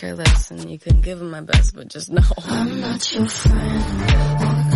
careless and you could give him my best, but just know. I'm not your friend.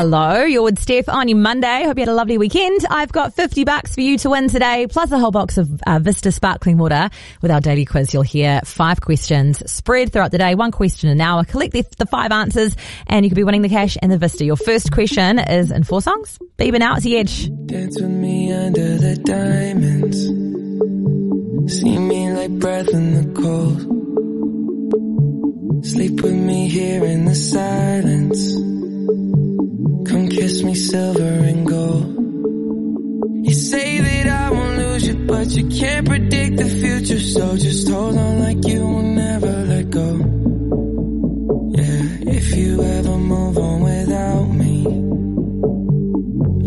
Hello, you're with Steph on your Monday. Hope you had a lovely weekend. I've got 50 bucks for you to win today, plus a whole box of uh, Vista sparkling water with our daily quiz. You'll hear five questions spread throughout the day, one question an hour. Collect the, the five answers and you could be winning the cash and the Vista. Your first question is in four songs. Bieber now, it's the edge. Dance with me under the diamonds. See me like breath in the cold. Sleep with me here in the silence. Come kiss me silver and gold. You say that I won't lose you, but you can't predict the future. So just hold on like you will never let go. Yeah, if you ever move on without me,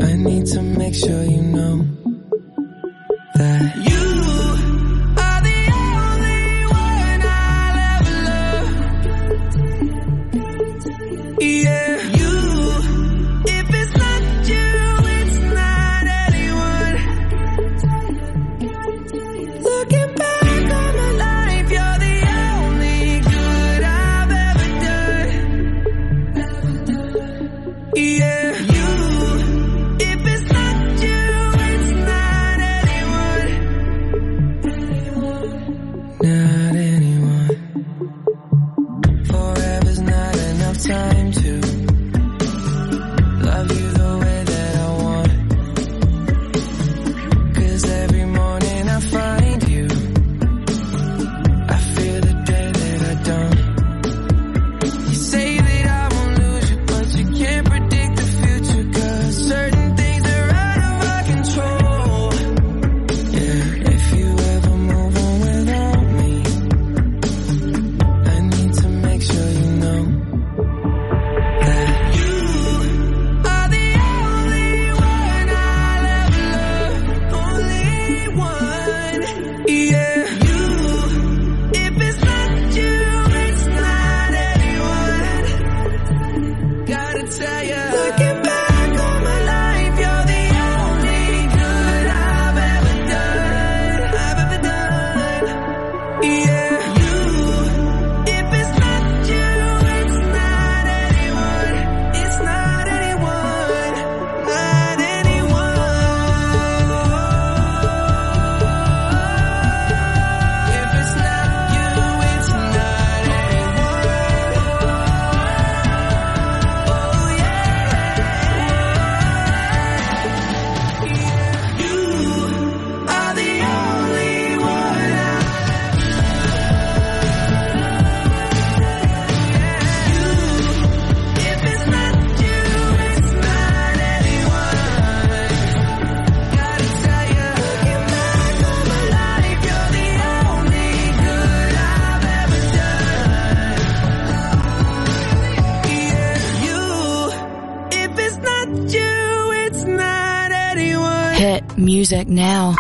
I need to make sure you know that you music now.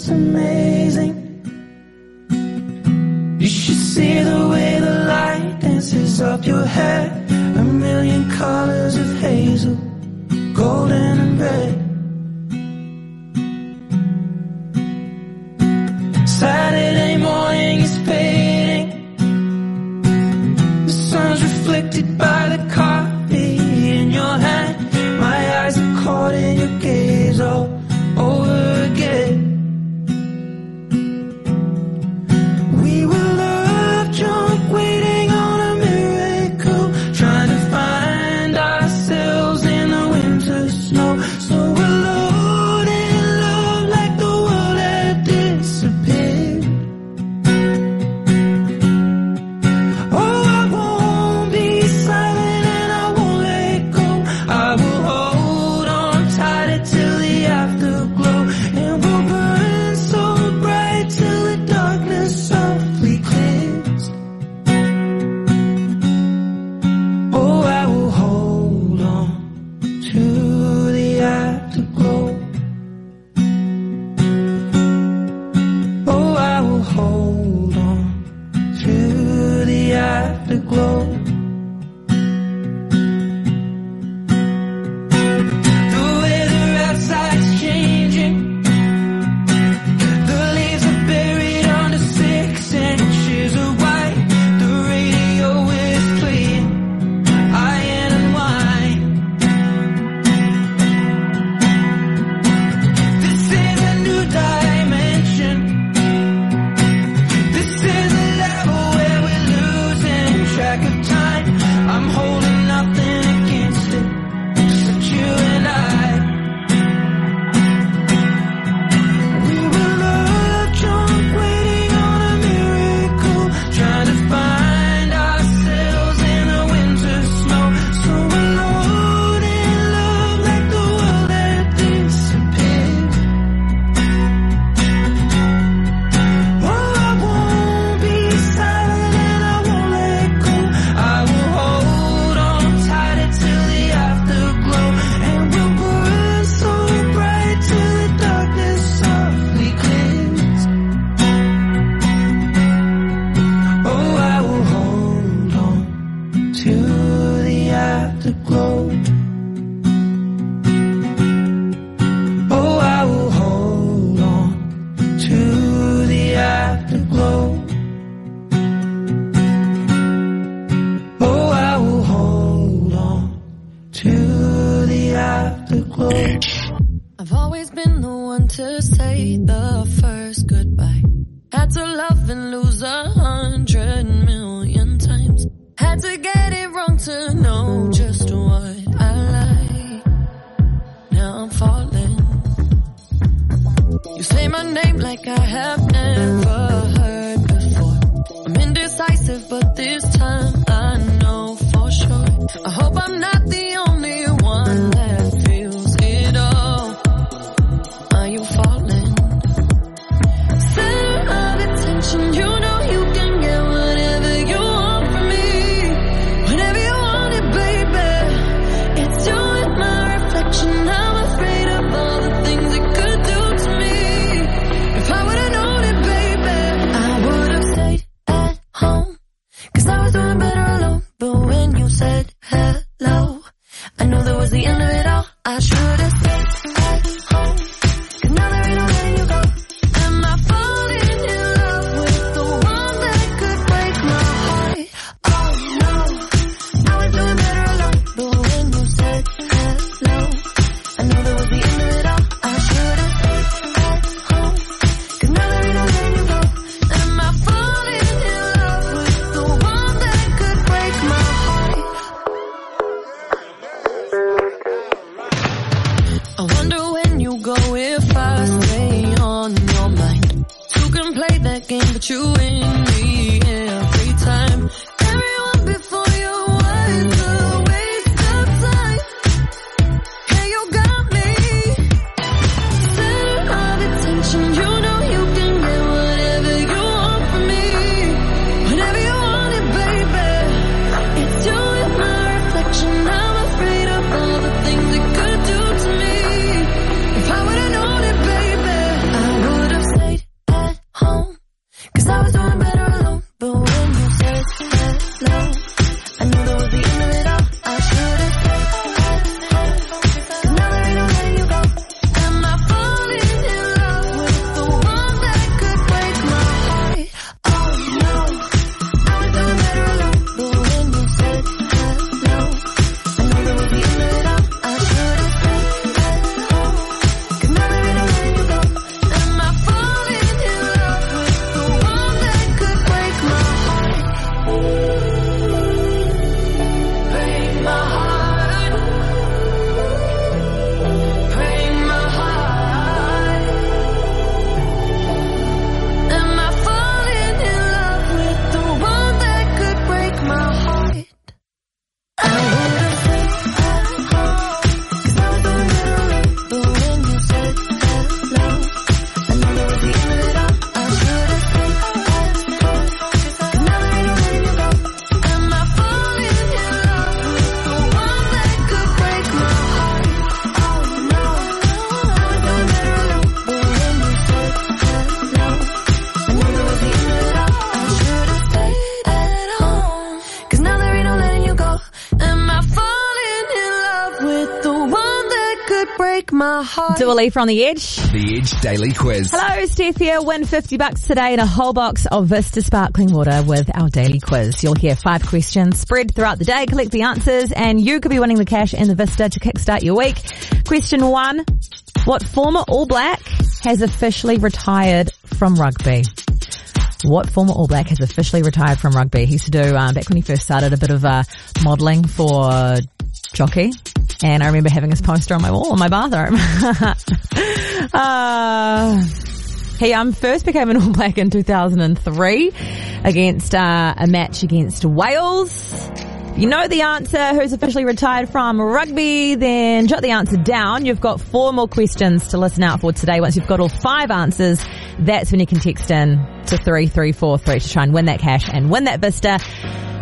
Clocks, it's afterglow. My heart. Dua Lipa on the edge. The Edge Daily Quiz. Hello, Steph here. Win 50 bucks today and a whole box of Vista sparkling water with our daily quiz. You'll hear five questions spread throughout the day, collect the answers, and you could be winning the cash and the Vista to kickstart your week. Question one. What former All Black has officially retired from rugby? What former All Black has officially retired from rugby? He used to do, um, back when he first started, a bit of uh, modelling for Jockey. And I remember having his poster on my wall in my bathroom. uh, he um, first became an All Black in 2003 against uh, a match against Wales. If you know the answer, who's officially retired from rugby, then jot the answer down. You've got four more questions to listen out for today. Once you've got all five answers, that's when you can text in to 3343 to try and win that cash and win that Vista.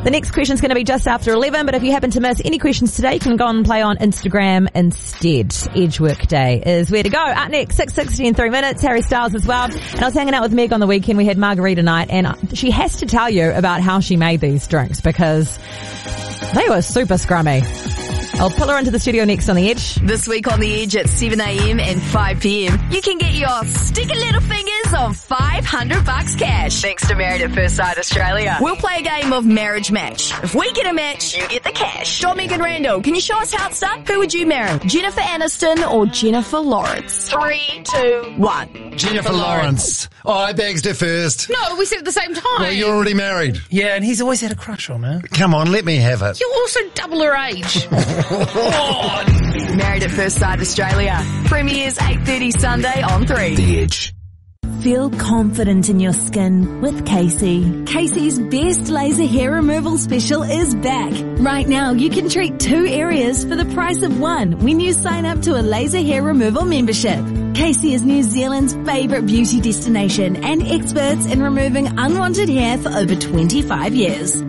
The next question is going to be just after 11, but if you happen to miss any questions today, you can go and play on Instagram instead. Edge Workday is where to go. Up next, 6.60 in three minutes, Harry Styles as well. And I was hanging out with Meg on the weekend. We had margarita night and she has to tell you about how she made these drinks because they were super scrummy. I'll pull her into the studio next on the edge. This week on the edge at 7am and 5pm, you can get your sticky little fingers on 500 bucks cash. Thanks to Married at First Sight Australia. We'll play a game of marriage match. If we get a match, you get the cash. John Megan Randell, can you show us how it's done? Who would you marry? Jennifer Aniston or Jennifer Lawrence? Three, two, one. Jennifer Lawrence. Oh, I bags her first. No, we said at the same time. Well, you're already married. Yeah, and he's always had a crush on her. Come on, let me have it. You're also double her age. Married at First Sight Australia. Premieres 8.30 Sunday on 3. The Edge. Feel confident in your skin with Caci. Caci's best laser hair removal special is back. Right now, you can treat two areas for the price of one when you sign up to a laser hair removal membership. Caci is New Zealand's favourite beauty destination and experts in removing unwanted hair for over 25 years.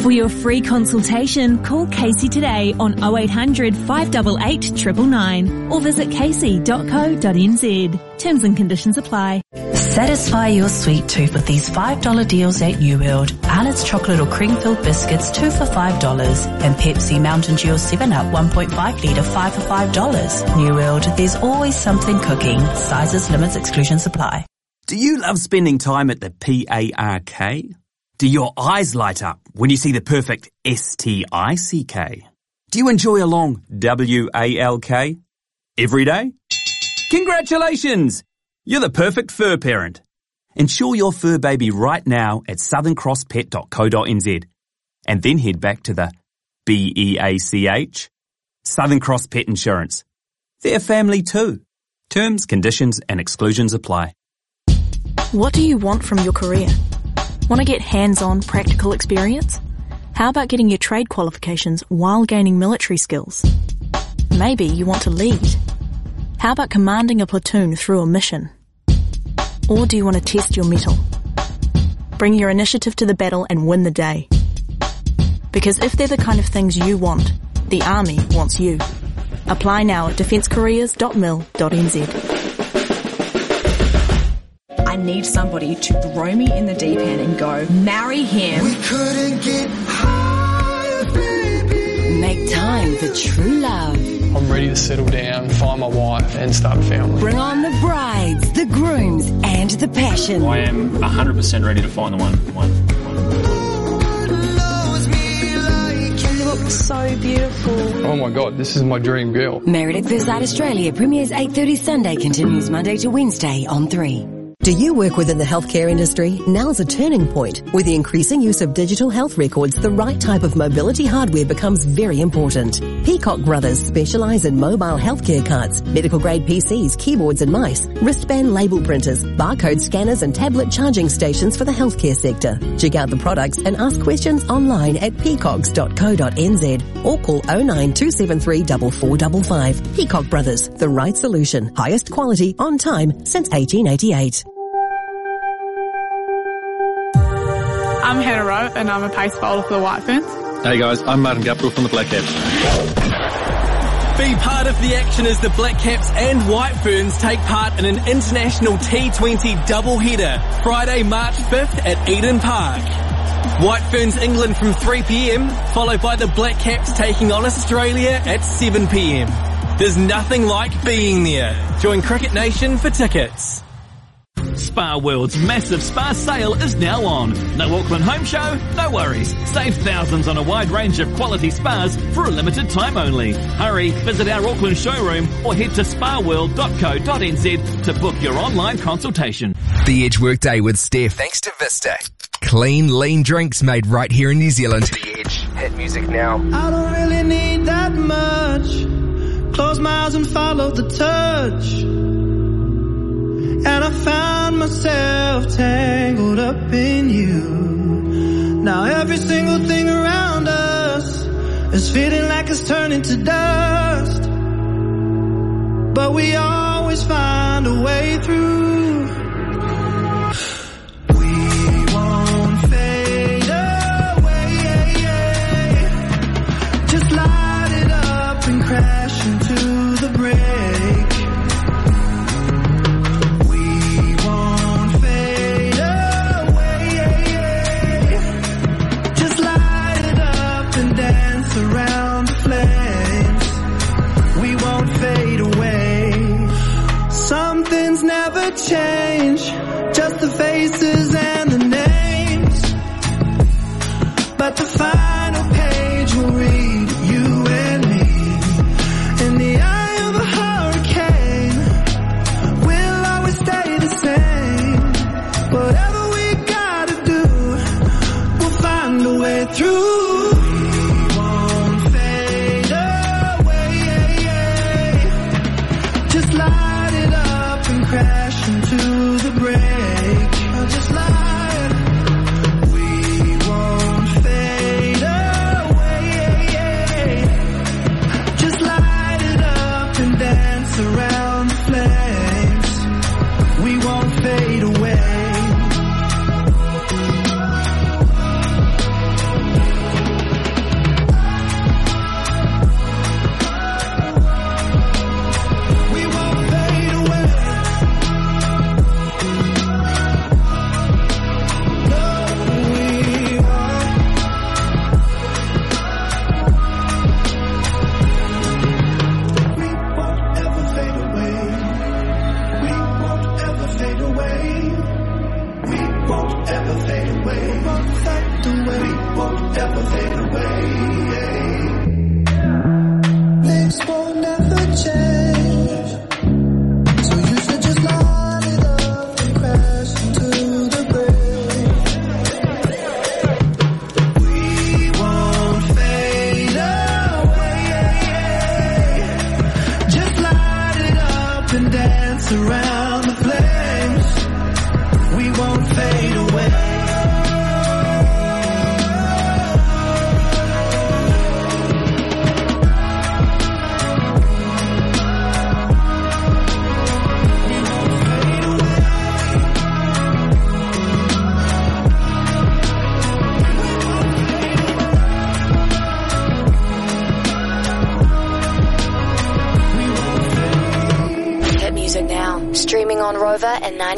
For your free consultation, call Caci today on 0800 588 999 or visit caci.co.nz. Terms and conditions apply. Satisfy your sweet tooth with these $5 deals at New World. Arnott's chocolate or cream-filled biscuits, two for $5. And Pepsi Mountain Dew 7-Up 1.5 litre, five for $5. New World, there's always something cooking. Sizes, limits, exclusions apply. Do you love spending time at the PARK? Do your eyes light up when you see the perfect S-T-I-C-K? Do you enjoy a long W-A-L-K? Every day? Congratulations! You're the perfect fur parent. Insure your fur baby right now at southerncrosspet.co.nz and then head back to the B-E-A-C-H Southern Cross Pet Insurance. They're family too. Terms, conditions and exclusions apply. What do you want from your career? Want to get hands-on practical experience? How about getting your trade qualifications while gaining military skills? Maybe you want to lead. How about commanding a platoon through a mission? Or do you want to test your mettle? Bring your initiative to the battle and win the day. Because if they're the kind of things you want, the army wants you. Apply now at defencecareers.mil.nz. I need somebody to throw me in the deep end and go, marry him. We couldn't get higher, baby. Make time for true love. I'm ready to settle down, find my wife, and start a family. Bring on the brides, the grooms, and the passion. I am 100% ready to find the one. one. You look so beautiful. Oh my god, this is my dream girl. Married at First Sight Australia premieres 8.30 Sunday, continues Monday to Wednesday on 3. Do you work within the healthcare industry? Now's a turning point. With the increasing use of digital health records, the right type of mobility hardware becomes very important. Peacock Brothers specialize in mobile healthcare carts, medical grade PCs, keyboards and mice, wristband label printers, barcode scanners and tablet charging stations for the healthcare sector. Check out the products and ask questions online at peacocks.co.nz or call 09273 4455. Peacock Brothers, the right solution, highest quality, on time since 1888. I'm Hannah Rowe and I'm a pace bowler for the White Ferns. Hey guys, I'm Martin Guptill from the Black Caps. Be part of the action as the Black Caps and White Ferns take part in an international T20 doubleheader Friday, March 5th at Eden Park. White Ferns England from 3pm, followed by the Black Caps taking on Australia at 7pm. There's nothing like being there. Join Cricket Nation for tickets. Spa World's massive spa sale is now on. No Auckland home show? No worries. Save thousands on a wide range of quality spas for a limited time only. Hurry, visit our Auckland showroom or head to spaworld.co.nz to book your online consultation. The Edge Workday with Steph. Thanks to Vista. Clean, lean drinks made right here in New Zealand. The Edge. Hit music now. I don't really need that much. Close my eyes and follow the touch. And I found myself tangled up in you. Now every single thing around us is feeling like it's turning to dust. But we always find a way through. Change,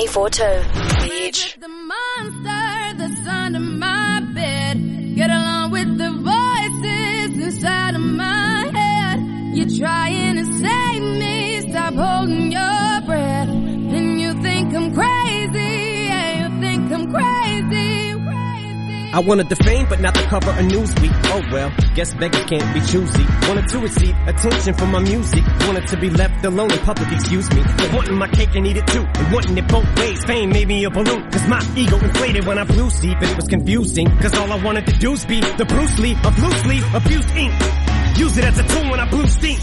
24 2. I wanted the fame, but not the cover of Newsweek. Oh well, guess beggars can't be choosy. Wanted to receive attention from my music. Wanted to be left alone in public, excuse me. But wanting my cake and eat it too. And wanting it both ways. Fame made me a balloon. Cause my ego inflated when I blew sleep and it was confusing. Cause all I wanted to do was be the Bruce Lee of loosely abused ink. Use it as a tool when I blew steam.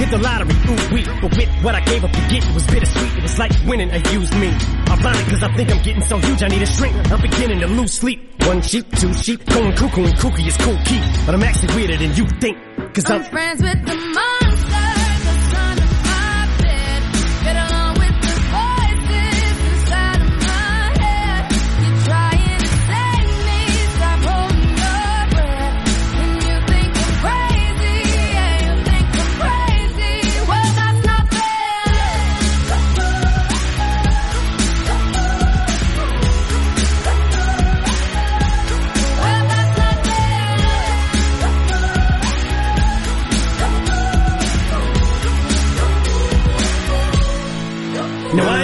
Hit the lottery, ooh wee. But with what I gave up to get, it was bittersweet. It was like winning a used me. Ironic cause I think I'm getting so huge I need a shrink. I'm beginning to lose sleep. One sheep, two sheep, going cuckoo and kooky is cool key. But I'm actually weirder than you think. Cause I'm I'm friends with the monster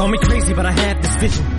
Call me crazy, but I had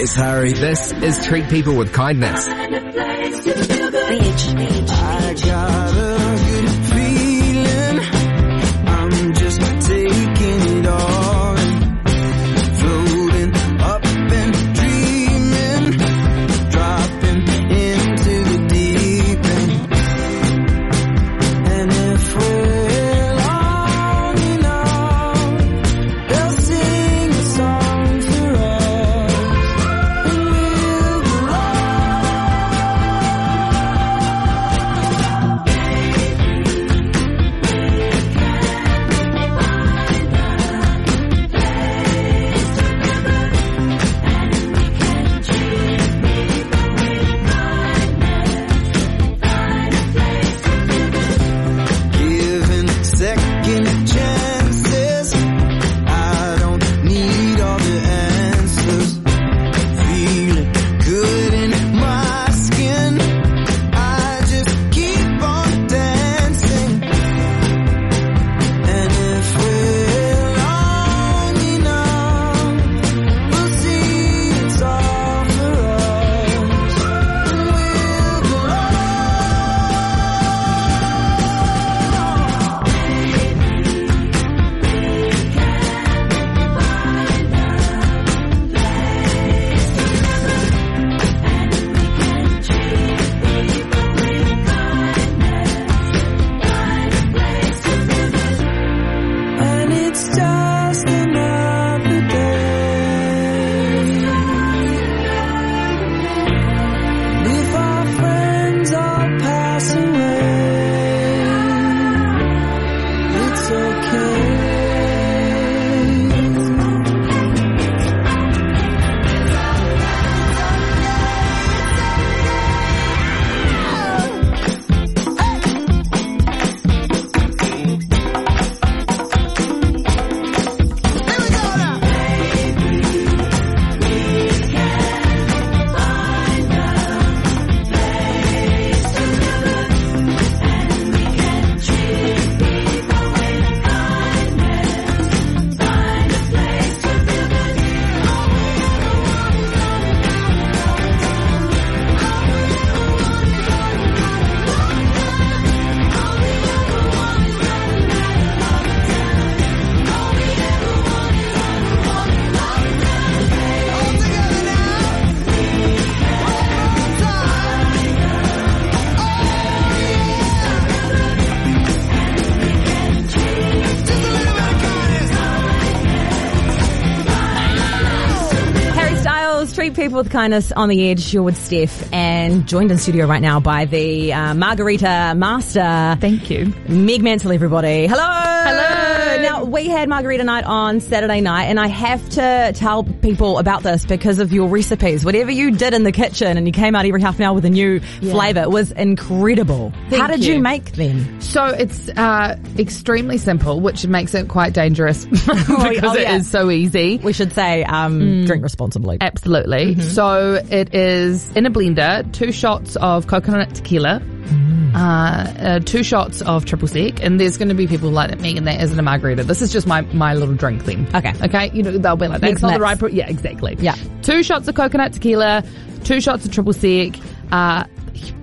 it's Harry. This is Treat People with Kindness. People with kindness on the edge. You're with Steph, and joined in studio right now by the uh, Margarita Master. Thank you, Meg Mansell. Everybody, hello, hello. Now we had Margarita night on Saturday night, and I have to tell people about this because of your recipes. Whatever you did in the kitchen, and you came out every half an hour with a new Yeah. flavour, it was incredible. Thank How did you. you. make them? So it's uh, extremely simple, which makes it quite dangerous because oh, it is so easy. We should say um, drink responsibly. Absolutely. So it is in a blender, two shots of coconut tequila. Uh, uh, two shots of triple sec, and there's going to be people like me, and that isn't a margarita. This is just my my little drink thing. Okay, okay, you know they'll be like that's not the right. Pro- yeah, exactly. Yeah, two shots of coconut tequila, two shots of triple sec, uh,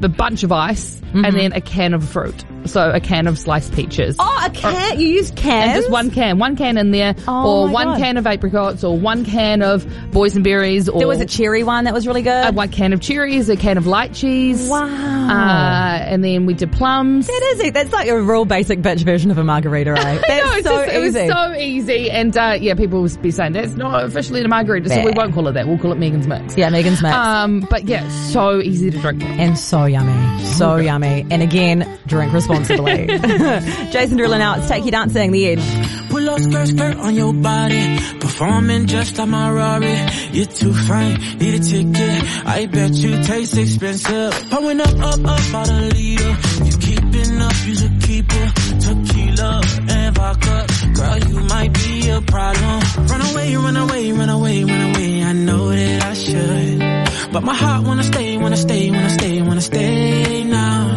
a bunch of ice, and then a can of fruit. So a can of sliced peaches. Oh, a can. you use cans? And just one can, one can in there, Oh or one God. can of apricots, or one can of boysenberries, or There was a cherry one that was really good. uh, one can of cherries, a can of light cheese. Wow. Uh, and then we did plums. That is it. That's like a real basic bitch version of a margarita, right? That's no, so just- it was so easy, and uh, yeah, people will be saying that's not officially a margarita, so we won't call it that. We'll call it Megan's mix. Yeah, Megan's mix. Um, but yeah, so easy to drink, and so yummy, so yummy. And again, drink responsibly. Jason Derulo now. It's Take You Dancing, The Edge. Pull up skirt, skirt on your body. Performing just like my Rari. You're too fine, need a ticket. I bet you taste expensive. Pouring up, up, up, out a leader. You keeping up, you should keep it. Tequila and vodka. Girl, you might be a problem. Run away, run away, run away, run away. I know that I should. But my heart wanna stay, wanna stay, wanna stay, wanna stay now.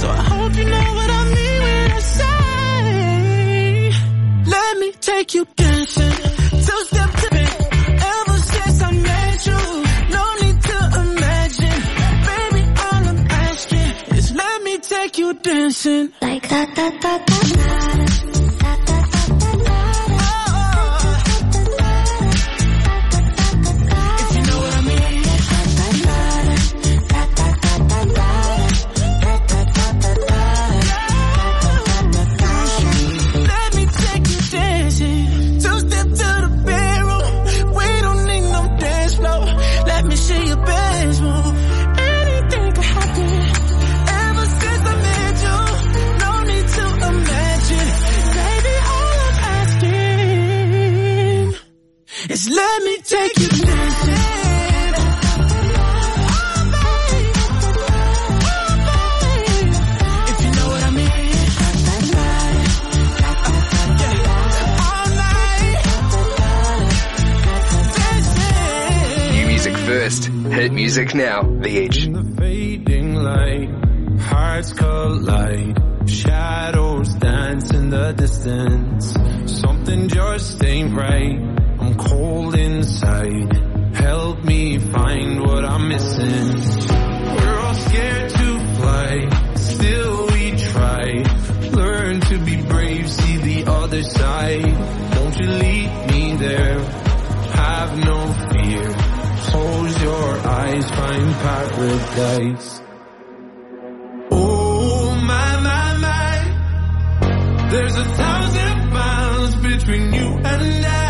So I hope you know what I mean when I say, let me take you dancing. Two step to me. Ever since I met you, no need to imagine. Baby, all I'm asking is let me take you dancing. Like that, that, that, that. Hit music now. The Edge. fading light, hearts collide, shadows dance in the distance. Something just ain't right. I'm cold inside. Help me find what I'm missing. We're all scared to fly, still we try. Learn to be brave, see the other side. Won't you me there? Have no fear. Close your eyes, find paradise. Oh my, my, my. There's a thousand miles between you and I.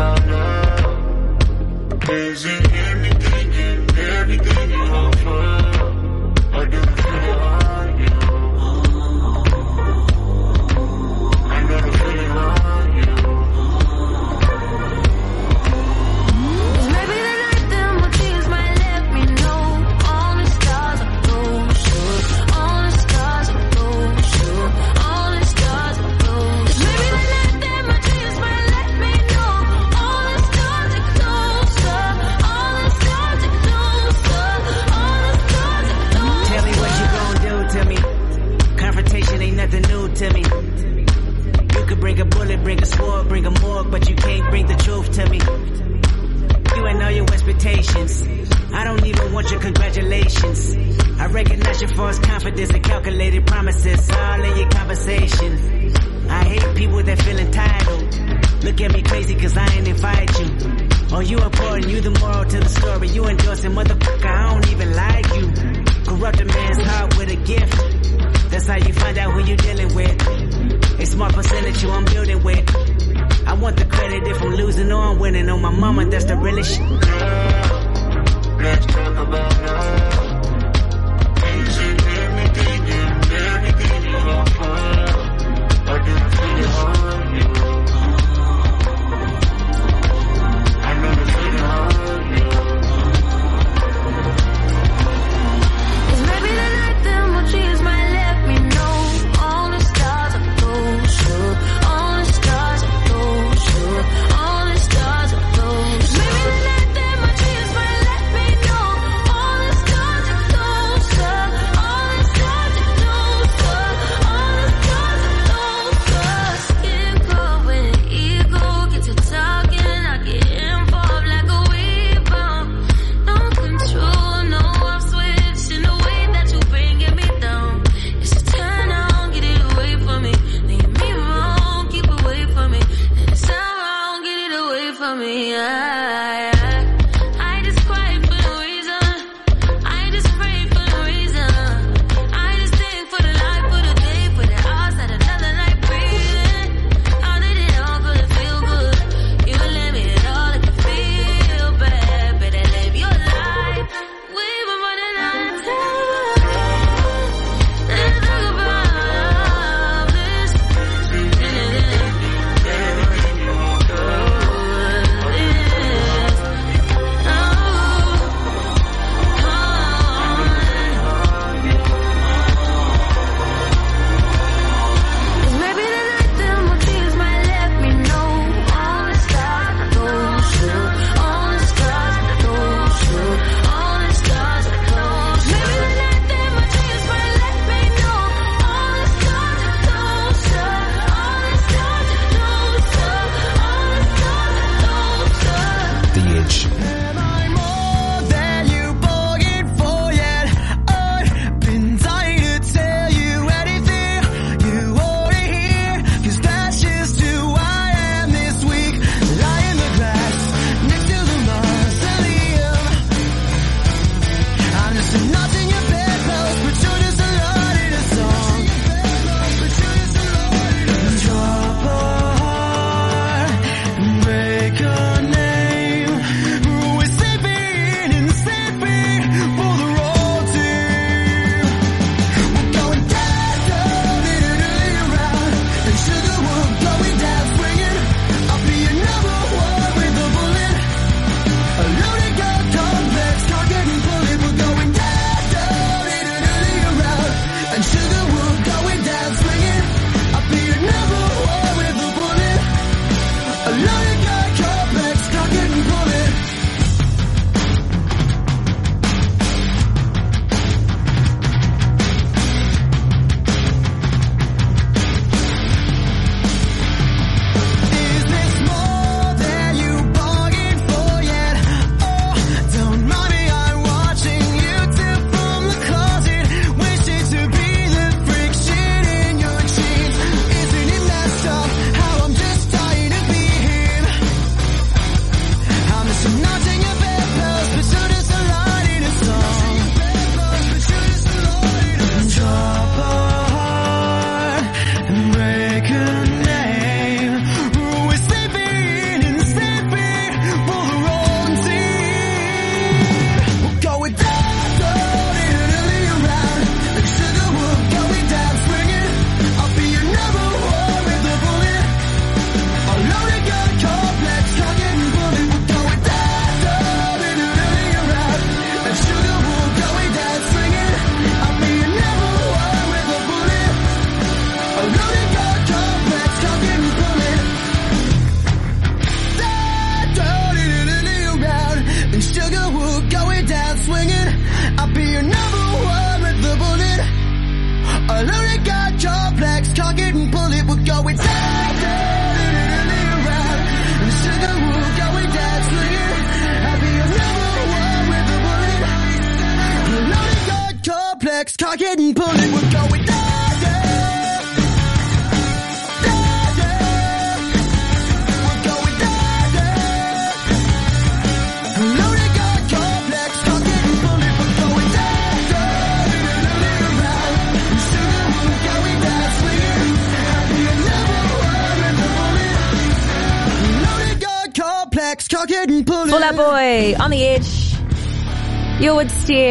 about. Is it?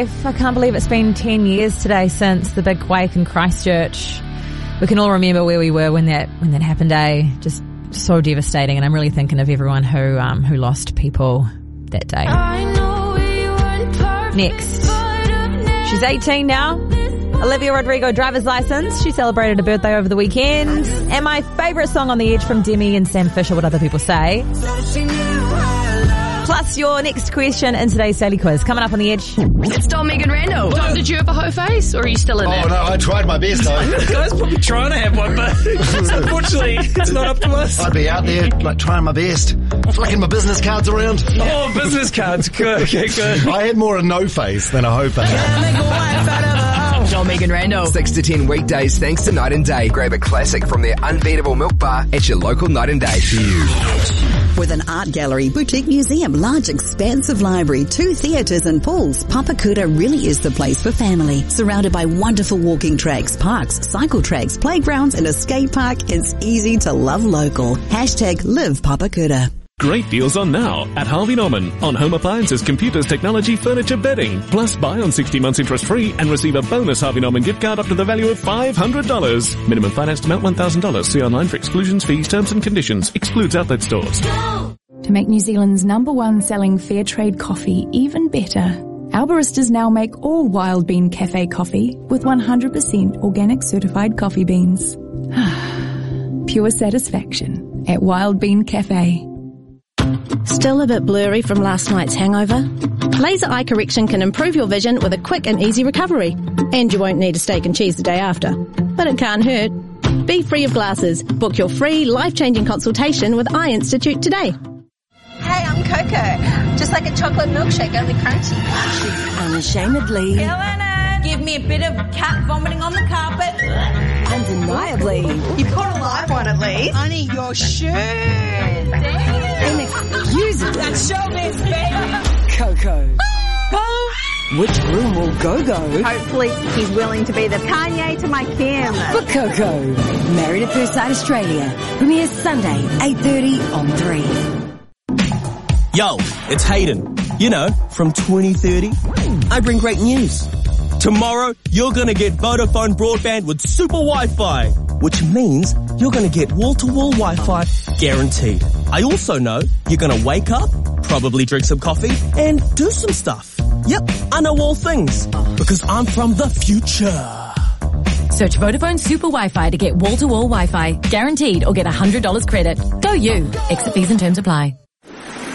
I can't believe it's been 10 years today since the big quake in Christchurch. We can all remember where we were when that, when that happened, eh? Just so devastating. And I'm really thinking of everyone who, um, who lost people that day. Next. She's 18 now. Olivia Rodrigo driver's license. She celebrated a birthday over the weekend. And my favourite song on the edge from Demi and Sam Fischer, what other people say. Plus your next question in today's Sally quiz. Coming up on the edge. It's Dom Megan Randell. Dom, did you have a hoe face or are you still in Oh it? no, I tried my best. I, The guy's probably trying to have one, but unfortunately, it's not up to us. I'd be out there like trying my best, flicking my business cards around. Oh, business cards. Good. Okay, good. I had more a no face than a hoe face. Dom Megan Randell. 6 to 10 weekdays thanks to Night and Day. Grab a classic from their unbeatable milk bar at your local Night and Day. With an art gallery, boutique museum, large expansive library, two theatres and pools, Papakura really is the place for family. Surrounded by wonderful walking tracks, parks, cycle tracks, playgrounds and a skate park, it's easy to love local. Hashtag live Papakura. Great deals on now at Harvey Norman on home appliances, computers, technology, furniture, bedding. Plus buy on 60 months interest free and receive a bonus Harvey Norman gift card up to the value of $500. Minimum finance amount $1,000. See online for exclusions, fees, terms and conditions. Excludes outlet stores. To make New Zealand's number one selling fair trade coffee even better, our baristas now make all Wild Bean Cafe coffee with 100% organic certified coffee beans. Pure satisfaction at Wild Bean Cafe. Still a bit blurry from last night's hangover? Laser eye correction can improve your vision with a quick and easy recovery. And you won't need a steak and cheese the day after. But it can't hurt. Be free of glasses. Book your free life-changing consultation with Eye Institute today. Hey, I'm Coco. Just like a chocolate milkshake, only crunchy. Unashamedly. Killing it. Give me a bit of cat vomiting on the carpet. Undeniably. You've got a live one at least. Honey, your shoes. Inexcusable. That's showbiz, baby. Coco. Which groom will go-go? Hopefully, he's willing to be the Kanye to my Kim. For Coco. Married at First Sight Australia. Premieres Sunday, 8.30 on 3. Yo, it's Hayden. You know, from 2030. I bring great news. Tomorrow, you're gonna get Vodafone broadband with super Wi-Fi, which means you're gonna get wall-to-wall Wi-Fi guaranteed. I also know you're gonna wake up, probably drink some coffee, and do some stuff. Yep, I know all things, because I'm from the future. Search Vodafone Super Wi-Fi to get wall-to-wall Wi-Fi. Guaranteed or get $100 credit. Go you. Exit fees and terms apply.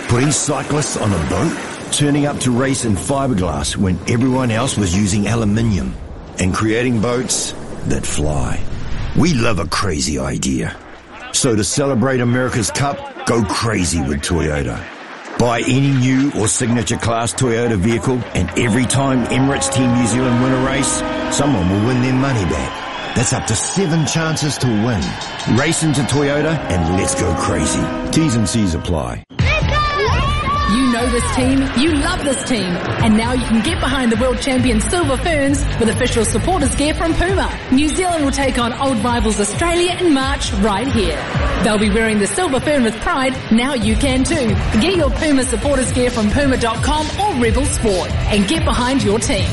Putting cyclists on a boat, turning up to race in fiberglass when everyone else was using aluminium, and creating boats that fly. We love a crazy idea. So to celebrate America's Cup, go crazy with Toyota. Buy any new or signature class Toyota vehicle and every time Emirates Team New Zealand win a race, someone will win their money back. That's up to seven chances to win. Race into Toyota and let's go crazy. T's and C's apply. Know this team, you love this team, and now you can get behind the world champion Silver Ferns with official supporters gear from Puma. New Zealand will take on old rivals Australia in March right here. They'll be wearing the Silver Fern with pride, now you can too. Get your Puma supporters gear from puma.com or Rebel Sport and get behind your team.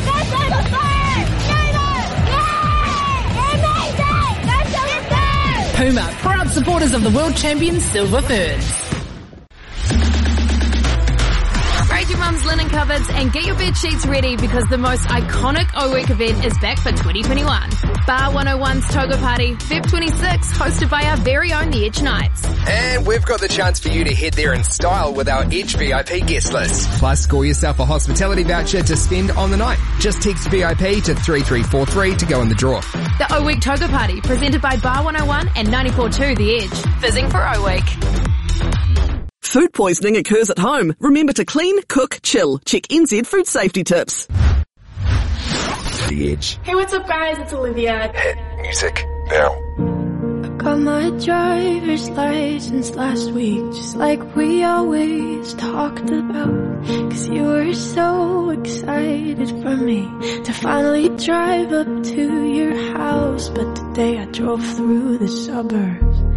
Puma, proud supporters of the world champion Silver Ferns. Mum's linen cupboards and get your bed sheets ready because the most iconic O Week event is back for 2021. Bar 101's Toga Party, Feb 26, hosted by our very own The Edge Nights. And we've got the chance for you to head there in style with our Edge VIP guest list. Plus, score yourself a hospitality voucher to spend on the night. Just text VIP to 3343 to go in the draw. The O Week Toga Party, presented by Bar 101 and 94.2 The Edge. Fizzing for O Week. Food poisoning occurs at home. Remember to clean, cook, chill. Check NZ food safety tips. The Edge. Hey, what's up, guys? It's Olivia. Hit Music now. Got my driver's license last week, just like we always talked about. Cause you were so excited for me to finally drive up to your house. But today I drove through the suburbs,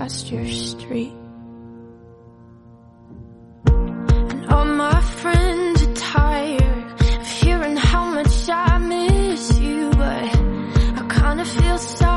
past your street. And all my friends are tired of hearing how much I miss you, but I kinda feel sorry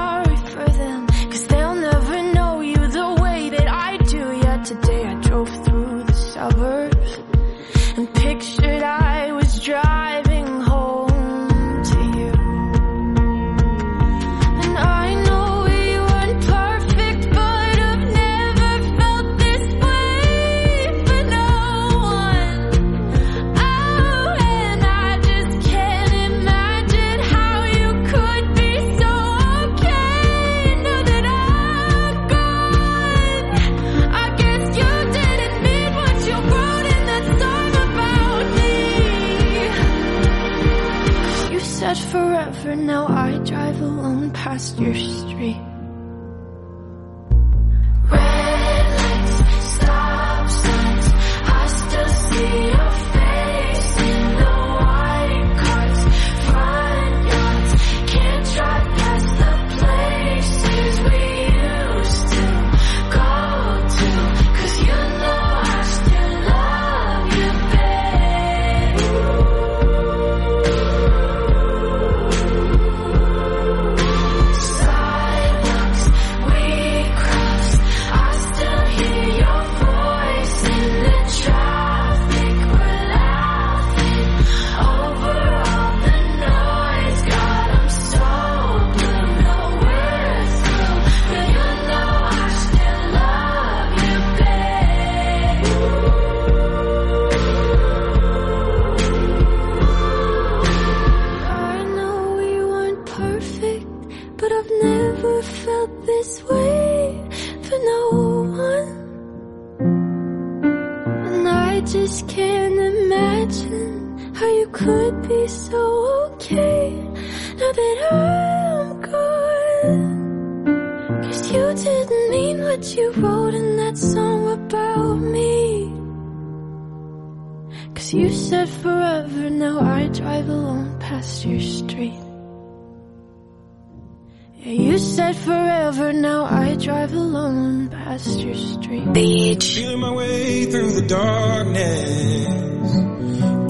now I drive alone past your so okay now that I'm gone. Cause you didn't mean what you wrote in that song about me. Cause you said forever, now I drive alone past your street. Yeah, you said forever, now I drive alone past your street. Edge. Feeling my way through the darkness,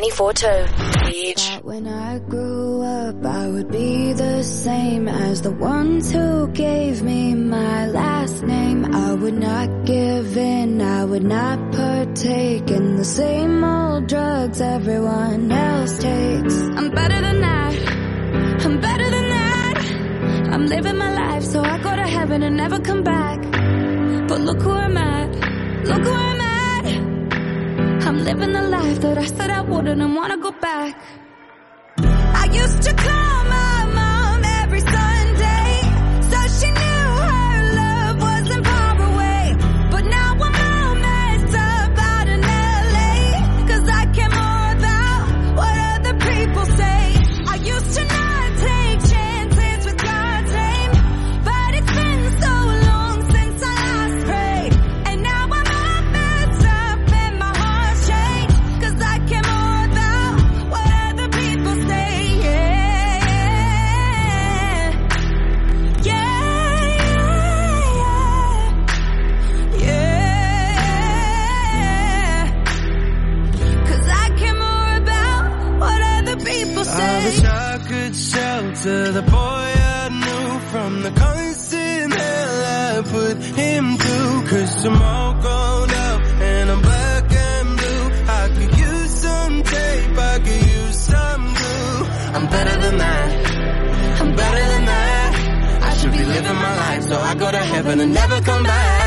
94.2 When I grew up, I would be the same as the ones who gave me my last name. I would not give in, I would not partake in the same old drugs everyone else takes. I'm better than that. I'm better than that. I'm living my life so I go to heaven and never come back. But look who I'm at. Look who I'm at. I'm living the life that I said I wouldn't and wanna go back. I used to come. go to heaven and never come back.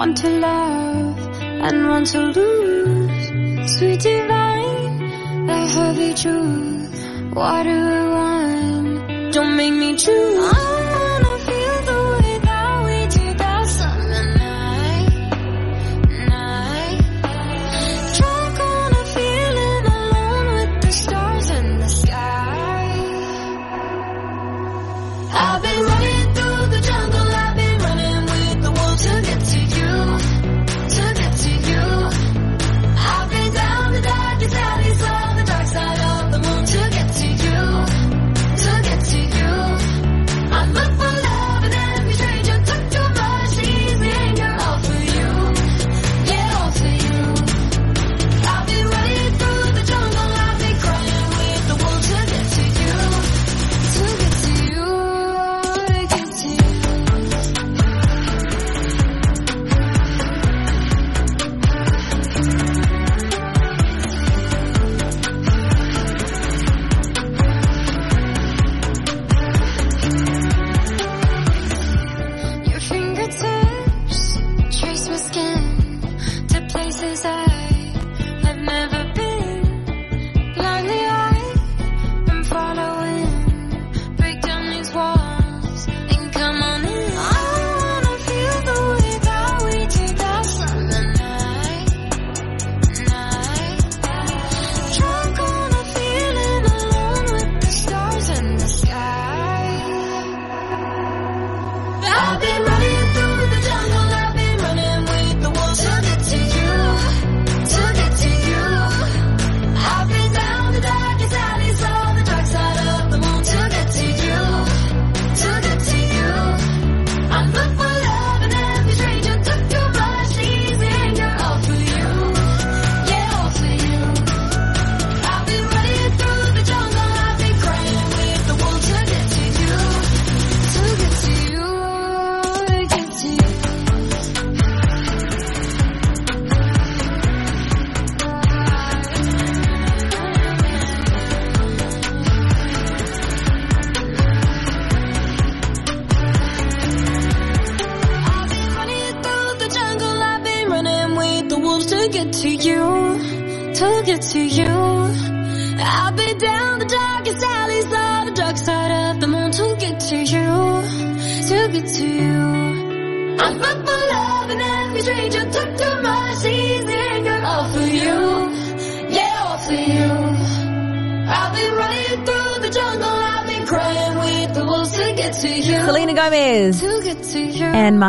One to love and one to lose. Sweet divine, a heavy truth. Water or wine, don't make me choose.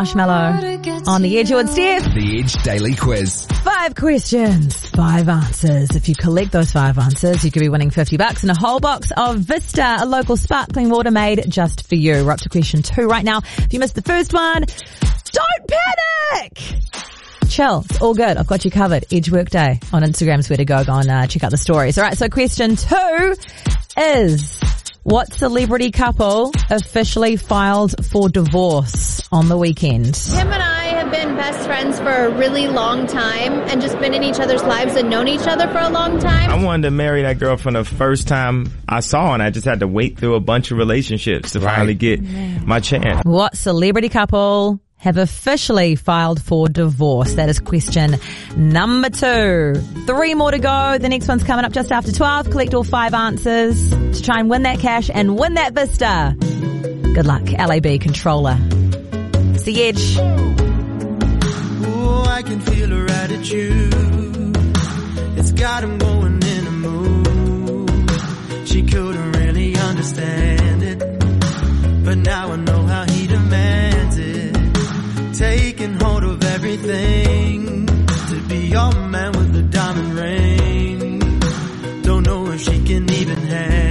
Marshmallow on the edge Edgewood Steph. The Edge Daily Quiz. Five questions, five answers. If you collect those five answers, you could be winning 50 bucks and a whole box of Vista, a local sparkling water made just for you. We're up to question two right now. If you missed the first one, don't panic! Chill. It's all good. I've got you covered. Edge Workday on Instagram's where to go. Go and uh, check out the stories. All right. So question two is what celebrity couple officially filed for divorce on the weekend? Him and I have been best friends for a really long time and just been in each other's lives and known each other for a long time. I wanted to marry that girl from the first time I saw her and I just had to wait through a bunch of relationships to finally get my chance. What celebrity couple have officially filed for divorce? That is question number two. Three more to go. The next one's coming up just after 12. Collect all five answers to try and win that cash and win that Vista. Good luck, LAB controller. It's the edge. Oh, I can feel her attitude. It's got him going in a mood. She couldn't really understand it. But now I know how he demands it. Taking hold of everything. To be your man with the diamond ring. Don't know if she can even handle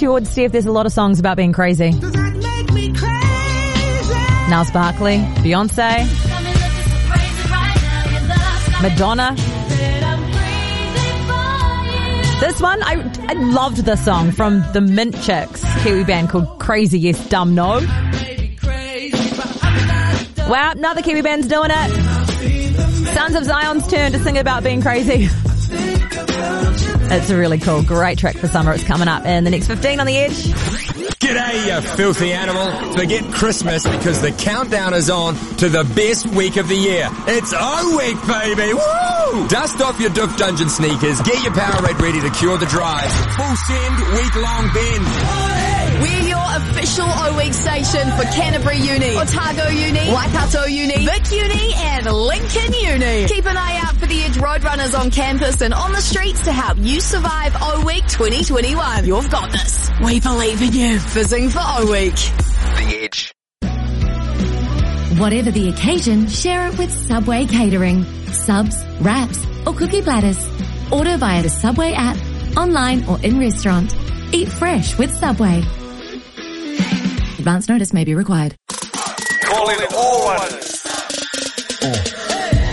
The. You see if there's a lot of songs about being crazy. Gnarls Barkley, Beyonce, Madonna. This one, I, I loved this song from the Mint Chicks, Kiwi band called Crazy Yes Dumb No. Wow, another Kiwi band's doing it. Sons of Zion's turn to sing about being crazy. It's a really cool, great track for summer. It's coming up in the next 15 on the edge. G'day, you filthy animal. Forget Christmas because the countdown is on to the best week of the year. It's O Week, baby! Woo! Dust off your Duke Dungeon sneakers, get your Powerade ready to cure the drive. Full send, week-long binge. We're official O Week station for Canterbury Uni, Otago Uni, Waikato Uni, Vic Uni, and Lincoln Uni. Keep an eye out for the Edge Roadrunners on campus and on the streets to help you survive O Week 2021. You've got this. We believe in you. Fizzing for O Week. The Edge. Whatever the occasion, share it with Subway Catering. Subs, wraps, or cookie platters. Order via the Subway app, online or in restaurant. Eat fresh with Subway. Advance notice may be required. Calling all ones.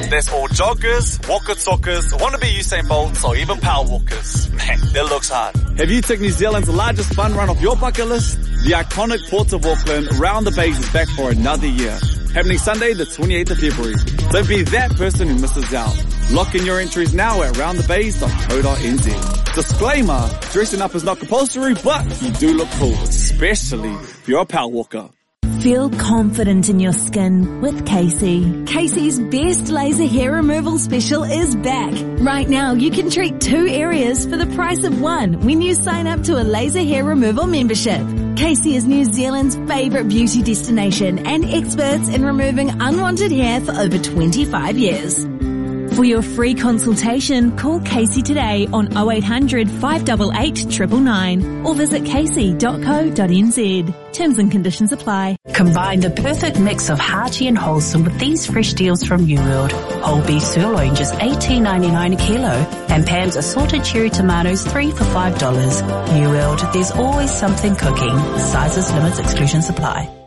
There's all joggers, walker talkers, wannabe Usain Bolts, or even power walkers. Man, that looks hard. Have you ticked New Zealand's largest fun run off your bucket list? The iconic Ports of Auckland Round the Bays is back for another year. Happening Sunday the 28th of February. Don't be that person who misses out. Lock in your entries now at roundthebays.co.nz. Disclaimer, dressing up is not compulsory, but you do look cool, especially if you're a power walker. Feel confident in your skin with Caci. Caci's best laser hair removal special is back. Right now, you can treat two areas for the price of one when you sign up to a laser hair removal membership. Caci is New Zealand's favourite beauty destination and experts in removing unwanted hair for over 25 years. For your free consultation, call Caci today on 0800 588 999 or visit caci.co.nz. Terms and conditions apply. Combine the perfect mix of hearty and wholesome with these fresh deals from New World. Whole beef sirloin just $18.99 a kilo and Pam's assorted cherry tomatoes 3 for $5. New World, there's always something cooking. Sizes, limits, exclusions apply.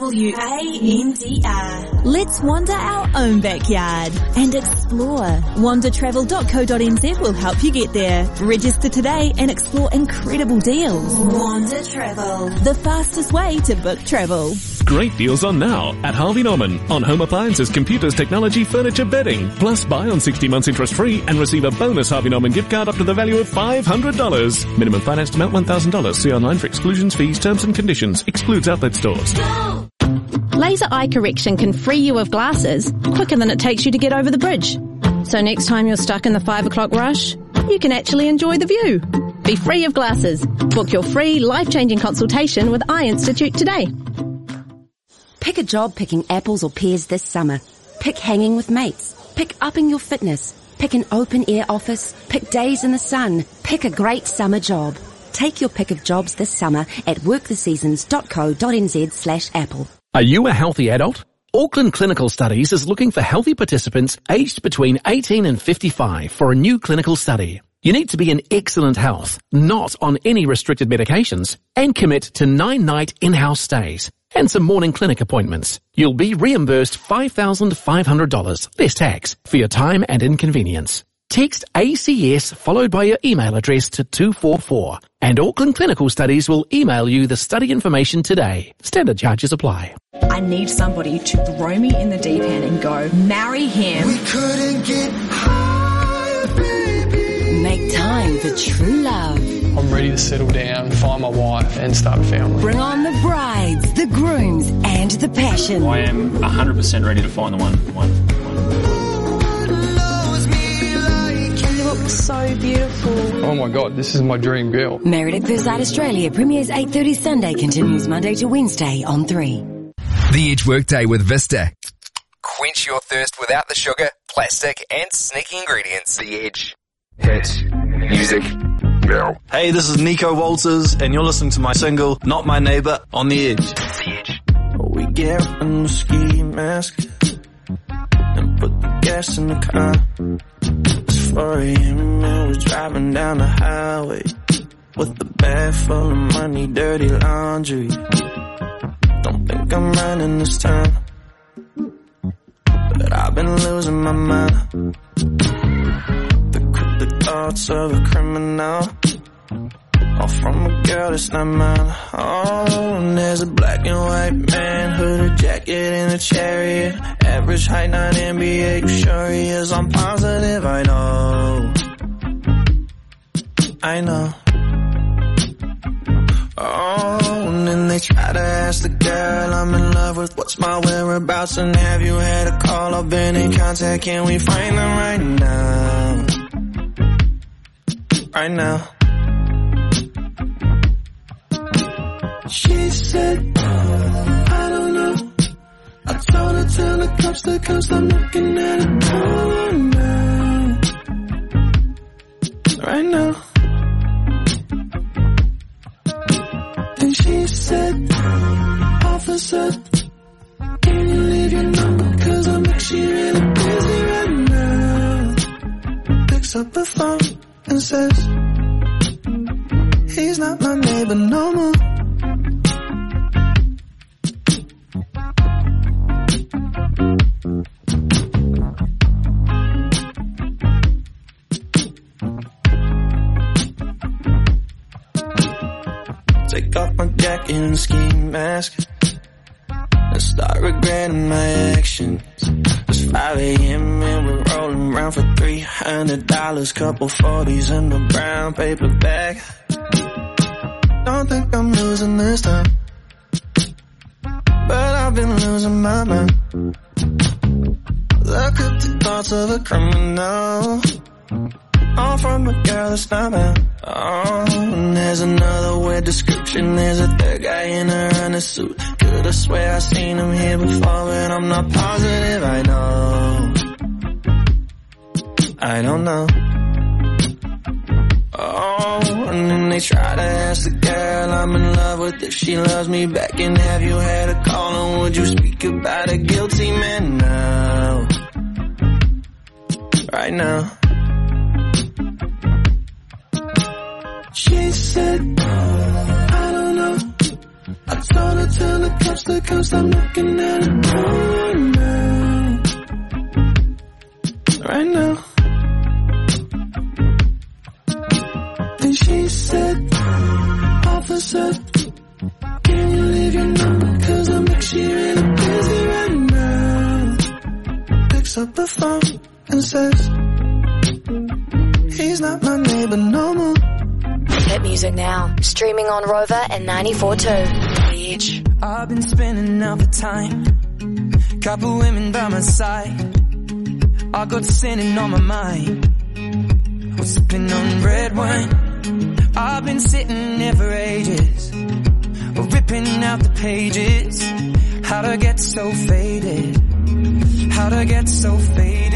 W-A-N-D-R. Let's wander our own backyard and explore. Wandertravel.co.nz will help you get there. Register today and explore incredible deals. Wander Travel. The fastest way to book travel. Great deals on now at Harvey Norman on home appliances, computers, technology, furniture, bedding. Plus buy on 60 months interest free and receive a bonus Harvey Norman gift card up to the value of $500. Minimum financed amount $1,000. See online for exclusions, fees, terms and conditions. Excludes outlet stores. Laser eye correction can free you of glasses quicker than it takes you to get over the bridge. So next time you're stuck in the five o'clock rush, you can actually enjoy the view. Be free of glasses. Book your free life-changing consultation with Eye Institute today. Pick a job picking apples or pears this summer. Pick hanging with mates. Pick upping your fitness. Pick an open air office. Pick days in the sun. Pick a great summer job. Take your pick of jobs this summer at worktheseasons.co.nz slash apple. Are you a healthy adult? Auckland Clinical Studies is looking for healthy participants aged between 18 and 55 for a new clinical study. You need to be in excellent health, not on any restricted medications, and commit to nine night in-house stays and some morning clinic appointments. You'll be reimbursed $5,500, less tax, for your time and inconvenience. Text ACS followed by your email address to 244 and Auckland Clinical Studies will email you the study information today. Standard charges apply. I need somebody to throw me in the deep end and go, marry him. We couldn't get higher, baby. Make time for true love. I'm ready to settle down, find my wife and start a family. Bring on the brides, the grooms, and the passion. I am 100% ready to find the one. one, one. You look so beautiful. Oh my god, this is my dream girl. Married at First Sight Australia premieres 8.30 Sunday, continues Monday to Wednesday on 3. The Edge Workday with Vista. Quench your thirst without the sugar, plastic, and sneaky ingredients. The Edge. Hit. Music. Now. Hey, this is Nico Walters, and you're listening to my single, Not My Neighbor, on the Edge. The Edge. We get in the ski mask and put the gas in the car. It's 4 a.m. and we're driving down the highway with a bag full of money, dirty laundry. Don't think I'm running this time, but I've been losing my mind. Thoughts of a criminal. All from a girl that's not mine. Oh, and there's a black and white man, hooded jacket and a chariot. Average height, not NBA, you sure he is? I'm positive, I know. I know. Oh, and then they try to ask the girl I'm in love with what's my whereabouts and have you had a call or been in contact? Can we find them right now? Right now. She said, I don't know. I told her tell the cops to come stop looking at a her corner. Right now. And she said, officer, can you leave your number? Cause I'm actually really busy right now. Picks up the phone and says he's not my neighbor no more. Take off my jacket and ski mask and start regretting my actions. It's 5 a.m. and we're rolling around for $300. Couple 40s in the brown paper bag. Don't think I'm losing this time. But I've been losing my mind. Look at the thoughts of a criminal. All from a girl that's not mine. Oh, and there's another weird description. There's a third guy in a running suit. Could've swear I seen him here before, but I'm not positive. I know. I don't know. Oh, and then they try to ask the girl I'm in love with if she loves me back. And have you had a call and would you speak about a guilty man now? Right now. She said, I don't know. I told her tell the cops the come stop looking at the door now. Right now. And she said, Officer, can you leave your number? Cause I'm actually really busy right now. Picks up the phone and says, He's not my neighbor no more. Music now. Streaming on Rover and 94.2. The I've been spending out the time. Couple women by my side. I got sinning on my mind. Was sipping on red wine. I've been sitting there for ages. Ripping out the pages. How'd I get so faded? How'd I get so faded?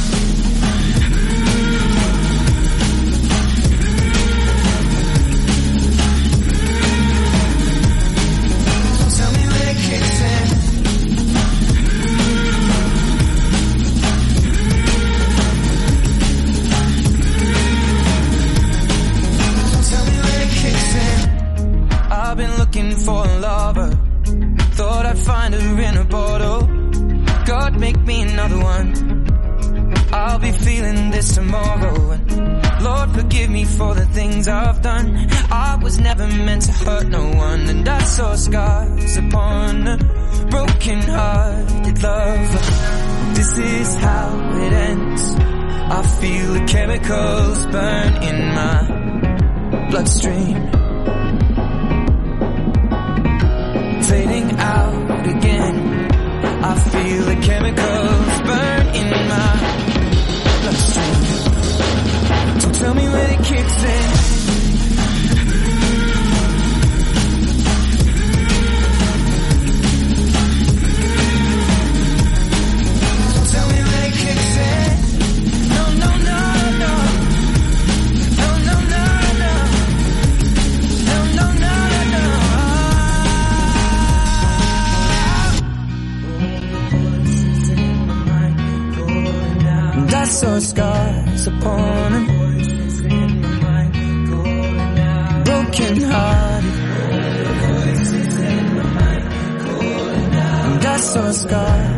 Tomorrow. And Lord, forgive me for the things I've done. I was never meant to hurt no one. And I saw scars upon a broken hearted love. This is how it ends. I feel the chemicals burn in my bloodstream. Fading out again. I feel the chemicals burn in my tell me when it kicks in. Tell me when it And I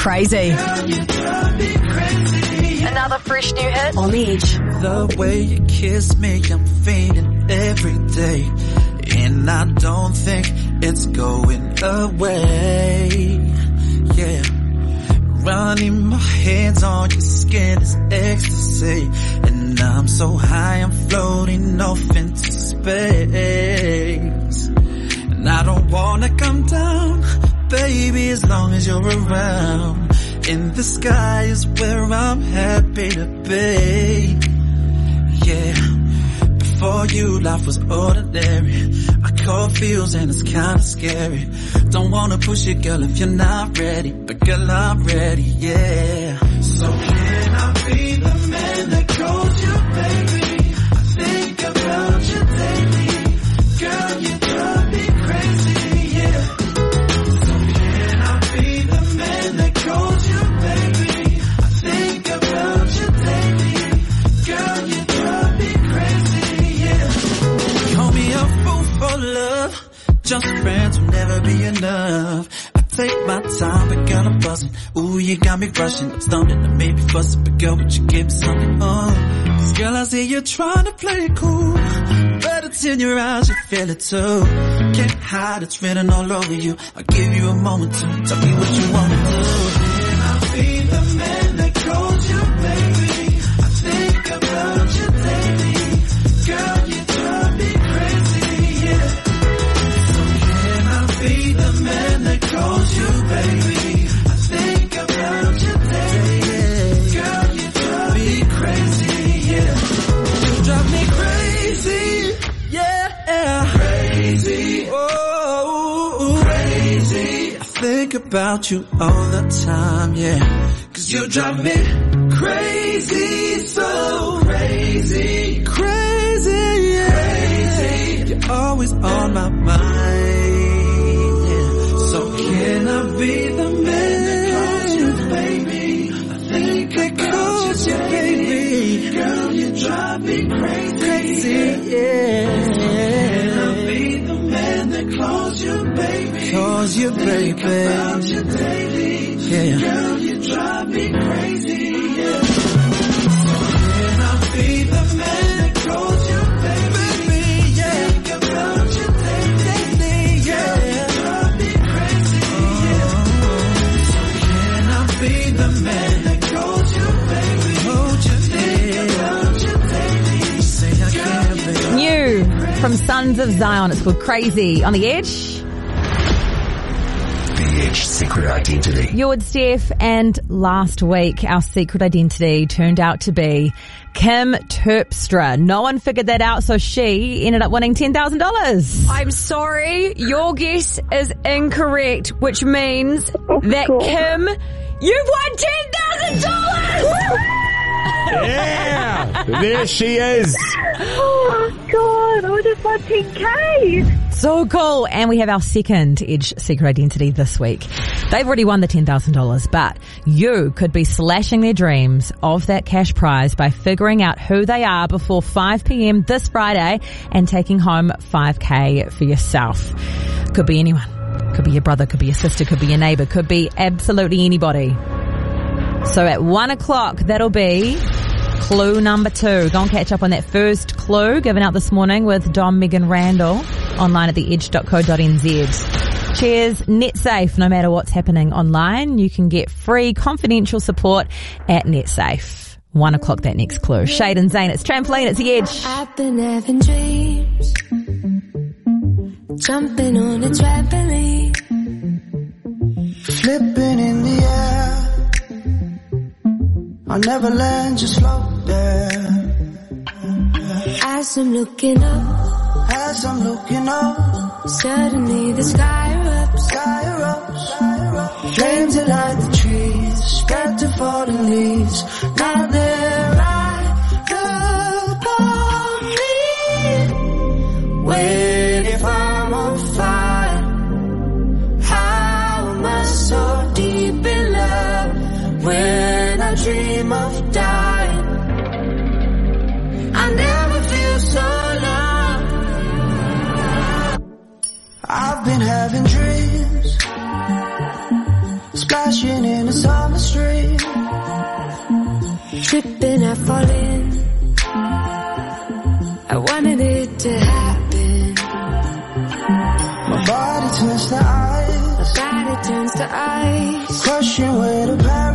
crazy. Another fresh new hit on the edge. The way you kiss me, I'm feeling the sky is where I'm happy to be. Yeah. Before you, life was ordinary. I caught feels and it's kinda scary. Don't wanna push it, girl, if you're not ready. But girl, I'm ready, yeah. Feel it too. Can't hide, it's written all over you. I'll give you a moment to tell me what you wanna do. Can I be the about you all the time, yeah. Cause you drive me crazy, so crazy, crazy, yeah. Crazy. You're always on my mind, yeah. So can I be the man that calls you baby? I think that calls you baby. Girl, you drive me crazy, crazy, yeah. Can I be the man that calls you baby? Calls you baby. Think daily. Yeah. Girl, you drive me crazy, yeah. Can I be the man that calls you baby? yeah. Think about you daily, yeah. You drive me crazy, yeah. So can I be the man that calls you baby? Hold you think about you daily. Say I can't. New from Sons of Zion. It's called Crazy on the Edge. Identity. You're Steph, and last week our secret identity turned out to be Kim Terpstra. No one figured that out, so she ended up winning $10,000. I'm sorry, your guess is incorrect, which means that Kim, you've won $10,000! Yeah! There she is. Oh my god, I just won 10k! So cool. And we have our second Edge Secret Identity this week. They've already won the $10,000, but you could be slashing their dreams of that cash prize by figuring out who they are before 5pm this Friday and taking home 5k for yourself. Could be anyone. Could be your brother, could be your sister, could be your neighbor, could be absolutely anybody. So at one o'clock, that'll be clue number two. Go and catch up on that first clue given out this morning with Dom Megan Randell online at the theedge.co.nz. Cheers, NetSafe. No matter what's happening online, you can get free confidential support at NetSafe. One o'clock, that next clue. SHAED and ZAYN, it's trampoline, it's the edge. I've been having dreams, jumping on a trampoline, Flipping in the air. I'll never land, just float there. as I'm looking up, As I'm looking up, suddenly the sky erupts, sky erupts, sky erupts. Flames that light the trees, spread to fallen leaves. Now they're right above me. Wait, dream of dying. I never feel so loved. I've been having dreams, splashing in a summer stream, tripping and falling. I wanted it to happen. My body turns to ice. My body turns to ice. Crushing with a power.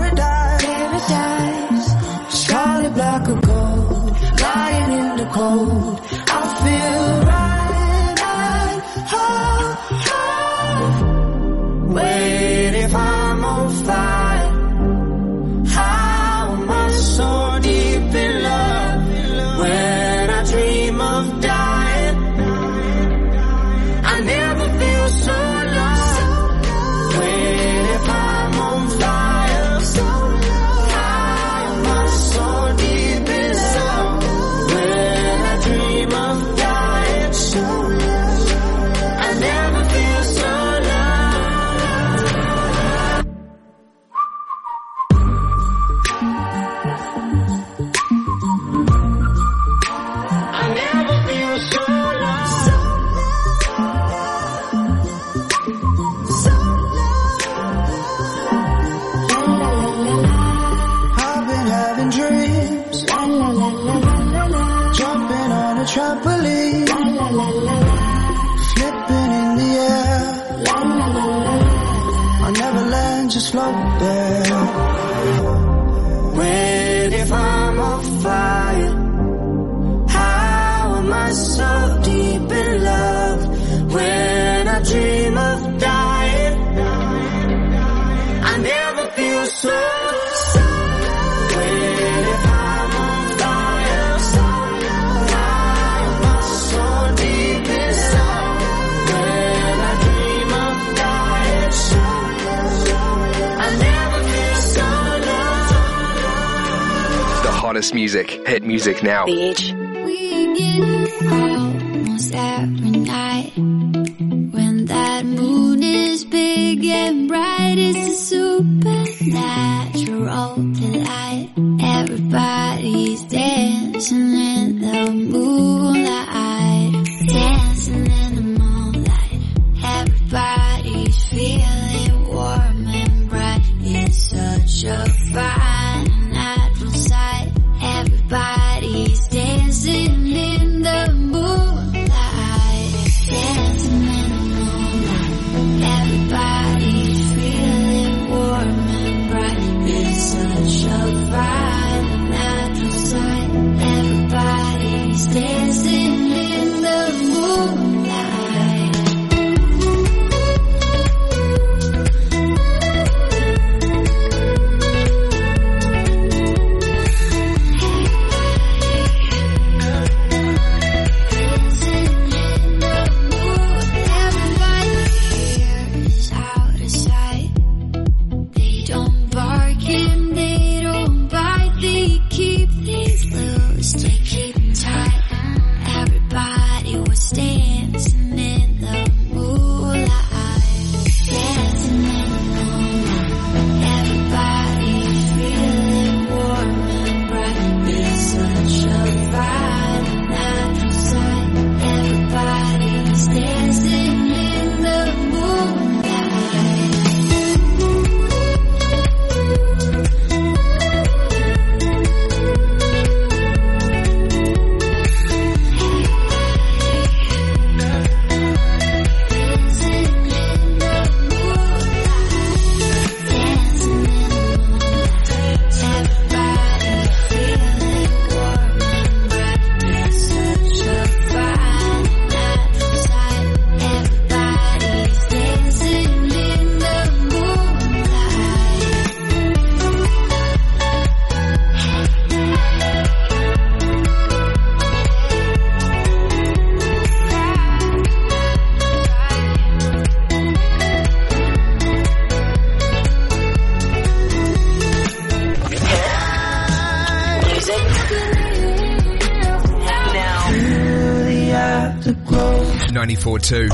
Two.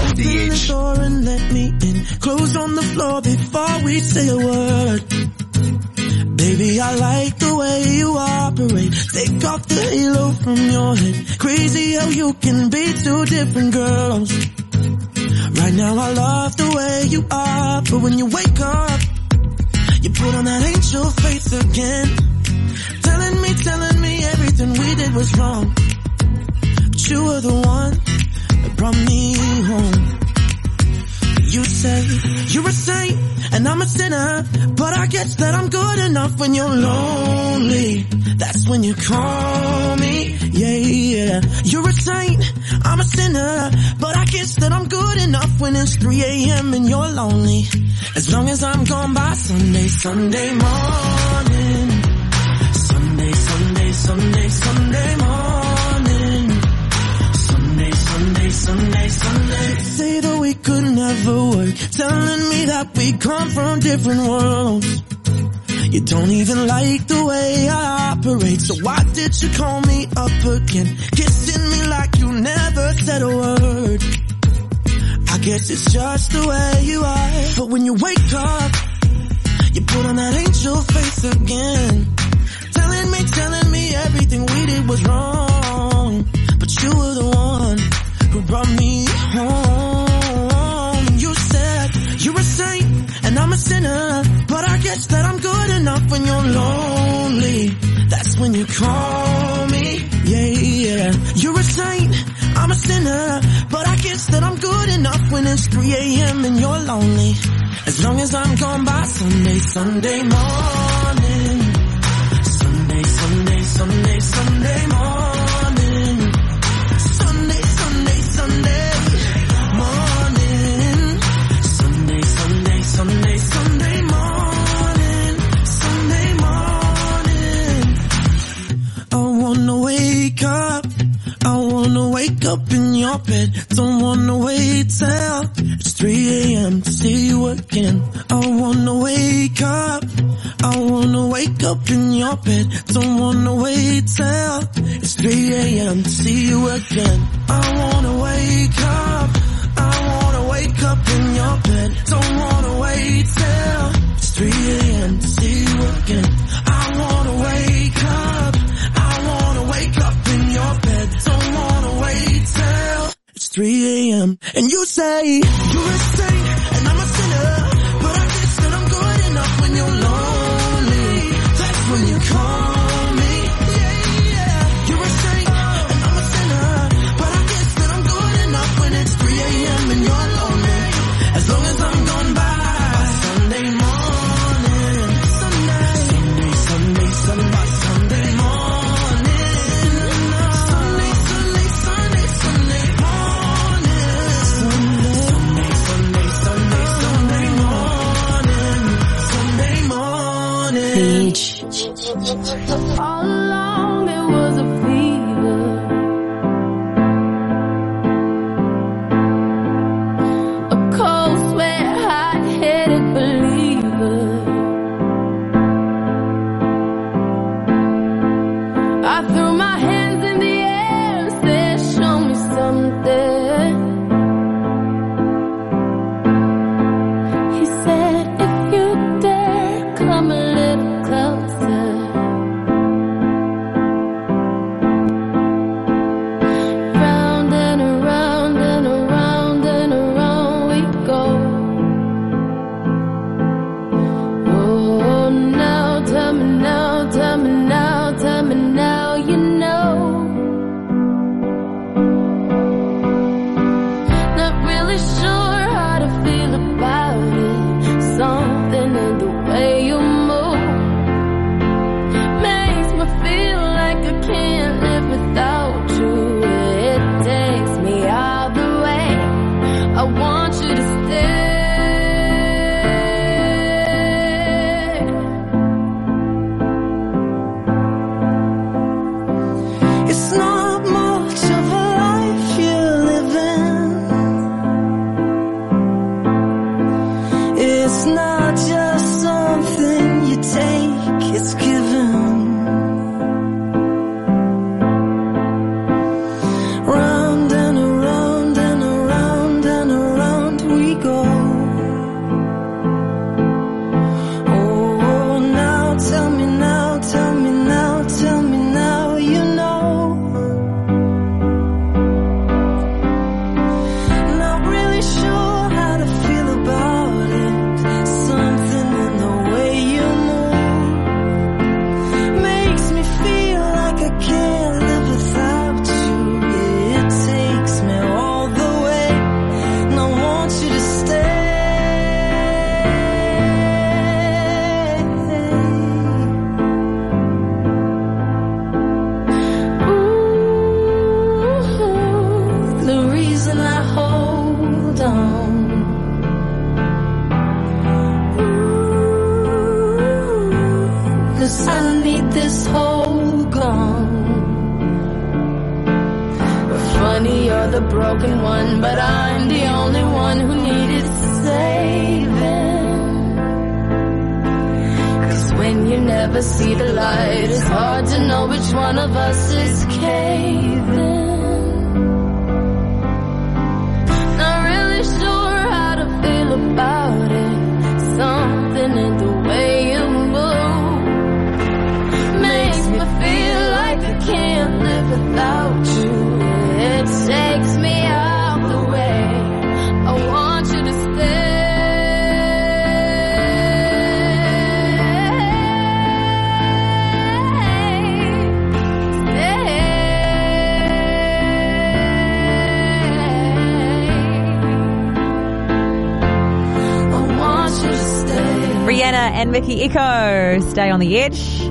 Stay on the edge.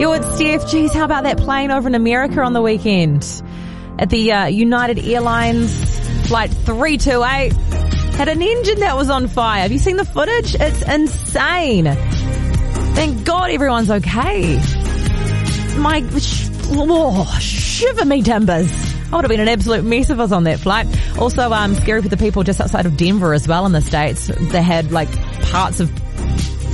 You're with Steph. Geez, how about that plane over in America on the weekend? At the uh, United Airlines flight 328 had an engine that was on fire. Have you seen the footage? It's insane. Thank God everyone's okay. My, sh- oh, shiver me timbers. I would have been an absolute mess if I was on that flight. Also, um, scary for the people just outside of Denver as well in the States. They had like parts of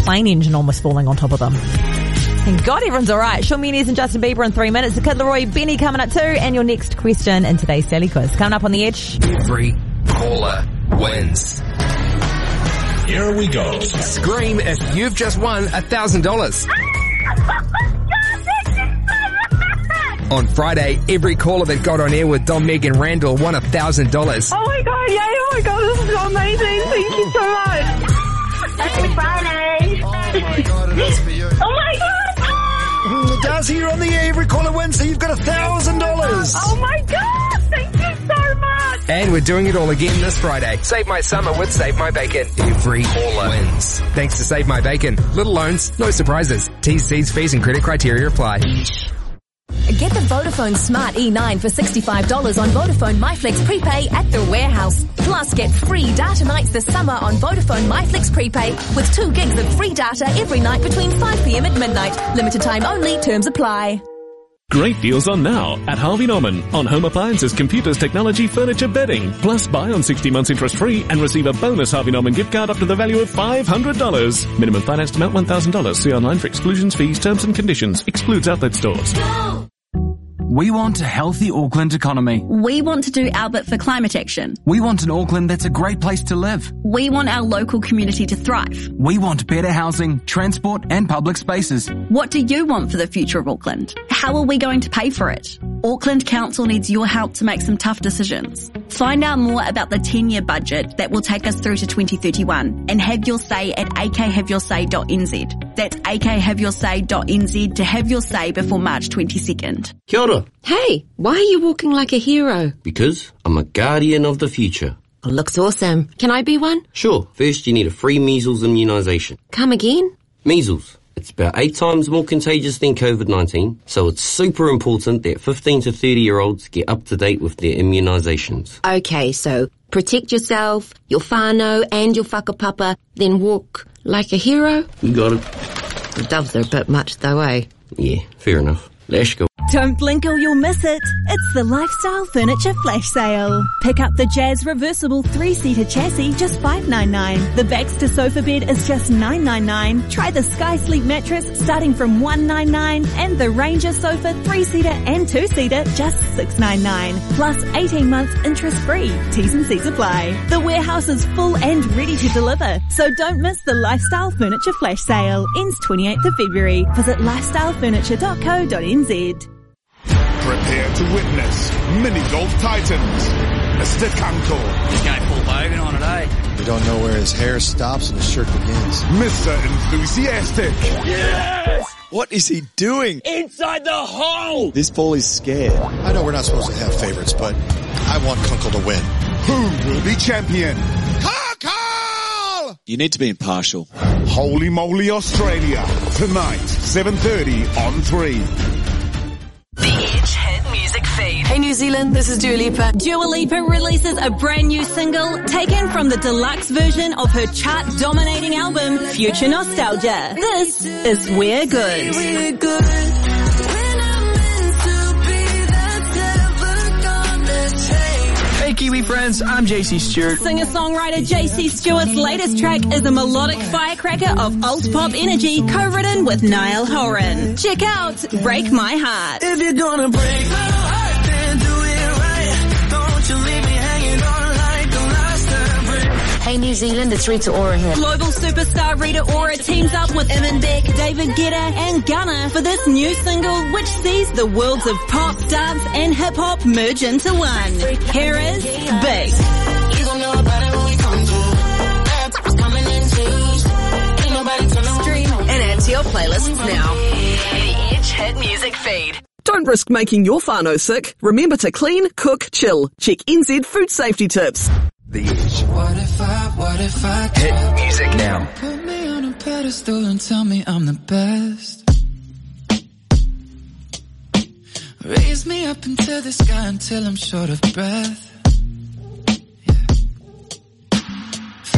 plane engine almost falling on top of them. Thank God everyone's alright. Shawn Mendes and Justin Bieber in three minutes. The Kid LAROI, Benee coming up too. And your next question in today's Sally Quiz. Coming up on the edge. Every caller wins. Here we go. Scream if you've just won a thousand dollars. On Friday, every caller that got on air with Dom Megan Randell won a thousand dollars. Oh my god, yay, oh my god, this is so amazing. Thank you so much. Happy Friday. Oh my god, mm, it is for you. Oh my god. Darcy, you're on the air. Every caller wins, so you've got a thousand dollars. Oh my god, thank you so much. And we're doing it all again this Friday. Save my summer with Save My Bacon. Every caller wins. Thanks to Save My Bacon. Little loans, no surprises. T's, C's, fees and credit criteria apply. Get the Vodafone Smart E9 for $65 on Vodafone MyFlex Prepay at the warehouse. Plus get free data nights this summer on Vodafone MyFlex Prepay with 2 gigs of free data every night between 5pm and midnight. Limited time only, terms apply. Great deals on now at Harvey Norman on home appliances, computers, technology, furniture, bedding. Plus buy on 60 months interest free and receive a bonus Harvey Norman gift card up to the value of $500. Minimum financed amount $1,000. See online for exclusions, fees, terms and conditions. Excludes outlet stores. We want a healthy Auckland economy. We want to do our bit for climate action. We want an Auckland that's a great place to live. We want our local community to thrive. We want better housing, transport and public spaces. What do you want for the future of Auckland? How are we going to pay for it? Auckland Council needs your help to make some tough decisions. Find out more about the 10-year budget that will take us through to 2031 and have your say at akhaveyoursay.nz. That's akhaveyoursay.nz to have your say before March 22nd. Kia ora. Hey, why are you walking like a hero? Because I'm a guardian of the future. Oh, looks awesome. Can I be one? Sure, first you need a free measles immunisation. Come again? Measles. It's about eight times more contagious than COVID-19, so it's super important that 15 to 30 year olds get up to date with their immunisations. Okay, so protect yourself, your whānau and your whakapapa, then walk like a hero? You got it. The doves are a bit much though, eh? Yeah, fair enough. Let's go. Don't blink or you'll miss it. It's the Lifestyle Furniture Flash Sale. Pick up the Jazz reversible three-seater chassis, just $5.99. The Baxter sofa bed is just $9.99. Try the Sky Sleep mattress starting from $1.99 and the Ranger sofa three-seater and two-seater just $6.99. Plus 18 months interest-free. T's and C's apply. The warehouse is full and ready to deliver. So don't miss the Lifestyle Furniture Flash Sale. Ends 28th of February. Visit lifestylefurniture.co.nz. Prepare to witness Mini Golf Titans. Mr. Kanko. He's going full Bogan on it, eh? We don't know where his hair stops and his shirt begins. Mr. Enthusiastic. Yes! What is he doing? Inside the hole! This bully's scared. I know we're not supposed to have favorites, but I want Kunkel to win. Who will be champion? You need to be impartial. Holey Moley Australia. Tonight, 7.30 on 3. Hey New Zealand, this is Dua Lipa. Dua Lipa releases a brand new single taken from the deluxe version of her chart-dominating album, Future Nostalgia. This is We're Good. Kiwi friends, I'm JC Stewart. Singer-songwriter JC Stewart's latest track is a melodic firecracker of alt pop energy co-written with Niall Horan. Check out Break My Heart. If you're gonna break my heart, New Zealand, it's Rita Ora here. Global superstar Rita Ora teams up with Imanbek, David Guetta and Gunna for this new single which sees the worlds of pop, dance and hip hop merge into one. Here is Big. Stream and add to your playlists now. The Edge Hit Music Feed. Don't risk making your whānau sick. Remember to clean, cook, chill. Check NZ food safety tips. The Edge. What if I, what if I Hit music now. Put me on a pedestal and tell me I'm the best. Raise me up into the sky until I'm short of breath.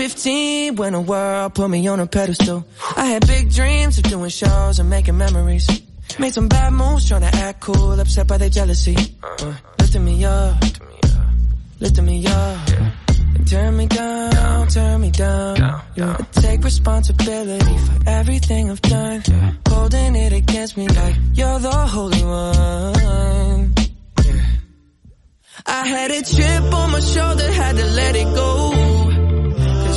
15 when the world put me on a pedestal. I had big dreams of doing shows and making memories. Made some bad moves trying to act cool, upset by their jealousy. Uh, lifting me up, lifting me up. Turn me down, turn me down. Yeah. I take responsibility for everything I've done. Holding it against me like you're the holy one. Yeah. I had a chip on my shoulder, had to let it go.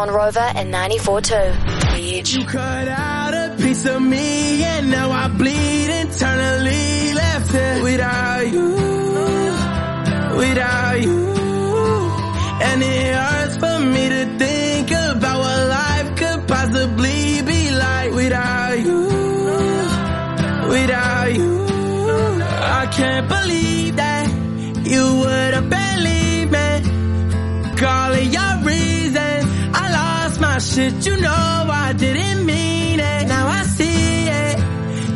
on Rover and 94.2. You cut out a piece of me and now I bleed internally left it without you, without you. And it hurts for me to think about what life could possibly be like without you, without you. I can't believe that you would have been shit, you know I didn't mean it. Now I see it.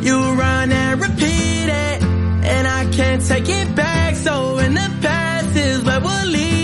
You run and repeat it. And I can't take it back, so in the past is where we'll leave.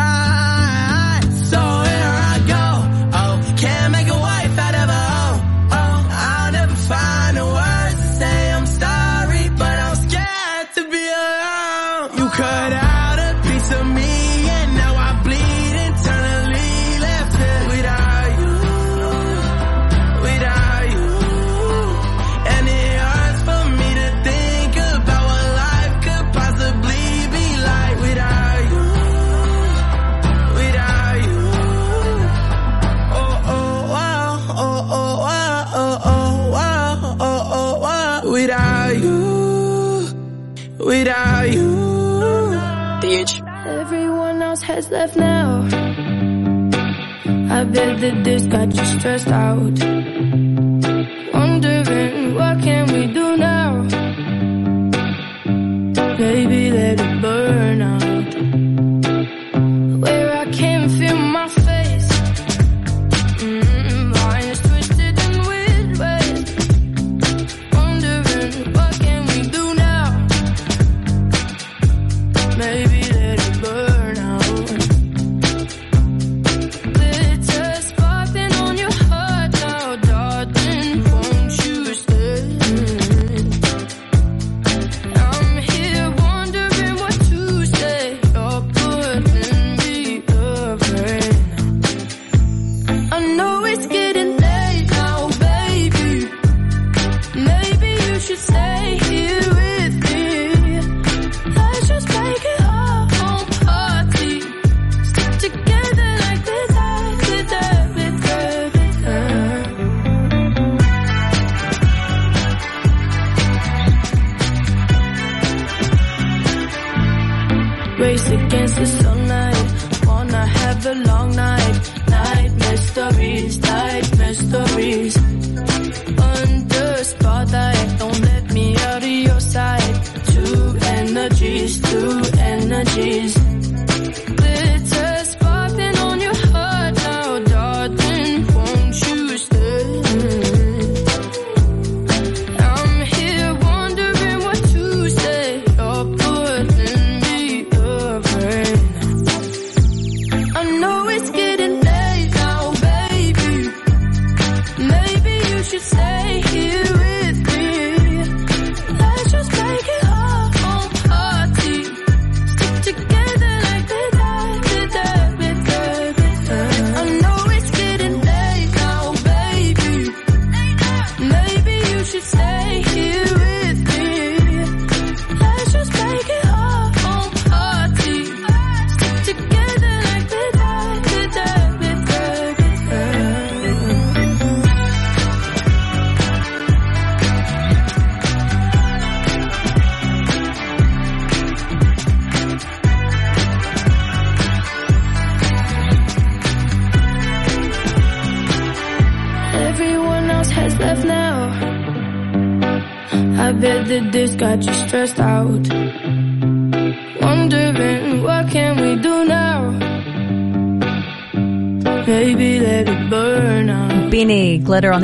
left now. I bet that this got you stressed out.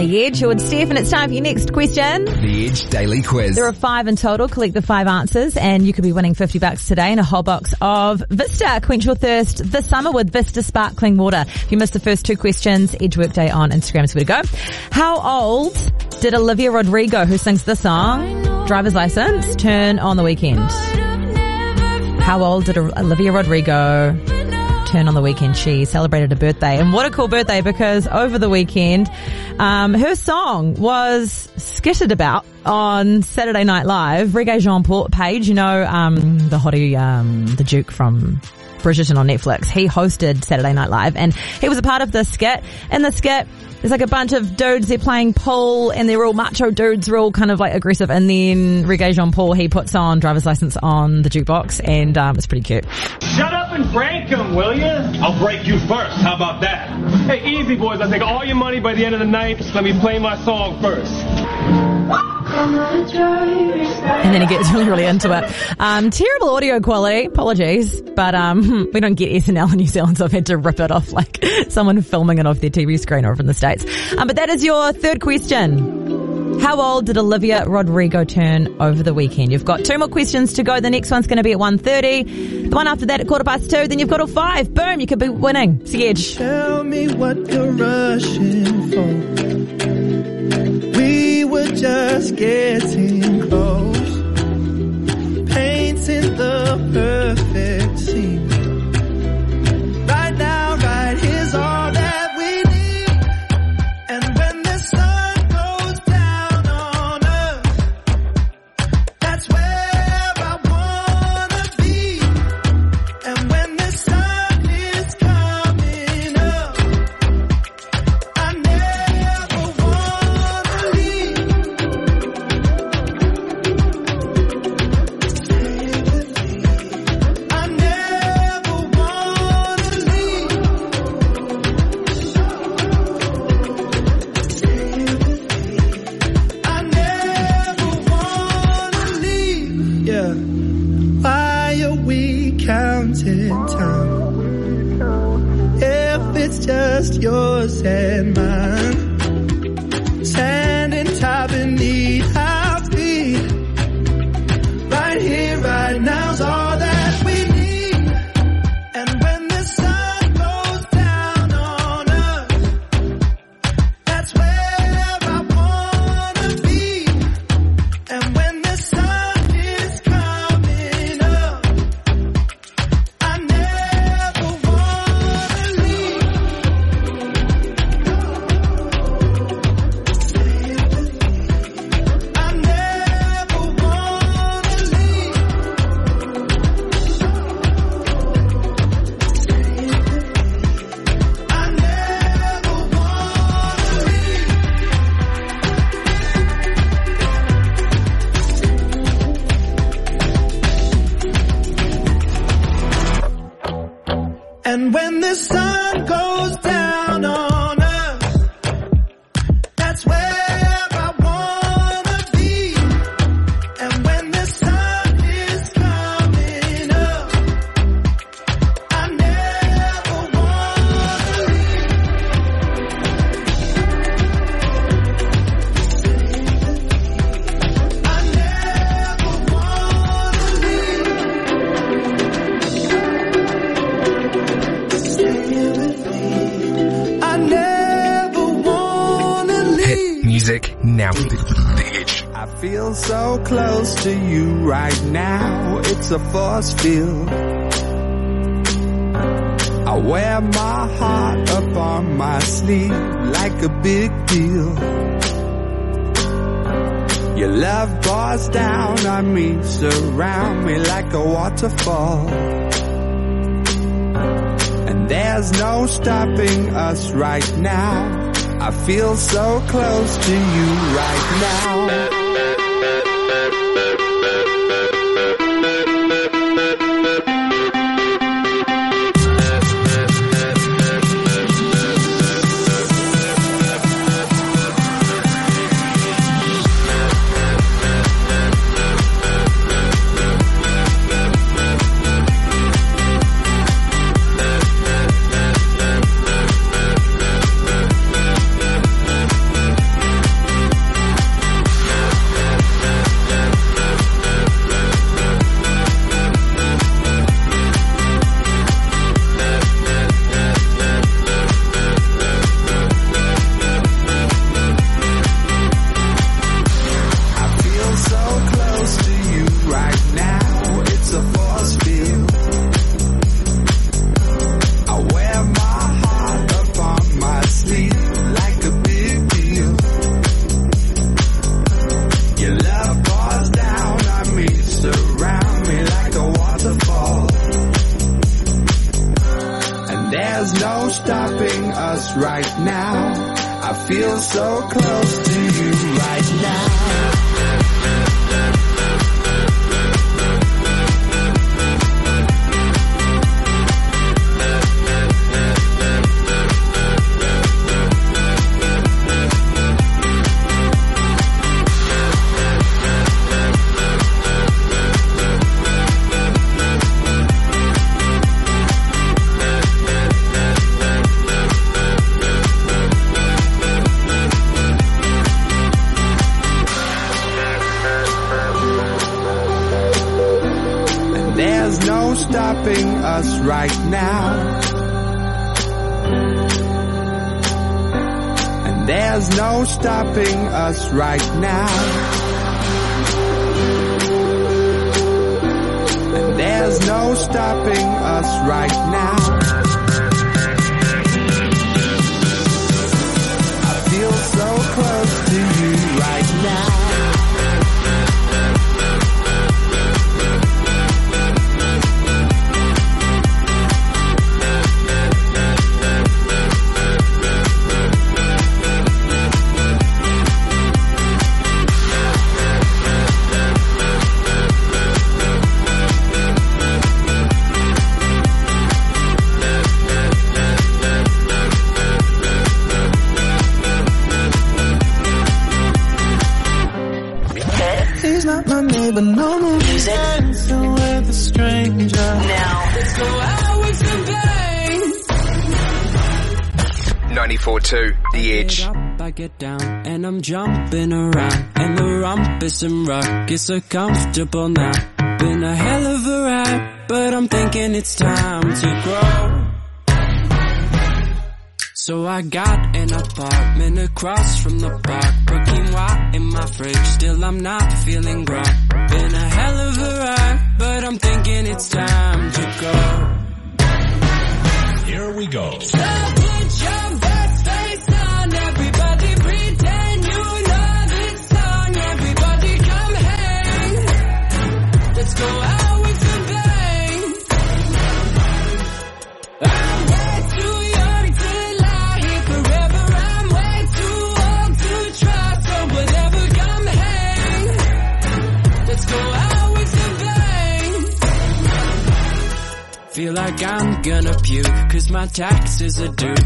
The edge. You're Steph, and it's time for your next question. The Edge Daily Quiz. There are five in total. Collect the five answers, and you could be winning 50 bucks today and a whole box of Vista. Quench your thirst this summer with Vista Sparkling Water. If you missed the first two questions, Edge Workday on Instagram is where to go. How old did Olivia Rodrigo, who sings the song Driver's License, turn on the weekend? How old did Olivia Rodrigo turn on the weekend? She celebrated a birthday. And what a cool birthday because over the weekend, um, her song was skittered about on Saturday Night Live. Regé-Jean Paul Page, you know, um, the hottie, um, the Duke from Bridgerton on Netflix. He hosted Saturday Night Live and he was a part of the skit. In the skit, there's like a bunch of dudes, they're playing pool and they're all macho dudes, they're all kind of like aggressive. And then Regé-Jean Paul, he puts on driver's license on the jukebox and um, it's pretty cute. Shut up and break them, will you? I'll break you first. How about that? Hey, easy boys. I'll take all your money by the end of the night. Just let me play my song first. And then he gets really, really into it. Um, terrible audio quality. Apologies. But, um, we don't get SNL in New Zealand, so I've had to rip it off like someone filming it off their TV screen over in the States. Um, but that is your third question. How old did Olivia Rodrigo turn over the weekend? You've got two more questions to go. The next one's going to be at 1.30. The one after that at quarter past two. Then you've got all five. Boom, you could be winning. See you, Edge. Tell me what you're rushing for. We were just getting close. Painting the perfect scene. so comfortable now. Been a hell of a ride, but I'm thinking it's time to grow. So I got an apartment across from the park, cooking white in my fridge. Still I'm not feeling right. residue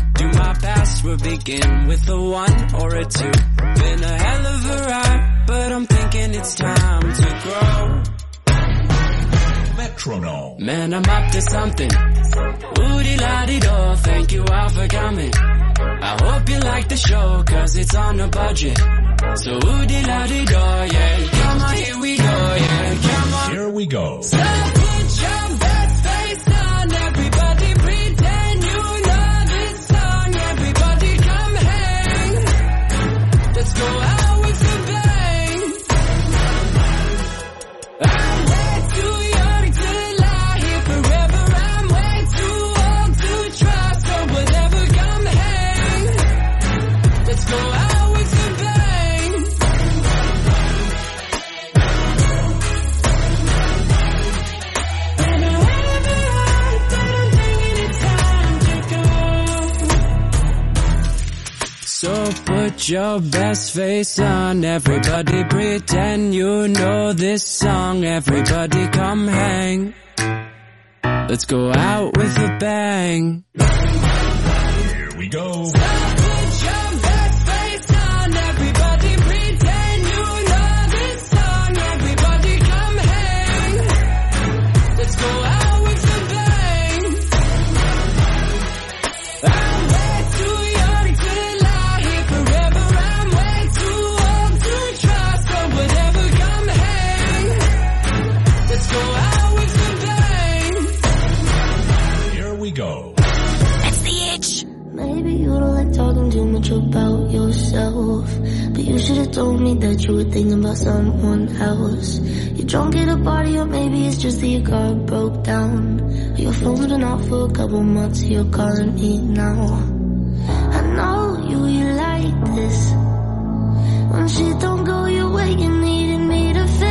everybody yourself. But you should have told me that you were thinking about someone else. You're drunk at a party, or maybe it's just that your car broke down. Your phone's been off for a couple months, you're calling me now. I know you, you like this. When shit don't go your way, you needed me to fix.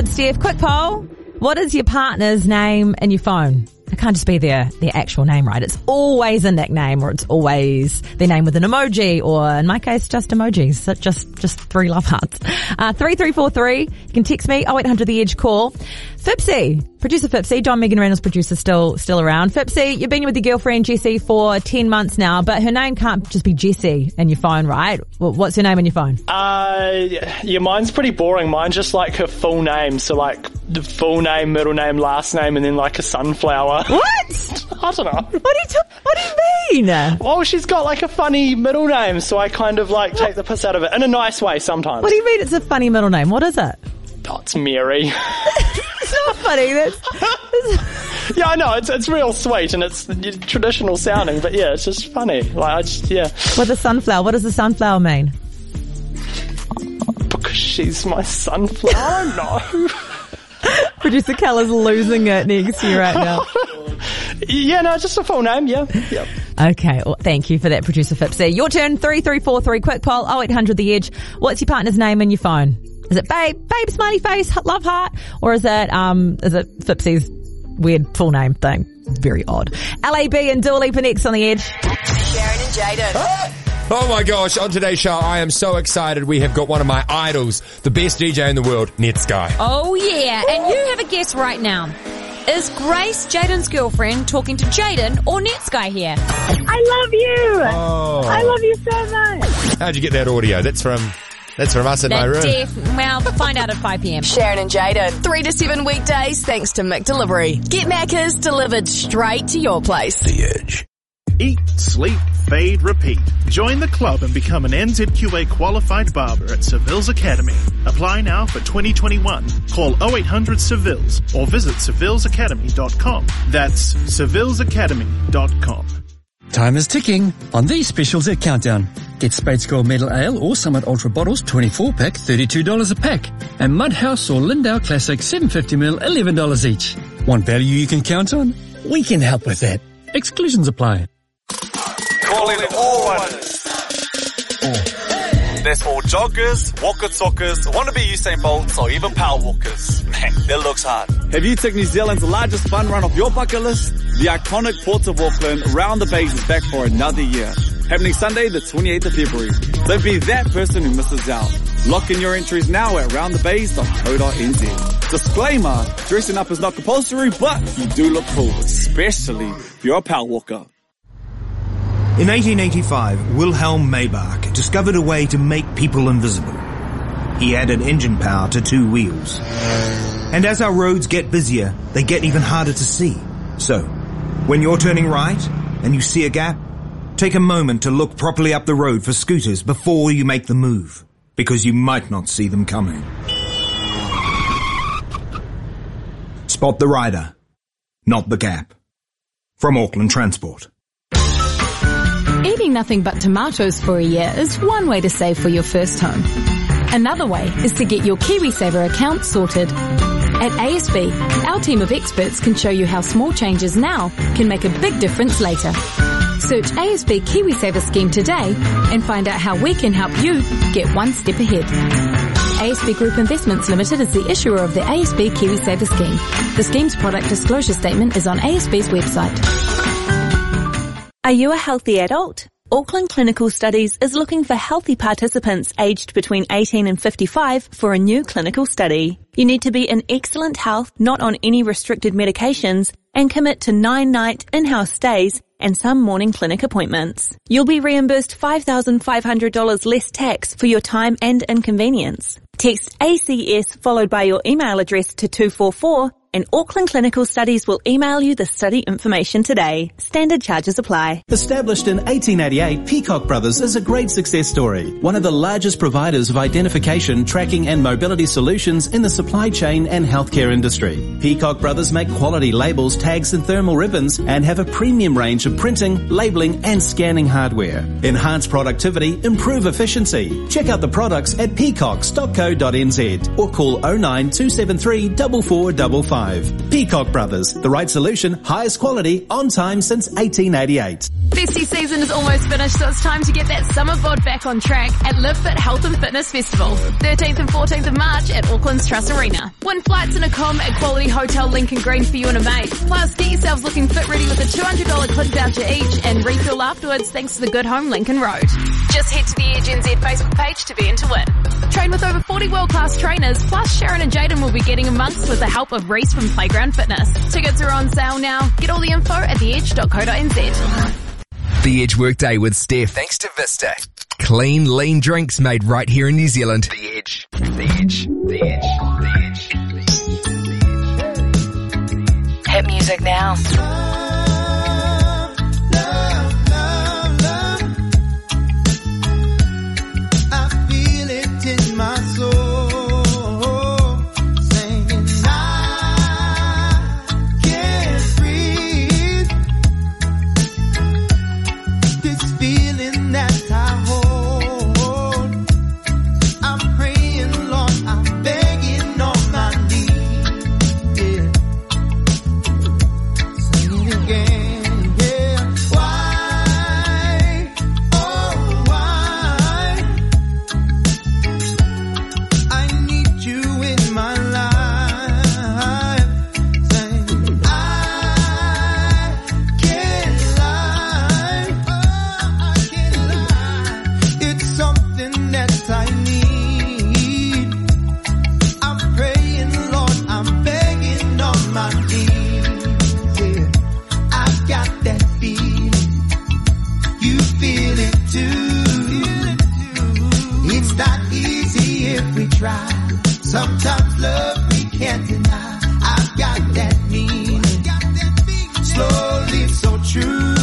And Steph. Quick poll. What is your partner's name in your phone? It can't just be their, their actual name, right? It's always a nickname or it's always their name with an emoji or in my case, just emojis. Just, just three love hearts. Uh, 3343. You can text me 0800 the edge call. Fipsy. Producer Fipsy. Don Megan Reynolds producer still, still around. Fipsy, you've been with your girlfriend Jessie for 10 months now, but her name can't just be Jessie in your phone, right? What's her name in your phone? Uh, yeah, mine's pretty boring. Mine's just like her full name. So like the full name, middle name, last name, and then like a sunflower. What? I don't know. What do you What do you mean? Well, she's got like a funny middle name, so I kind of like take the piss out of it in a nice way sometimes. What do you mean it's a funny middle name? What is it? It's Mary. it's not funny. That's, yeah, I know. It's it's real sweet and it's traditional sounding, but yeah, it's just funny. Like I just yeah. With a sunflower. What does the sunflower mean? Because she's my sunflower. Know. Producer Keller's losing it next year right now. yeah, no, just a full name. Yeah. Yep. Okay, well, thank you for that, producer Fipsy. Your turn, 3343, quick poll, 0800 the edge. What's your partner's name and your phone? Is it babe, babe, smiley face, love heart? Or is it, um, is it Fipsy's weird full name thing? Very odd. LAB and Dua Lipa next on the edge. Sharon and Jaden. Oh my gosh, on today's show, I am so excited. We have got one of my idols, the best DJ in the world, Netsky. Oh yeah, and you have a guess right now. Is Grace Jaden's girlfriend talking to Jaden or Netsky here? I love you. Oh. I love you so much. How'd you get that audio? That's from, that's from us in my room. def- well, find out at 5 p.m. Sharon and Jaden, 3 to 7 weekdays thanks to McDelivery. Get Macca's delivered straight to your place. The Edge. Eat, sleep, fade, repeat. Join the club and become an NZQA qualified barber at Servilles Academy. Apply now for 2021. Call 0800 Servilles or visit servillesacademy.com. That's servillesacademy.com. Time is ticking on these specials at Countdown. Get Speight's Gold Medal Ale or Summit Ultra bottles 24 pack, $32 a pack. And Mudhouse or Lindauer Classic 750ml, $11 each. Want value you can count on? We can help with that. Exclusions apply. Calling all runners. That's for joggers, walker talkers, wannabe Usain Bolts, or even power walkers. Man, that looks hard. Have you ticked New Zealand's largest fun run off your bucket list? The iconic Port of Auckland Round the Bays is back for another year. Happening Sunday the 28th of February. Don't be that person who misses out. Lock in your entries now at roundthebays.co.nz. Disclaimer, dressing up is not compulsory, but you do look cool, especially if you're a power walker. In 1885, Wilhelm Maybach discovered a way to make people invisible. He added engine power to two wheels. And as our roads get busier, they get even harder to see. So, when you're turning right and you see a gap, take a moment to look properly up the road for scooters before you make the move, because you might not see them coming. Spot the rider, not the gap. From Auckland Transport. Eating nothing but tomatoes for a year is one way to save for your first home. Another way is to get your KiwiSaver account sorted. At ASB, our team of experts can show you how small changes now can make a big difference later. Search ASB KiwiSaver scheme today and find out how we can help you get one step ahead. ASB Group Investments Limited is the issuer of the ASB KiwiSaver scheme. The scheme's product disclosure statement is on ASB's website. Are you a healthy adult? Auckland Clinical Studies is looking for healthy participants aged between 18 and 55 for a new clinical study. You need to be in excellent health, not on any restricted medications, and commit to nine night in-house stays and some morning clinic appointments. You'll be reimbursed $5,500 less tax for your time and inconvenience. Text ACS followed by your email address to 244 and Auckland Clinical Studies will email you the study information today. Standard charges apply. Established in 1888, Peacock Brothers is a great success story. One of the largest providers of identification, tracking and mobility solutions in the supply chain and healthcare industry. Peacock Brothers make quality labels, tags and thermal ribbons and have a premium range of printing, labeling and scanning hardware. Enhance productivity, improve efficiency. Check out the products at peacocks.co.nz or call 09273 4455. Peacock Brothers, the right solution, highest quality, on time since 1888. Festy season is almost finished, so it's time to get that summer bod back on track at Live Fit Health and Fitness Festival, 13th and 14th of March at Auckland's Trusts Arena. Win flights and a com at Quality Hotel Lincoln Green for you and a mate. Plus, get yourselves looking fit ready with a $200 click voucher each and refill afterwards thanks to the Good Home Lincoln Road. Just head to the Edge NZ Facebook page to be in to win. Train with over 40 world-class trainers, plus Sharon and Jaden will be getting amongst with the help of Reese from Playground Fitness. Tickets are on sale now. Get all the info at theedge.co.nz. The Edge Workday with Steph. Thanks to Vista. Clean, lean drinks made right here in New Zealand. The Edge. The Edge. The Edge. The Edge. Hit music now. Try. Sometimes love we can't deny. I've got that meaning. Slowly so true.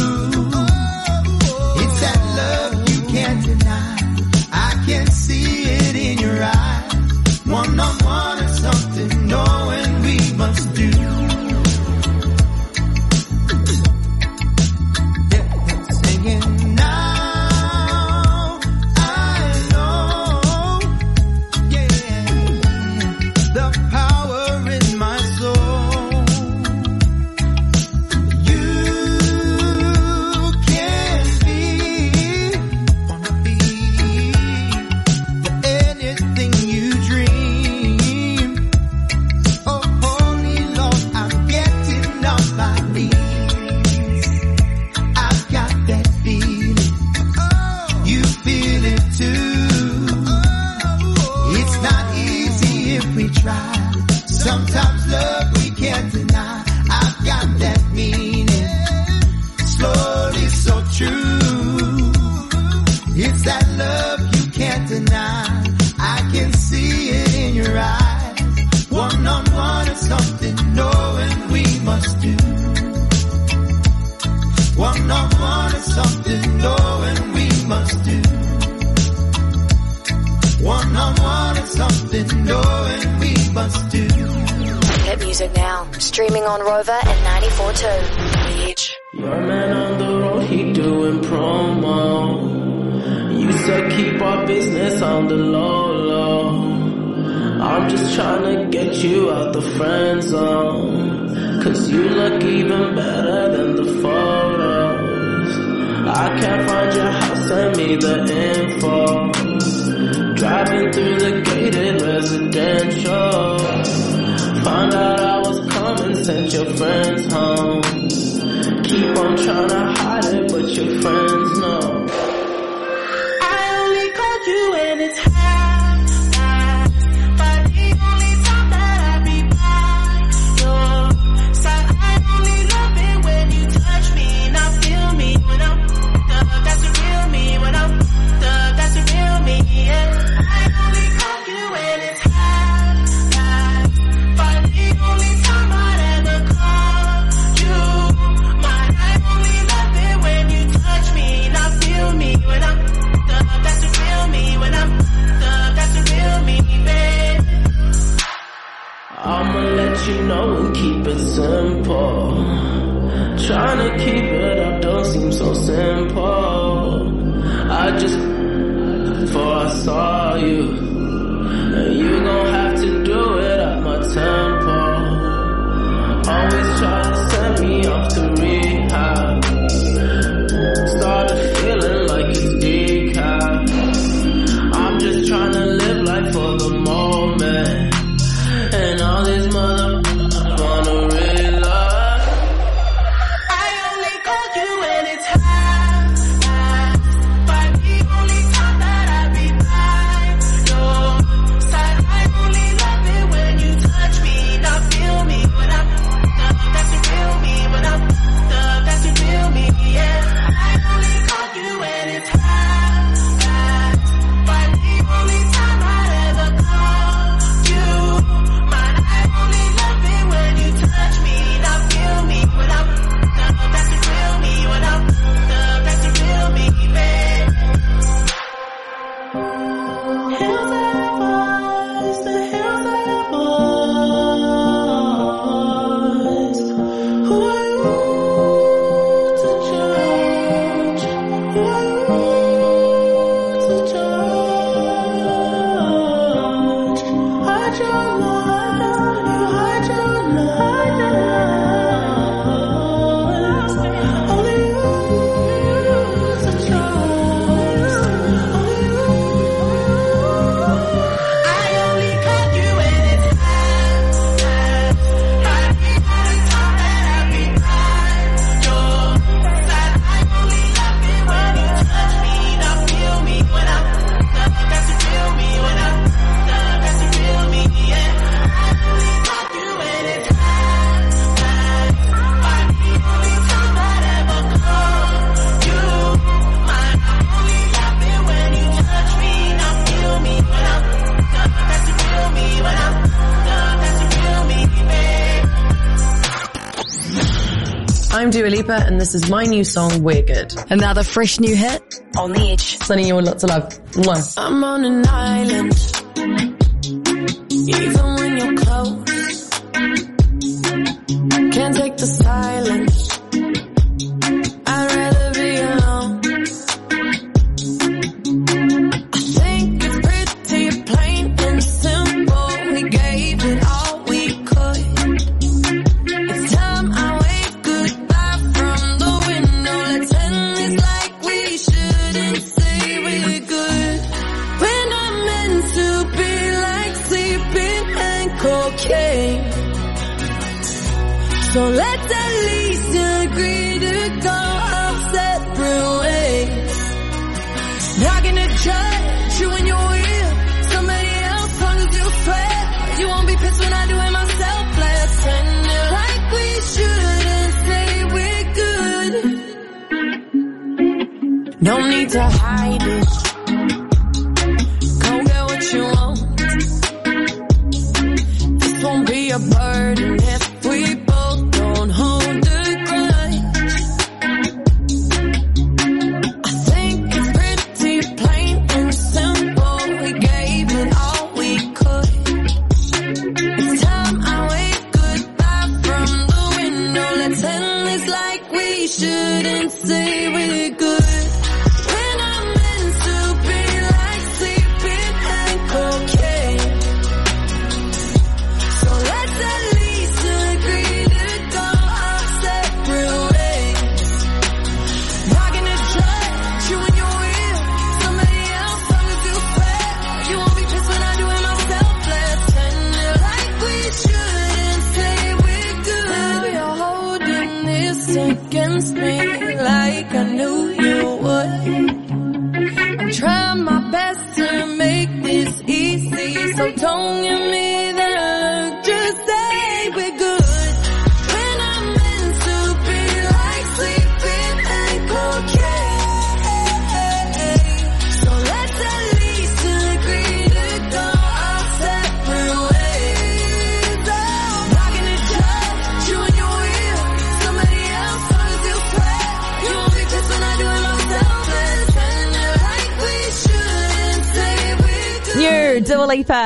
and this is my new song, We're Good. Another fresh new hit on the edge. Sending you all lots of love. Mwah. I'm on an island.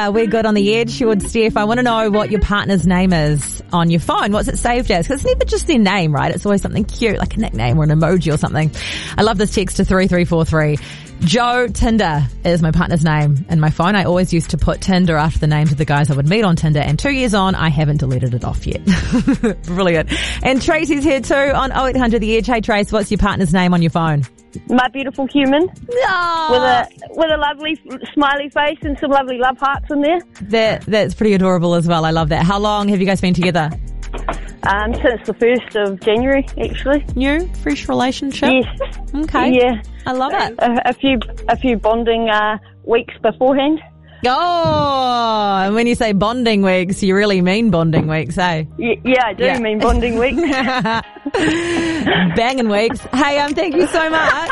Lipa, we're good on the edge. Would Steph, I want to know what your partner's name is on your phone. What's it saved as? Because it's never just their name, right? It's always something cute, like a nickname or an emoji or something. I love this text to 3343. Joe Tinder is my partner's name in my phone. I always used to put Tinder after the names of the guys I would meet on Tinder and two years on, I haven't deleted it off yet. Brilliant. And Tracy's here too on 0800 The Edge. Hey Trace, what's your partner's name on your phone? My beautiful human. Ah. With a with a lovely smiley face and some lovely love hearts in there. That, that's pretty adorable as well. I love that. How long have you guys been together? Um, since the first of January, actually. New, fresh relationship. Yes. Okay. Yeah. I love it. A, a few a few bonding uh, weeks beforehand. Oh, and when you say bonding weeks, you really mean bonding weeks, eh? Y- yeah, I do Yeah. mean bonding weeks. Banging weeks. Hey, um, thank you so much.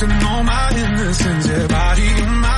Losing all my innocence. Yeah, body on my,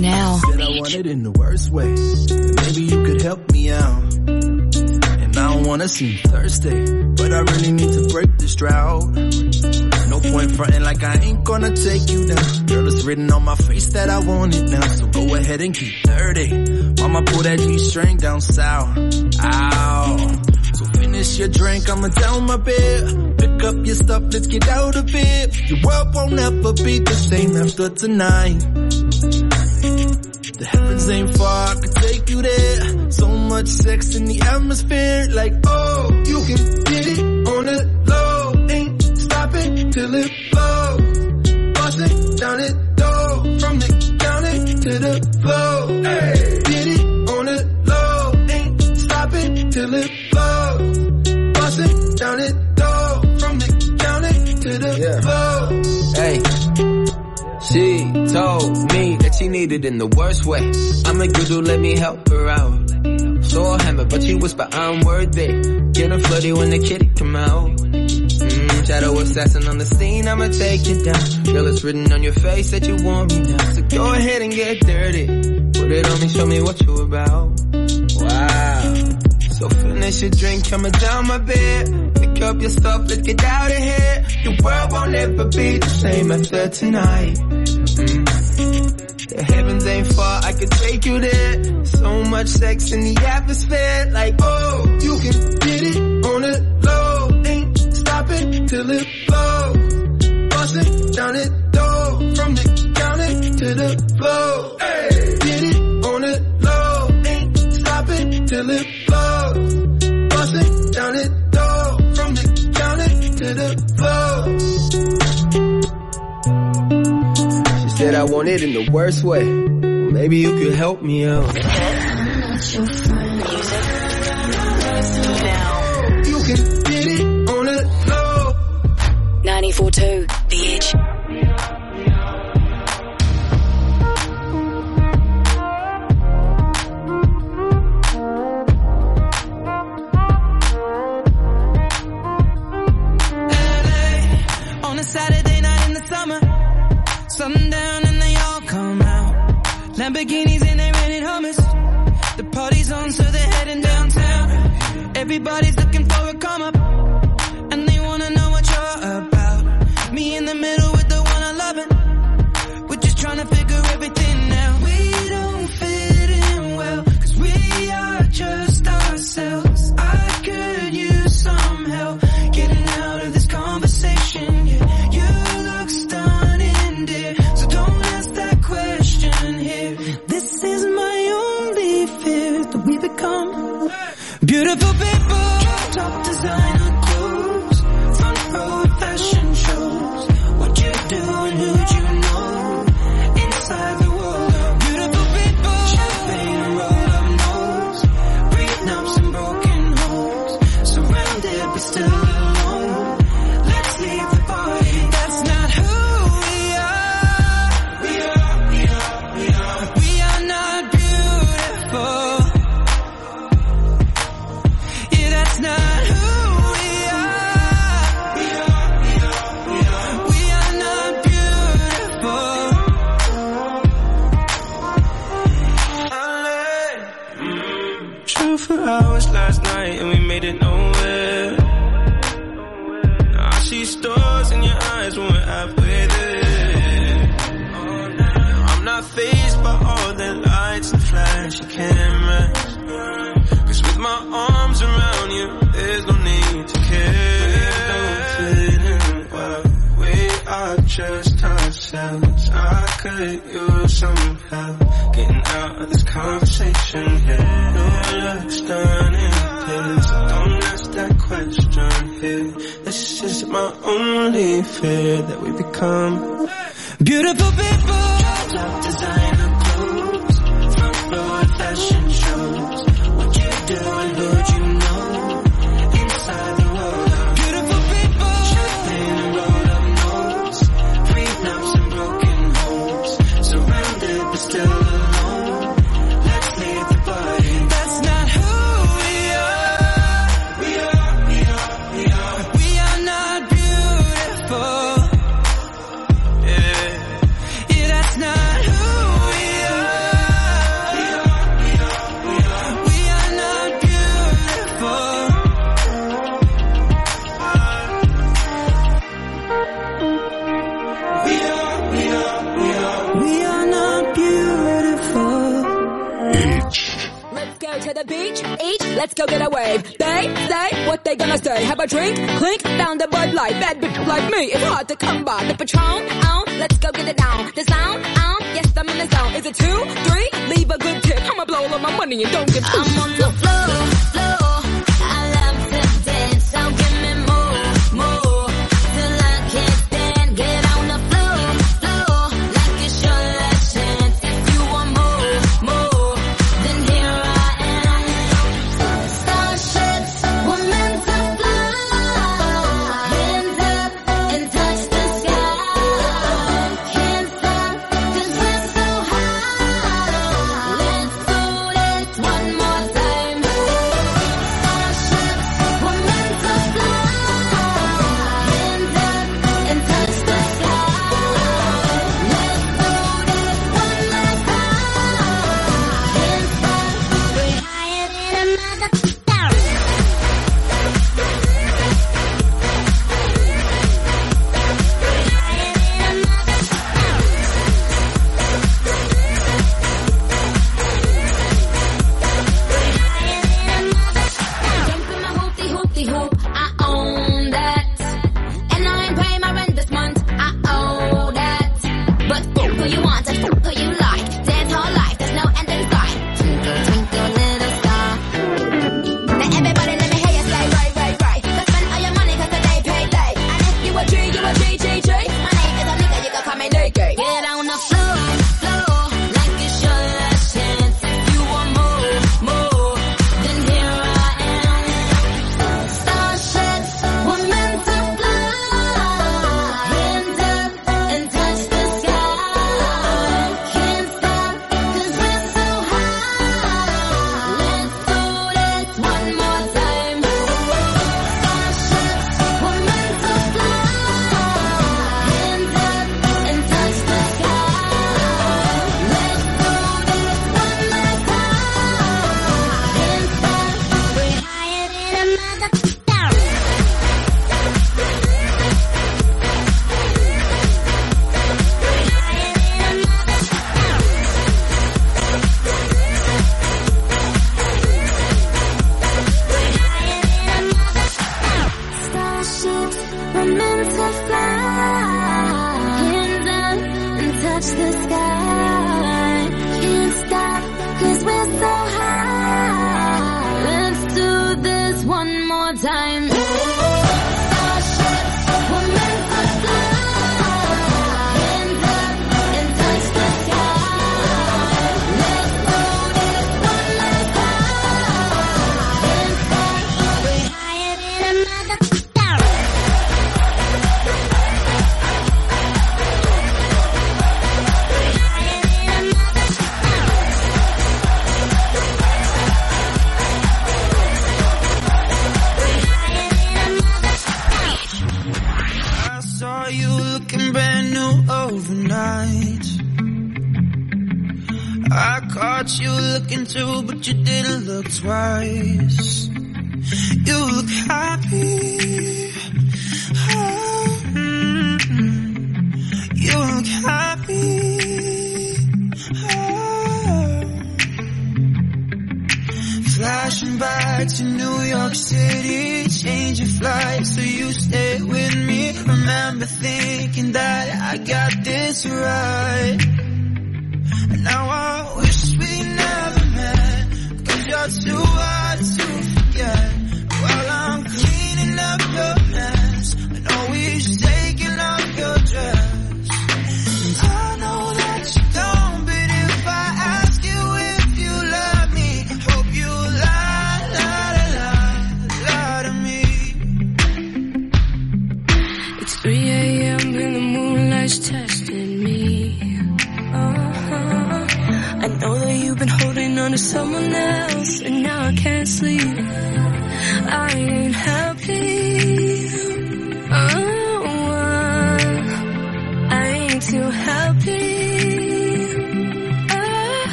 Now. Said I want it in the worst way. Maybe you could help me out. And I don't wanna seem thirsty, but I really need to break this drought. No point fronting like I ain't gonna take you down. Girl, it's written on my face that I want it now. So go ahead and keep 30. Mama pull that G string down south. Ow. So finish your drink, I'ma down my bed. Pick up your stuff, let's get out of it. Your world won't ever be the same after tonight. Ain't far, I could take you there. So much sex in the atmosphere, like oh, you can get it on the low. Ain't stopping till it treated in the worst way. I'm a doodle, let me help her out. So I'll hammer, but she whisper, I'm worthy. Gettin' flirty when the kitty come out. Mm, shadow assassin on the scene, I'ma take you down. Girl, it's written on your face that you want me now. So go ahead and get dirty. Put it on me, show me what you about. Wow. So finish your drink, come down my bed. Pick up your stuff, let's get out of here. Your world won't ever be the same after tonight. Mm. Heavens ain't far, I could take you there. So much sex in the atmosphere, like oh, you can get it on the low, ain't stopping till it I want it in the worst way. Maybe you could help me out. You can get it on the 94.2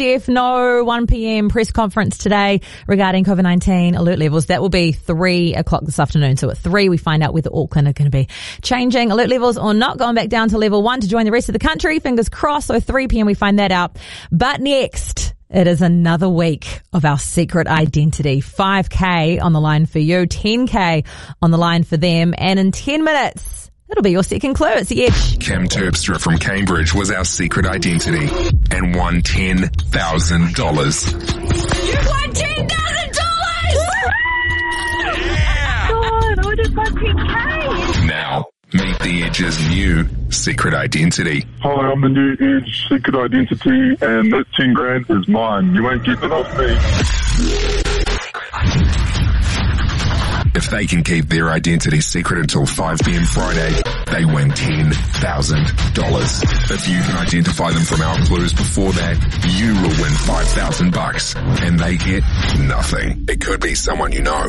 stiff. No 1 p.m. press conference today regarding COVID-19 alert levels. That will be three o'clock this afternoon. So at three, we find out whether Auckland are going to be changing alert levels or not, going back down to level one to join the rest of the country. Fingers crossed. So 3 p.m. we find that out. But next. It is another week of our secret identity. 5K on the line for you, 10K on the line for them. And in 10 minutes, It'll be your second clue. It's the edge. Cam Terpstra from Cambridge was our secret identity and won ten thousand dollars. You won ten thousand dollars! God, I just won ten k. Now. Meet the Edge's new secret identity. Hi, I'm the new Edge secret identity, and that 10 grand is mine. You won't get it off me. If they can keep their identity secret until 5pm Friday, they win $10,000. If you can identify them from our clues before that, you will win 5,000 bucks and they get nothing. It could be someone you know.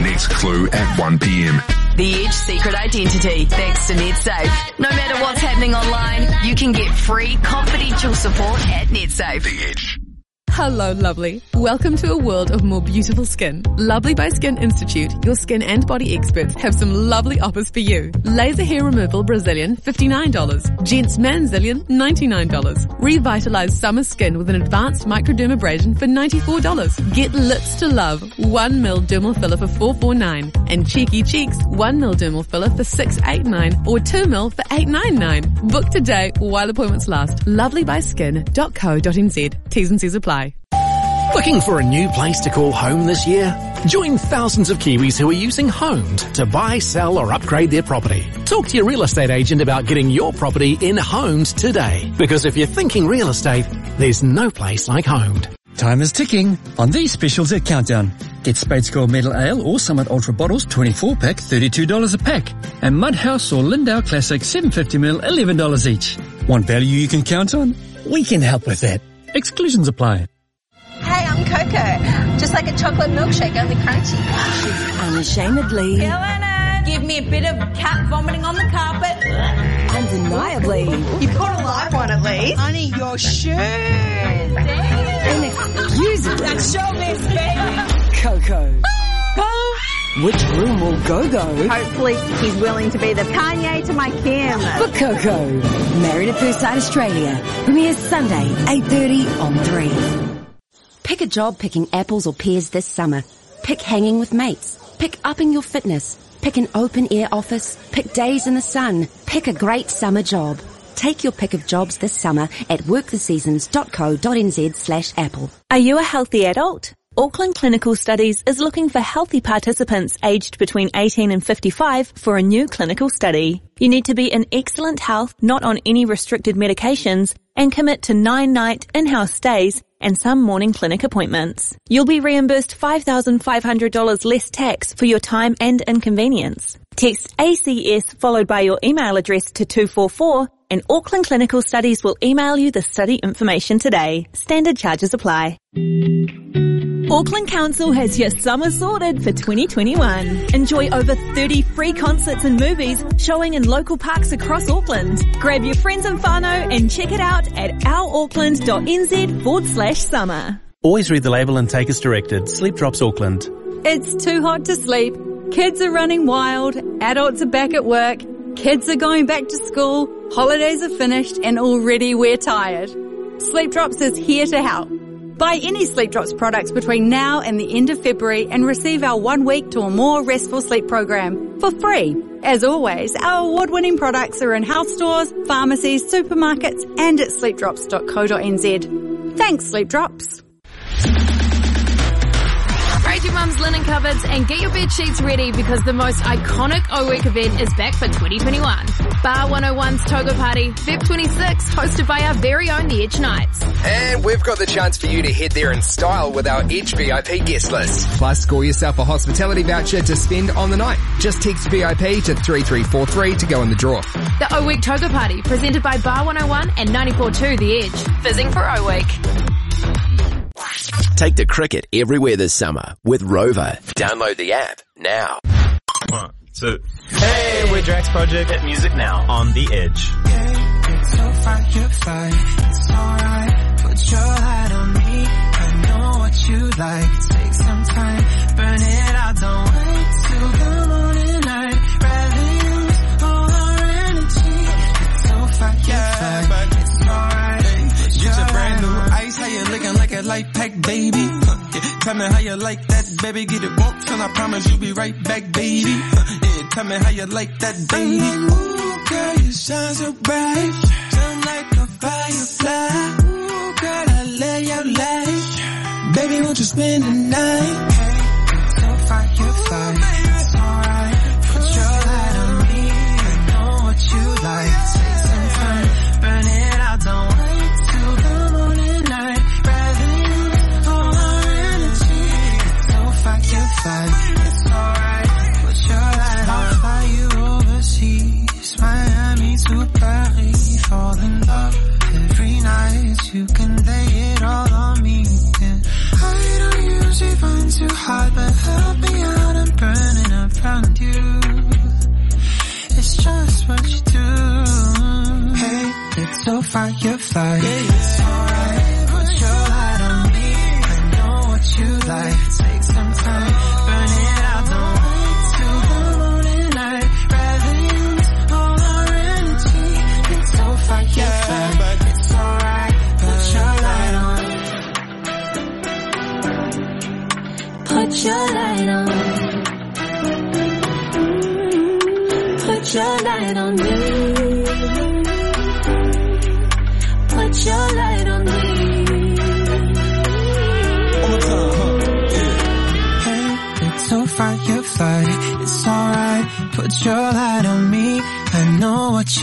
Next clue at 1pm. The Edge secret identity, thanks to NetSafe. No matter what's happening online, you can get free confidential support at NetSafe. The Edge. Hello, lovely. Welcome to a world of more beautiful skin. Lovely by Skin Institute, your skin and body experts have some lovely offers for you. Laser hair removal Brazilian, $59. Gents Manzilian, $99. Revitalize summer skin with an advanced microdermabrasion for $94. Get lips to love, 1 mil dermal filler for 449. And cheeky cheeks, 1 mil dermal filler for 689 or 2 mil for 899. Book today while appointments last. Lovelybyskin.co.nz. T's and C's apply. Looking for a new place to call home this year? Join thousands of Kiwis who are using Homed to buy, sell or upgrade their property. Talk to your real estate agent about getting your property in Homed today. Because if you're thinking real estate, there's no place like Homed. Time is ticking on these specials at Countdown. Get Speight's Gold Medal Ale or Summit Ultra bottles 24 pack $32 a pack and Mudhouse or Lindauer Classic 750ml $11 each. Want value you can count on? We can help with that. Exclusions apply. Hey, I'm Coco. Just like a chocolate milkshake, only crunchy. She's Unashamedly. Killing it. Give me a bit of cat vomiting on the carpet. Undeniably. You caught a live one at least. Honey, your shirt. Inexcusable. That's showbiz, baby. Coco. Which room will Go-Go? Hopefully, he's willing to be the Kanye to my Kim. For Coco. Married at First Sight Australia. Premieres Sunday, 8.30 on 3. Pick a job picking apples or pears this summer. Pick hanging with mates. Pick upping your fitness. Pick an open air office. Pick days in the sun. Pick a great summer job. Take your pick of jobs this summer at worktheseasons.co.nz slash apple. Are you a healthy adult? Auckland Clinical Studies is looking for healthy participants aged between 18 and 55 for a new clinical study. You need to be in excellent health, not on any restricted medications, and commit to nine night in-house stays and some morning clinic appointments. You'll be reimbursed $5,500 less tax for your time and inconvenience. Text ACS followed by your email address to 244 and Auckland Clinical Studies will email you the study information today. Standard charges apply. Auckland Council has your summer sorted for 2021. Enjoy over 30 free concerts and movies showing in local parks across Auckland. Grab your friends and whānau and check it out at ourauckland.nz forward slash summer. Always read the label and take as directed. Sleep Drops Auckland. It's too hot to sleep. Kids are running wild. Adults are back at work. Kids are going back to school. Holidays are finished and already we're tired. Sleep Drops is here to help. Buy any Sleep Drops products between now and the end of February and receive our one week to a more restful sleep program for free. As always, our award-winning products are in health stores, pharmacies, supermarkets and at sleepdrops.co.nz. Thanks Sleep Drops. Your mum's linen cupboards and get your bed sheets ready because the most iconic O Week event is back for 2021. Bar 101's Toga Party, Feb 26, hosted by our very own The Edge Nights. And we've got the chance for you to head there in style with our Edge VIP guest list. Plus, score yourself a hospitality voucher to spend on the night. Just text VIP to 3343 to go in the draw. The O Week Toga Party, presented by Bar 101 and 94.2 The Edge. Fizzing for O Week. Take the cricket everywhere this summer with Rover. Download the app now. One, two. Hey, we're Drax Project at Music Now on The Edge. It's so fine, you're fine. It's alright. Put your heart on me. I know what you like. Like pack, baby? Huh, yeah, tell me how you like that, baby. Get it once and I promise you'll be right back, baby. Huh, yeah, tell me how you like that, baby. Ooh, girl, you shine so bright. Shine like a firefly. Ooh, girl, I love your light. Baby, won't you spend the night? Fall in love every night. You can lay it all on me. Yeah. I don't usually find too hard, but help me out. I'm burning around you. It's just what you do. Hey, little firefly. It's alright.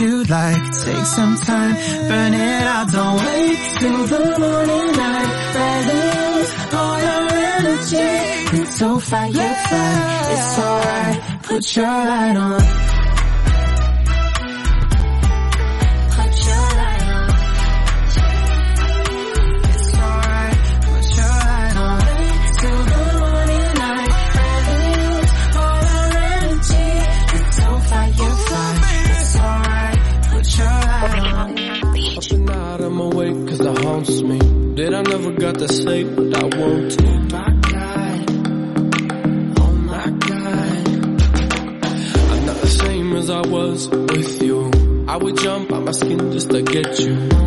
What like. Take some time, burn it out. Don't wait till the morning light. Rather all your energy. Little firefly, it's alright. Put your light on. Got to sleep, but I want to. My God. Oh my God. I'm not the same as I was with you. I would jump out my skin just to get you.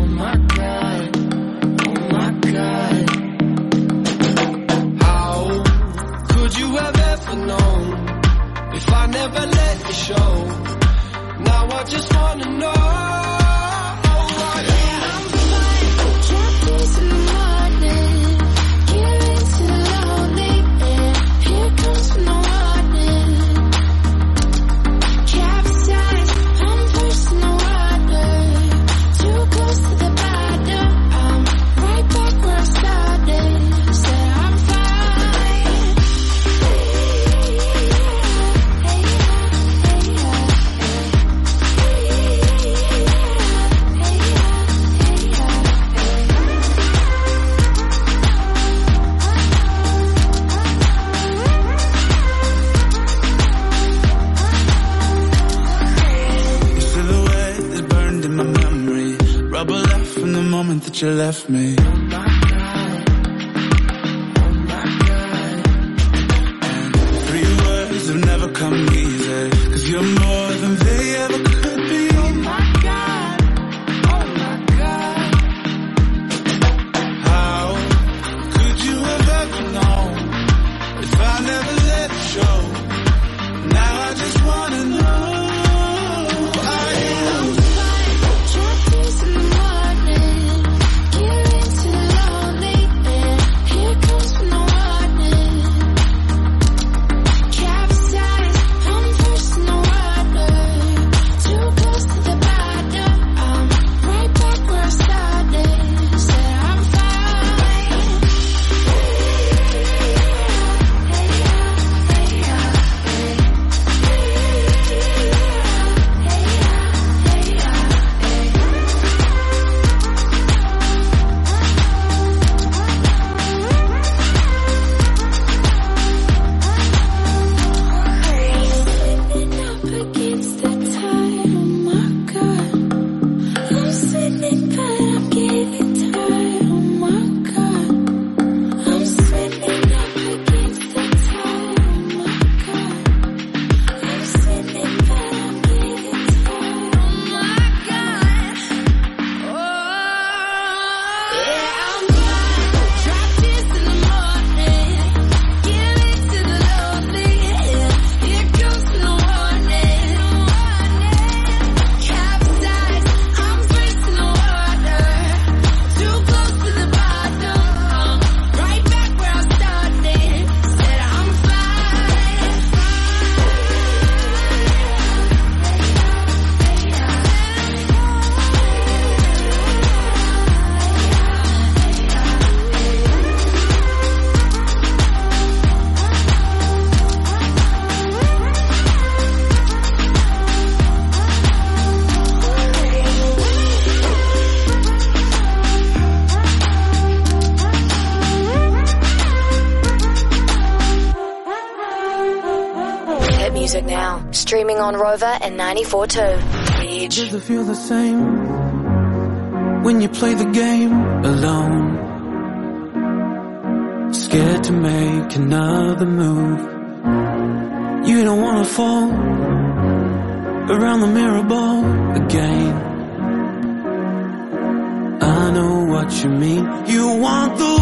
Does it feel the same when you play the game alone? Scared to make another move. You don't wanna fall around the mirror ball again. I know what you mean. You want the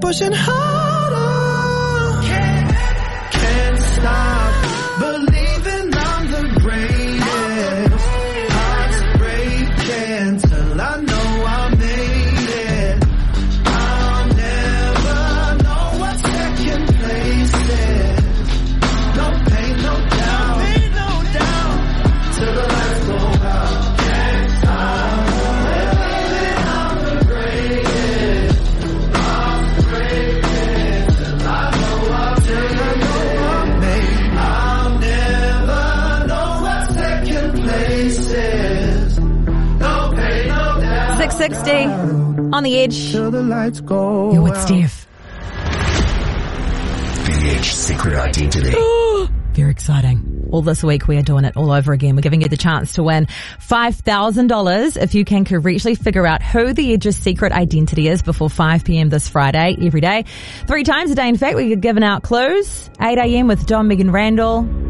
pushing hard. Lights go You're with out. Steph. The Secret Identity. Very exciting. All this week we are doing it all over again. We're giving you the chance to win $5,000 if you can correctly figure out who the Edge's secret identity is before 5pm this Friday, every day. Three times a day, in fact, we're giving out clues. 8am with Dom Meg and Randell.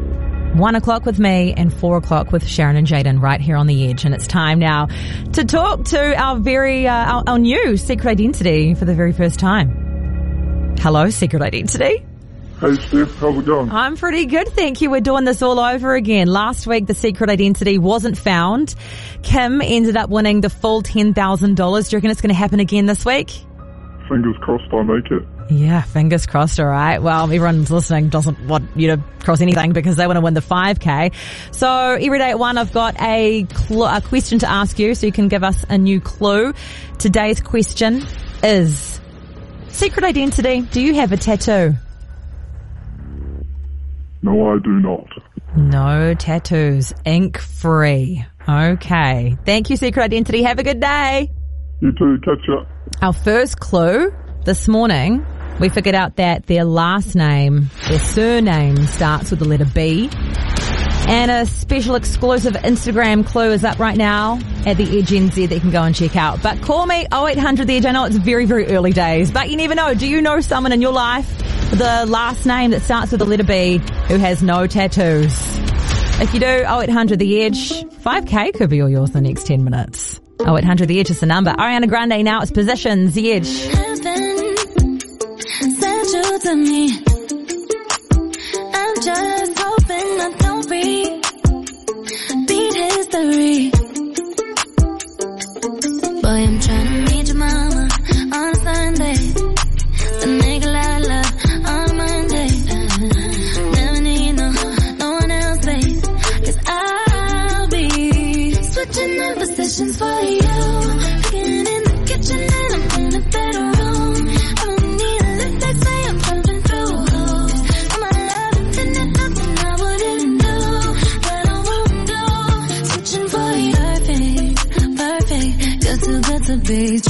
One o'clock with me and four o'clock with Sharon and Jaden right here on the edge. And it's time now to talk to our very, uh, our, our new secret identity for the very first time. Hello, secret identity. Hey Steph, how's it going? I'm pretty good, thank you. We're doing this all over again. Last week, the secret identity wasn't found. Kim ended up winning the full $10,000. Do you reckon it's going to happen again this week? Fingers crossed I make it. Yeah, fingers crossed, all right. Well, everyone's listening doesn't want you to cross anything because they want to win the 5K. So every day at one, I've got a, cl- a question to ask you so you can give us a new clue. Today's question is, secret identity, do you have a tattoo? No, I do not. No tattoos, ink free. Okay. Thank you, Secret Identity. Have a good day. You too, catch ya. Our first clue this morning, we figured out that their last name, their surname starts with the letter B. And a special exclusive Instagram clue is up right now at the Edge NZ that you can go and check out. But call me 0800 The Edge. I know it's very, very early days, but you never know. Do you know someone in your life with the last name that starts with the letter B who has no tattoos? If you do, 0800 The Edge. 5K could be all yours in the next 10 minutes. 0800 The Edge is the number. Ariana Grande now it's positions. The Edge. To me. I'm just hoping I don't repeat history. Boy, I'm trying to meet your mama on Sunday. Too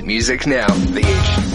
music now. The.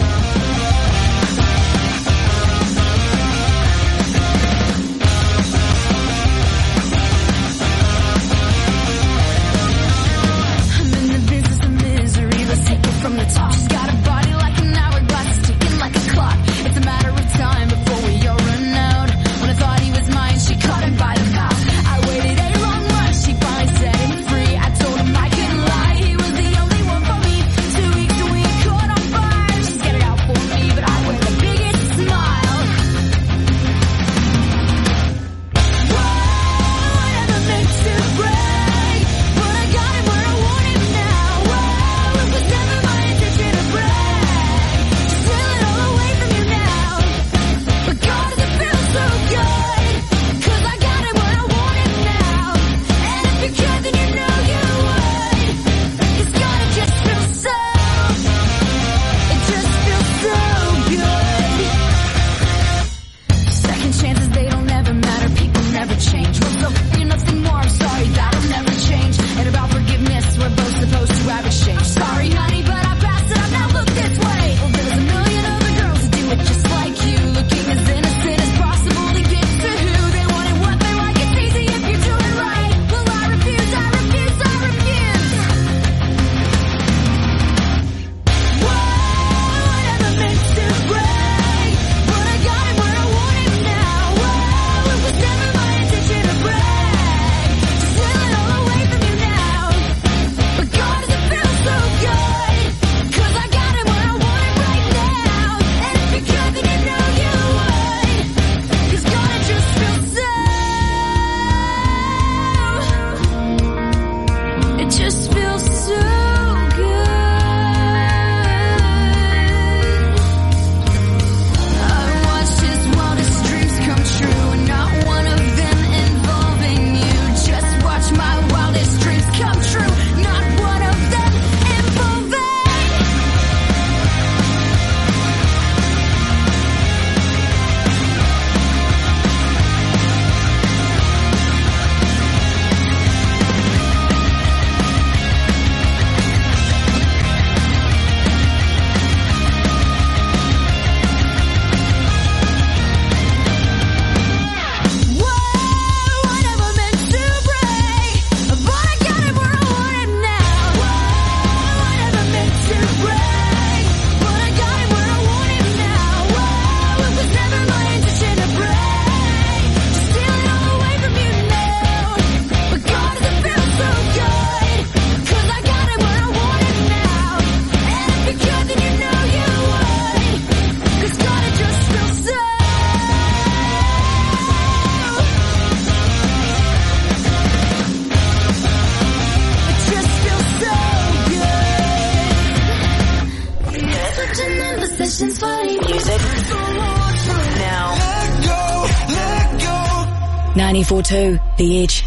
94.2 The Edge.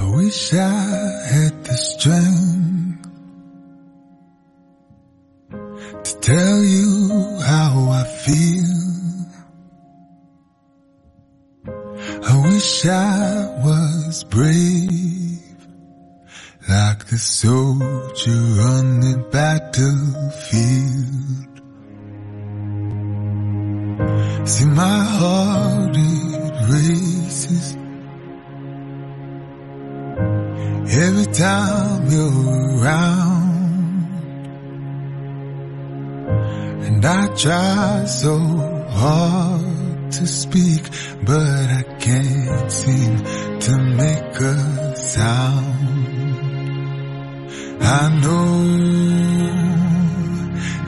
I wish I had the strength to tell you how I feel. I wish I was brave, like the soldier on the battlefield. See my heart it raves. Every time you're around, and I try so hard to speak, but I can't seem to make a sound. I know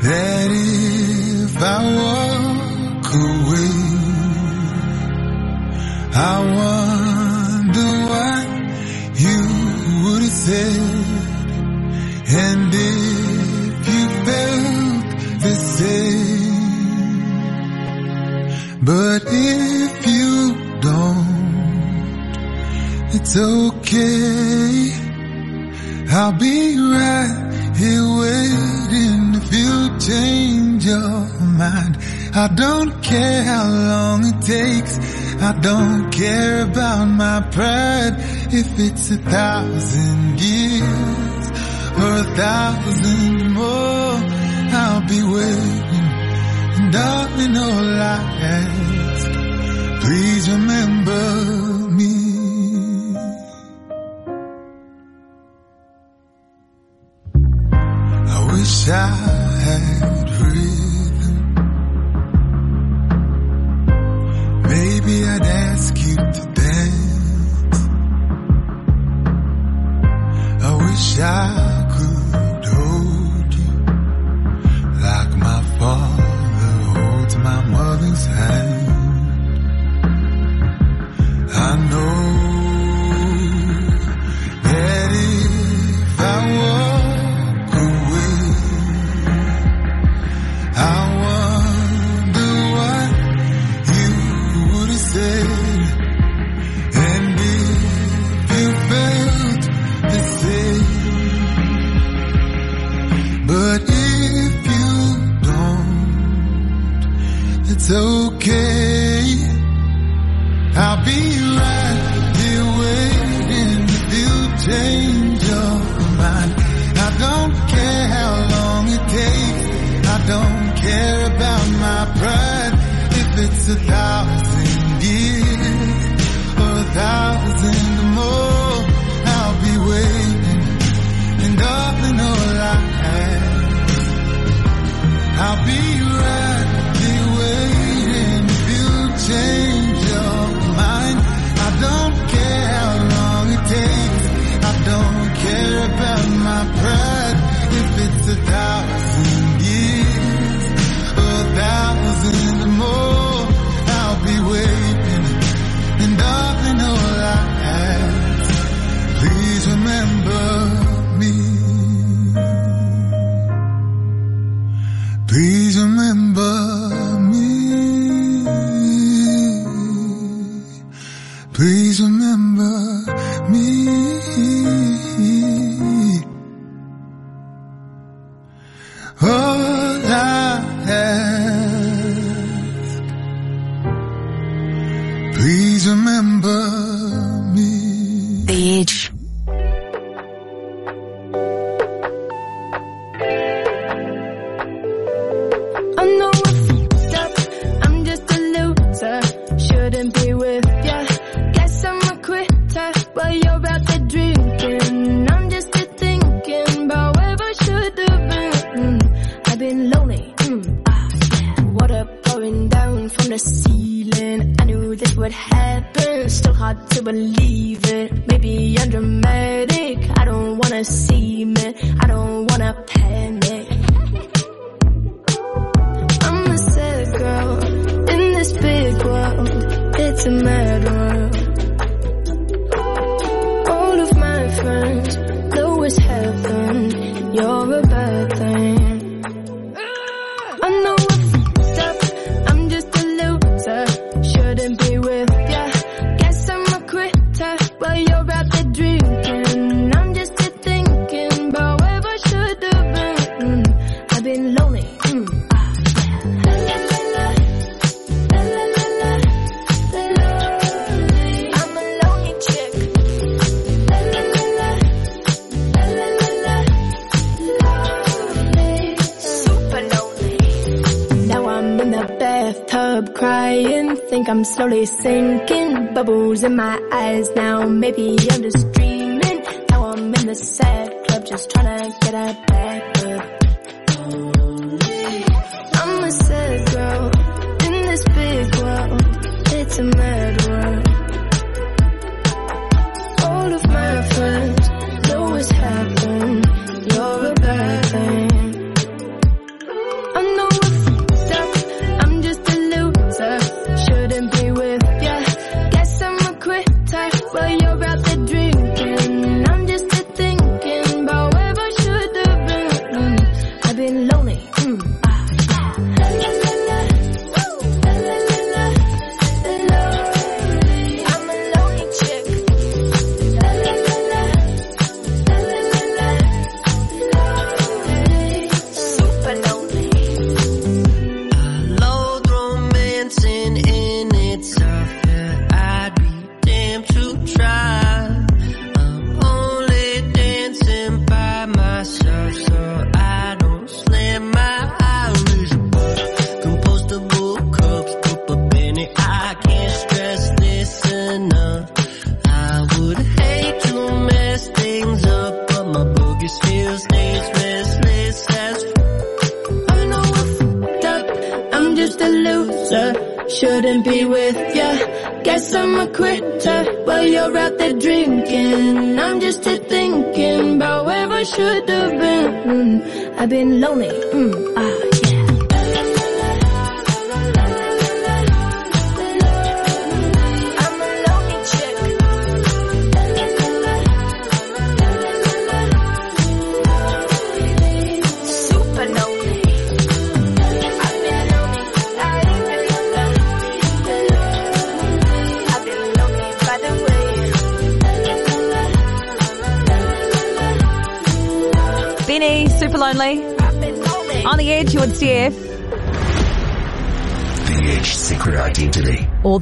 that if I walk away I wonder what you would have said, and if you felt the same. But if you don't, it's okay. I'll be right here waiting if you change your mind. I don't care how long it takes I don't care about my pride if it's a thousand years or a thousand more. I'll be waiting, and darling, all I ask, please remember. Slowly sinking. Bubbles in my eyes now. Maybe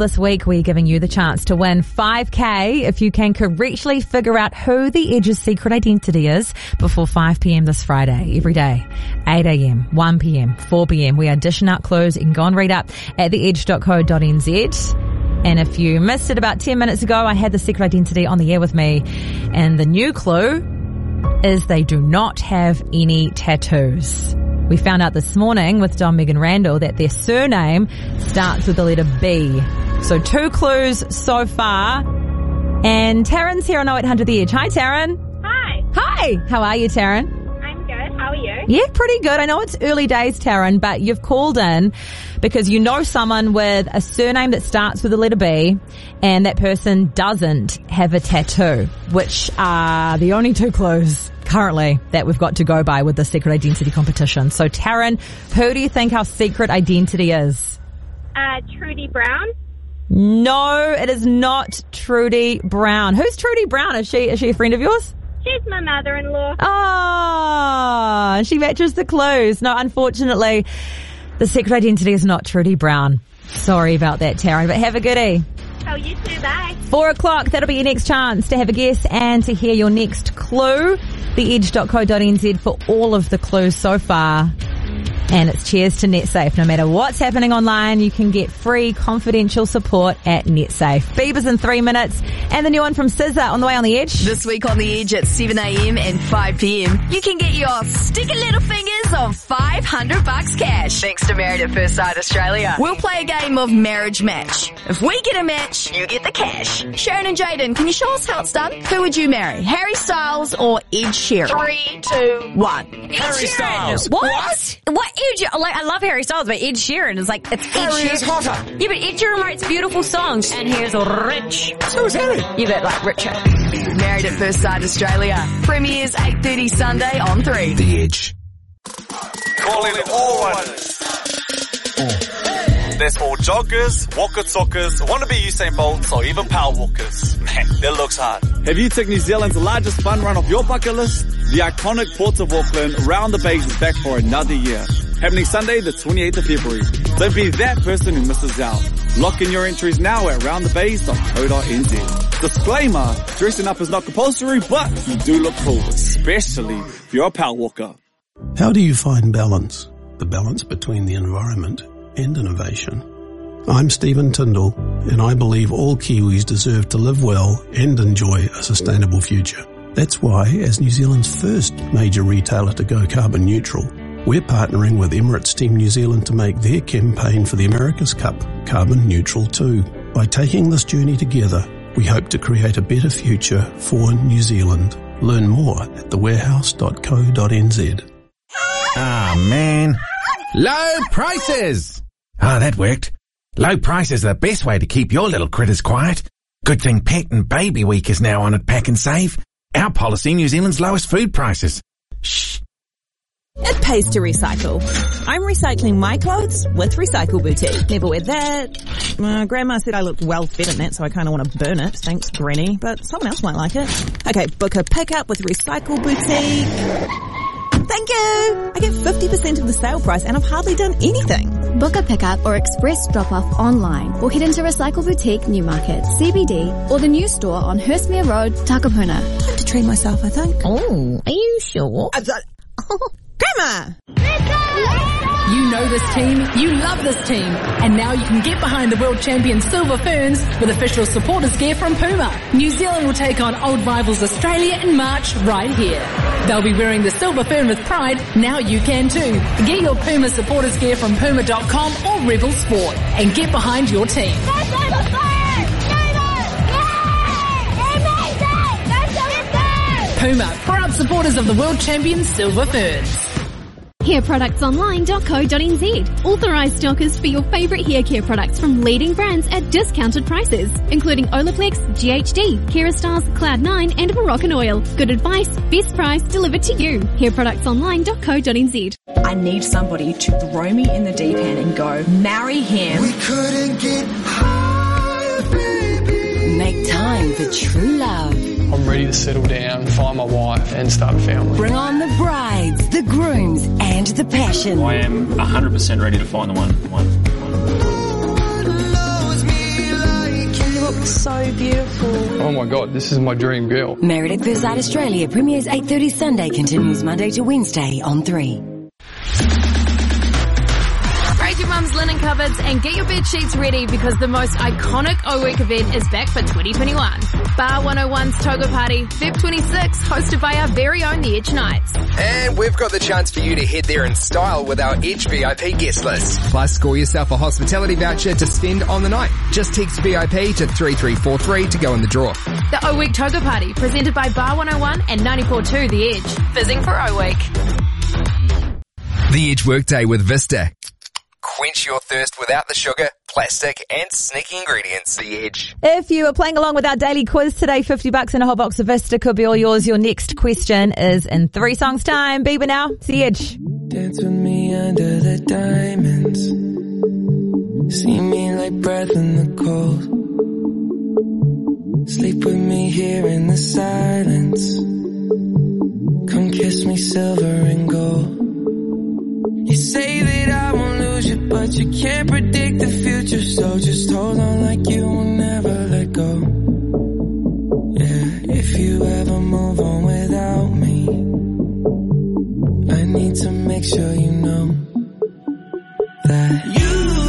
this week, we're giving you the chance to win 5k if you can correctly figure out who the Edge's secret identity is before 5pm this Friday, every day. 8am, 1pm, 4pm. We are dishing out clues. You can go and read up at theedge.co.nz. And if you missed it about 10 minutes ago, I had the secret identity on the air with me. And the new clue is they do not have any tattoos. We found out this morning with Dom Meg and Randell that their surname starts with the letter B. So two clues so far. And Taryn's here on 0800 The Edge. Hi, Taryn. Hi. Hi. How are you, Taryn? I'm good. How are you? Yeah, pretty good. I know it's early days, Taryn, but you've called in because you know someone with a surname that starts with the letter B and that person doesn't have a tattoo, which are the only two clues currently that we've got to go by with the secret identity competition. So Taryn, who do you think our secret identity is? Uh, Trudy Brown. No, it is not Trudy Brown. Who's Trudy Brown? Is she is she a friend of yours? She's my mother-in-law. Ah, she matches the clues. No, unfortunately, the secret identity is not Trudy Brown. Sorry about that, Taryn, but have a goodie. Oh, you too. Bye. Four o'clock, that'll be your next chance to have a guess and to hear your next clue. The Theedge.co.nz for all of the clues so far. And it's cheers to NetSafe. No matter what's happening online, you can get free confidential support at NetSafe. Beavers in three minutes and the new one from Scissor on the way on the edge. This week on the edge at 7am and 5pm, you can get your sticky little fingers on 500 bucks cash. Thanks to Married at First Sight Australia. We'll play a game of marriage match. If we get a match, you get the cash. Sharon and Jaden, can you show us how it's done? Who would you marry? Harry Styles or Ed Sheeran? Three, two, one. Harry Styles. What? What? Ed like, I love Harry Styles, but Ed Sheeran is like, it's Ed Harry Sheeran. is hotter. Yeah, but Ed Sheeran writes beautiful songs, and he's rich. So Who's Harry? You bet, like, richer. Married at First Sight Australia. Premieres 8.30 Sunday on 3. The Edge. Call Calling all runners. There's all joggers, walker talkers, wannabe Usain Bolts, or even power walkers. Man, that looks hard. Have you ticked New Zealand's largest fun run off your bucket list? The iconic Ports of Auckland Round the Bays is back for another year. Happening Sunday the 28th of February. Don't be that person who misses out. Lock in your entries now at roundthebays.co.nz. Disclaimer, dressing up is not compulsory, but you do look cool, especially if you're a power walker. How do you find balance? The balance between the environment and innovation. I'm Stephen Tindall, and I believe all Kiwis deserve to live well and enjoy a sustainable future. That's why, as New Zealand's first major retailer to go carbon neutral, we're partnering with Emirates Team New Zealand to make their campaign for the America's Cup carbon neutral too. By taking this journey together, we hope to create a better future for New Zealand. Learn more at thewarehouse.co.nz. Ah, man. Low prices! Ah, that worked. Low prices are the best way to keep your little critters quiet. Good thing Pet and Baby Week is now on at PAK'nSAVE. Our policy, New Zealand's lowest food prices. Shh. It pays to recycle. I'm recycling my clothes with Recycle Boutique. Never wear that. Uh, Grandma said I looked well fed in that, so I kind of want to burn it. Thanks, Granny. But someone else might like it. Okay, book a pickup with Recycle Boutique. Thank you! I get 50% of the sale price and I've hardly done anything. Book a pickup or express drop-off online or head into Recycle Boutique Newmarket, CBD or the new store on Hurstmere Road, Takapuna. Time to treat myself, I think. Oh, are you sure? Grandma! You know this team, you love this team, and now you can get behind the world champion Silver Ferns with official supporters gear from Puma. New Zealand will take on old rivals Australia in March right here. They'll be wearing the Silver Fern with pride, now you can too. Get your Puma supporters gear from puma.com or Rebel Sport and get behind your team. Puma, proud supporters of the world champion Silver Ferns. Hairproductsonline.co.nz. Authorized stockers for your favorite hair care products from leading brands at discounted prices, including Olaplex, GHD, Kérastase, Cloud9 and Moroccan Oil. Good advice, best price delivered to you. Hairproductsonline.co.nz. I need somebody to throw me in the deep end and go, marry him. We couldn't get higher, baby. Make time for true love. I'm ready to settle down, find my wife and start a family. Bring on the brides, the grooms, and the passion. I am 100% ready to find the one. one. You look so beautiful. Oh my god, this is my dream girl. Married at First Sight Australia premieres 8.30 Sunday, continues Monday to Wednesday on 3. Cupboards and get your bed sheets ready because the most iconic O Week event is back for 2021. Bar 101's Toga Party, Feb 26, hosted by our very own The Edge Nights. And we've got the chance for you to head there in style with our Edge VIP guest list. Plus, score yourself a hospitality voucher to spend on the night. Just text VIP to 3343 to go in the draw. The O Week Toga Party, presented by Bar 101 and 94.2 The Edge. Fizzing for O Week. The Edge Workday with Vista. Quench your thirst without the sugar, plastic, and sneaky ingredients. The Edge. If you are playing along with our daily quiz today, 50 bucks and a whole box of Vista could be all yours. Your next question is in three songs time. Bieber now. It's the Edge. Dance with me under the diamonds. See me like breath in the cold. Sleep with me here in the silence. Come kiss me silver and gold. You say that I won't but you can't predict the future. So just hold on like you will never let go. Yeah, if you ever move on without me, I need to make sure you know that you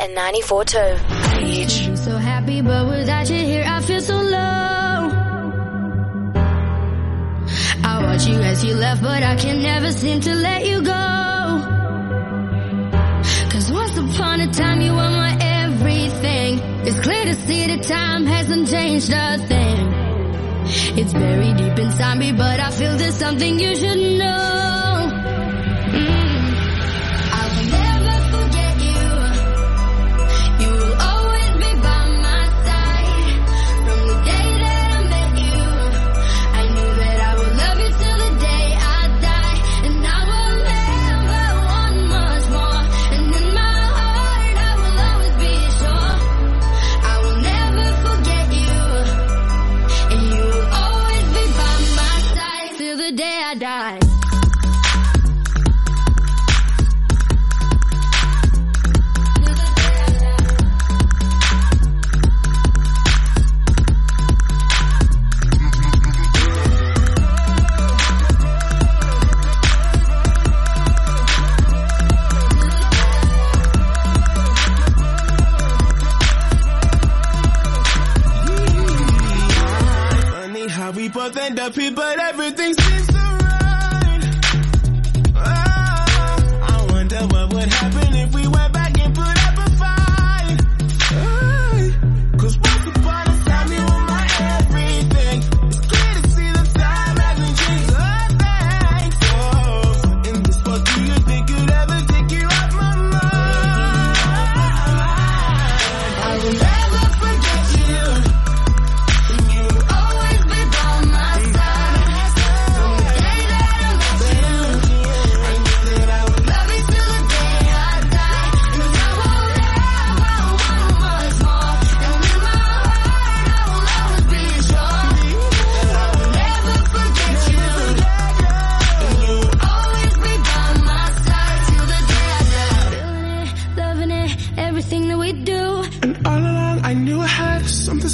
and 94.2. I'm so happy, but without you here, I feel so low. I watch you as you left, but I can never seem to let you go. Cause once upon a time, you were my everything. It's clear to see that time hasn't changed a thing. It's buried deep inside me, but I feel there's something you should know.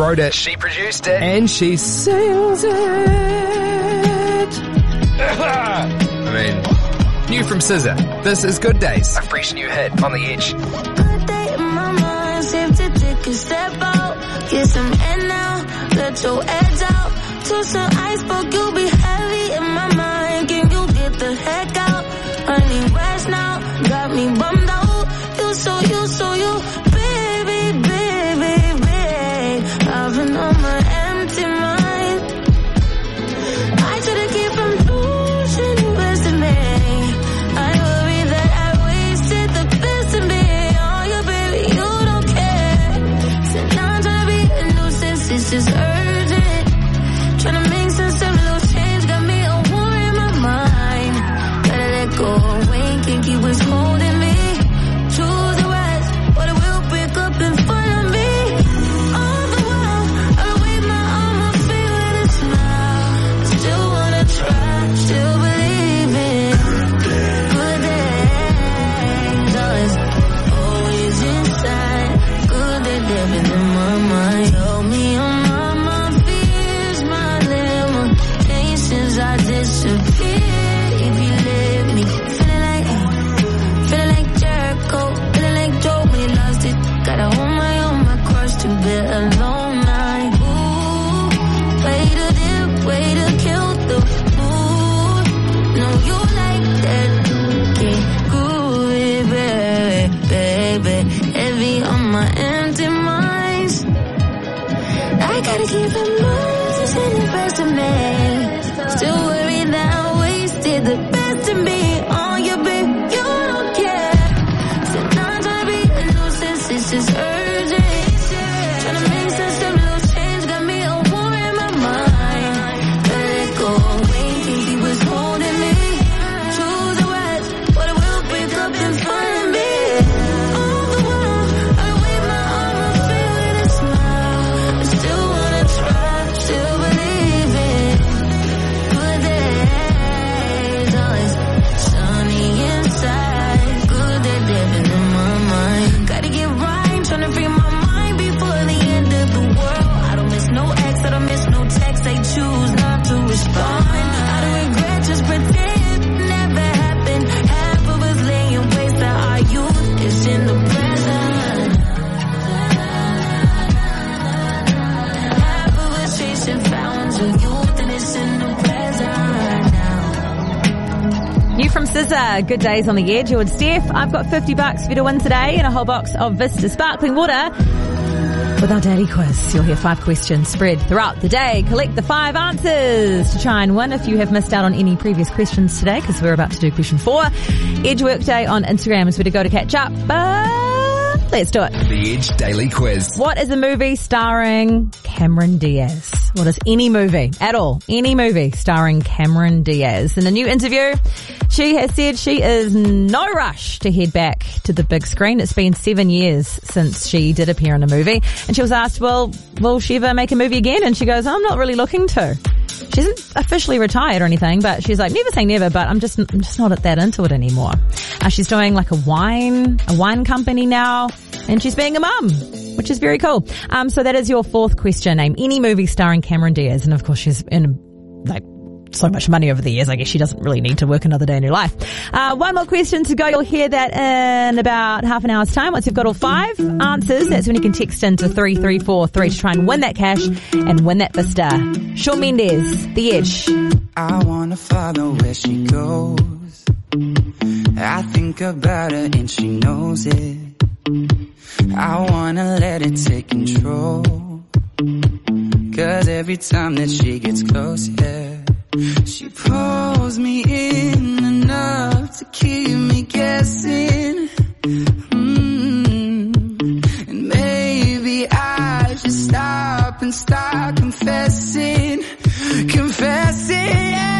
wrote it. She produced it. And she sings it. I mean, new from SZA. This is Good Days. A fresh new hit on the edge. Good day in my mind. Seem to take a step out. Get some air now, let your head out. Toss an iceberg, you SZA, good days on the edge. You're with Steph. I've got 50 bucks for you to win today and a whole box of Vista sparkling water. With our daily quiz, you'll hear five questions spread throughout the day. Collect the five answers to try and win if you have missed out on any previous questions today, because we're about to do question four. Edge Workday on Instagram is where to go to catch up. But let's do it. The Edge Daily Quiz. What is a movie starring Cameron Diaz? What is any movie at all? Any movie starring Cameron Diaz? In a new interview, she has said she is no rush to head back to the big screen. It's been seven years since she did appear in a movie. And she was asked, well, will she ever make a movie again? And she goes, I'm not really looking to. She isn't officially retired or anything, but she's like, never say never, but I'm just, I'm just not at that into it anymore. Uh, she's doing like a wine, a wine company now, and she's being a mum, which is very cool. Um, so that is your fourth question. Name any movie starring Cameron Diaz, and of course she's in like so much money over the years. I guess she doesn't really need to work another day in her life. Uh, one more question to go. You'll hear that in about half an hour's time. Once you've got all five answers, that's when you can text into 3343 to try and win that cash and win that Vista. Shawn Mendes, The Edge. I wanna follow where she goes. I think about her and she knows it. I wanna let it take control. Cause every time that she gets close, yeah, she pulls me in enough to keep me guessing. Mm. And maybe I should stop and start confessing, confessing. Yeah.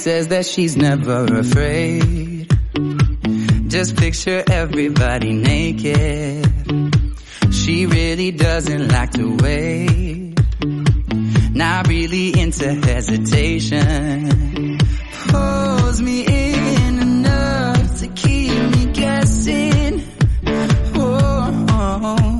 Says that she's never afraid. Just picture everybody naked. She really doesn't like to wait. Not really into hesitation. Pulls me in enough to keep me guessing. Oh, oh, oh.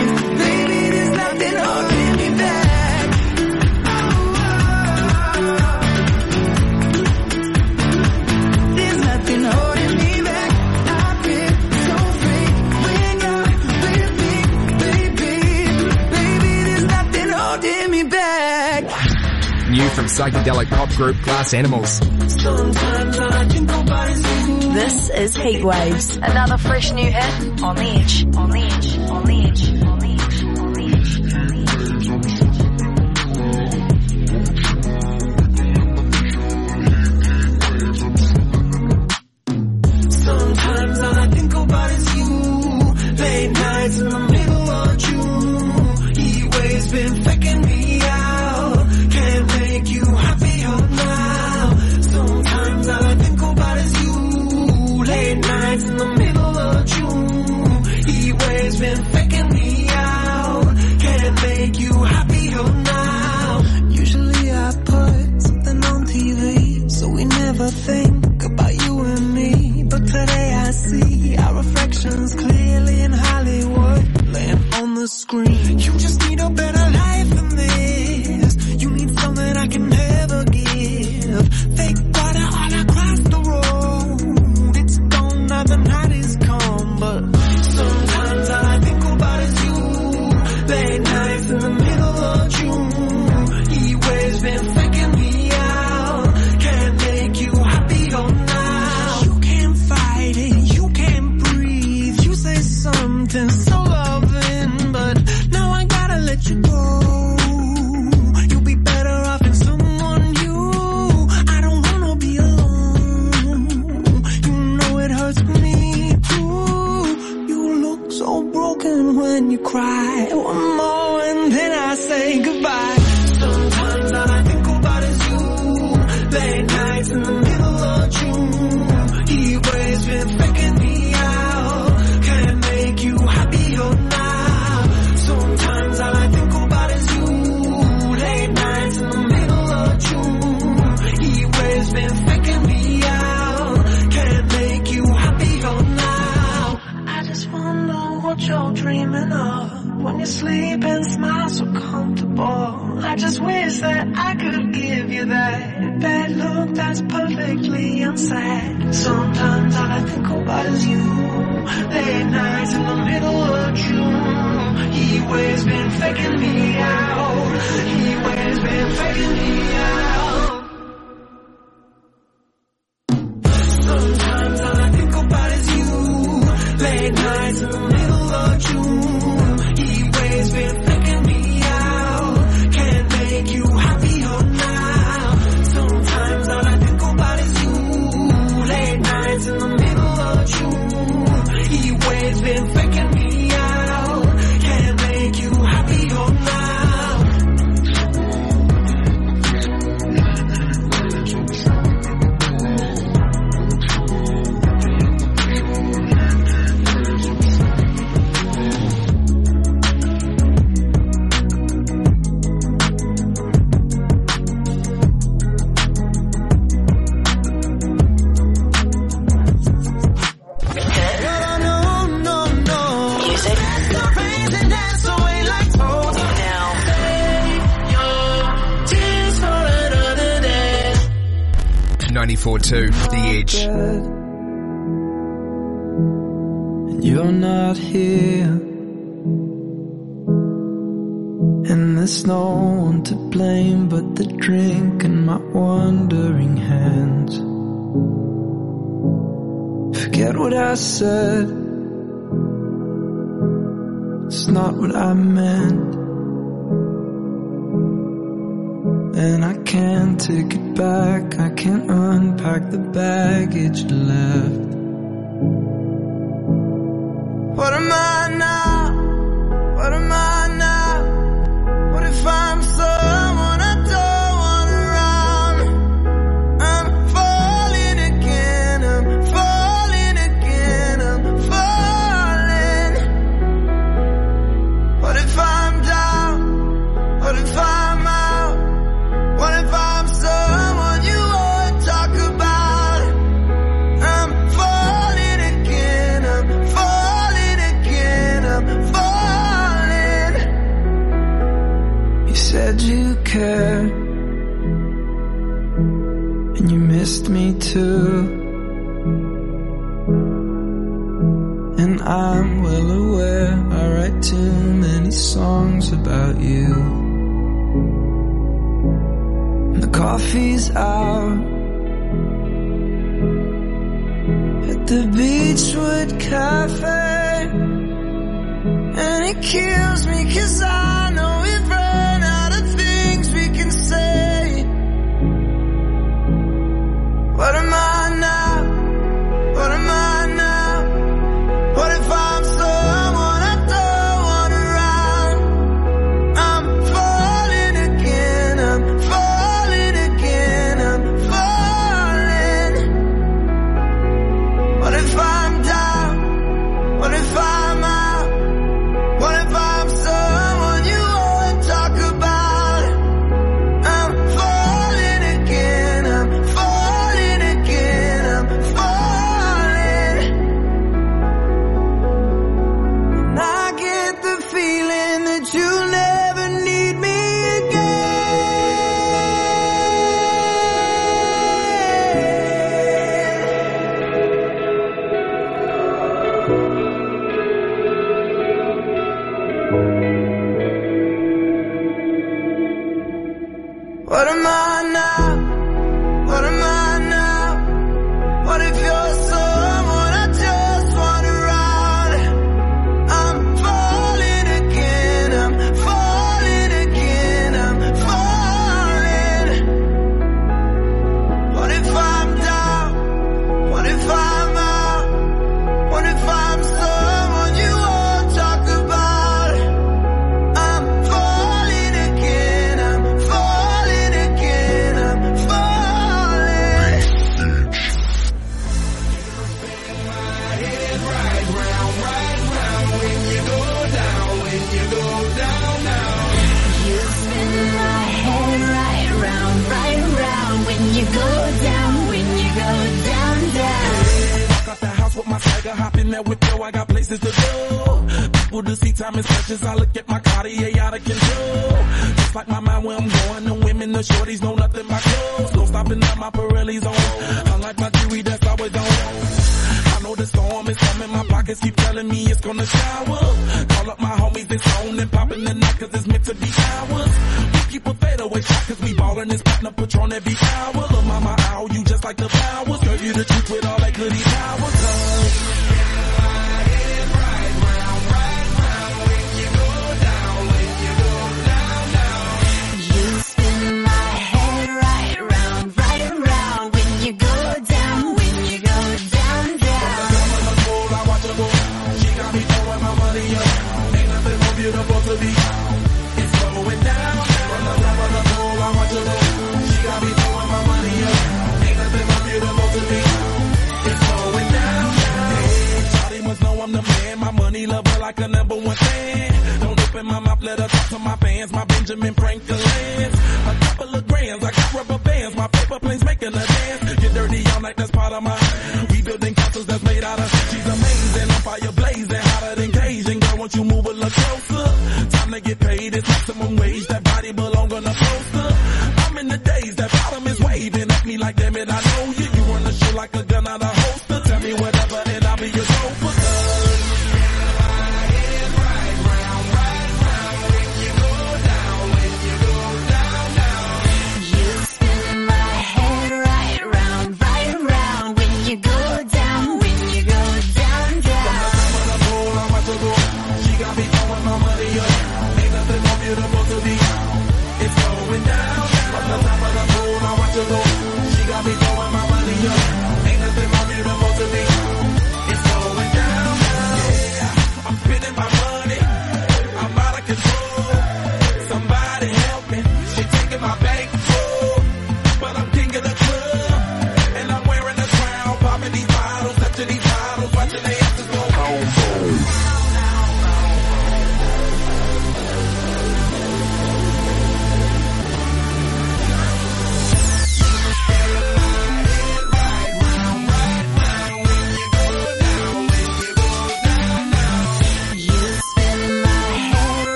from psychedelic pop group Glass Animals. This is Heat Waves, another fresh new hit on the edge, on the edge, on the edge. clearly in Hollywood, laying on the screen. You just need a better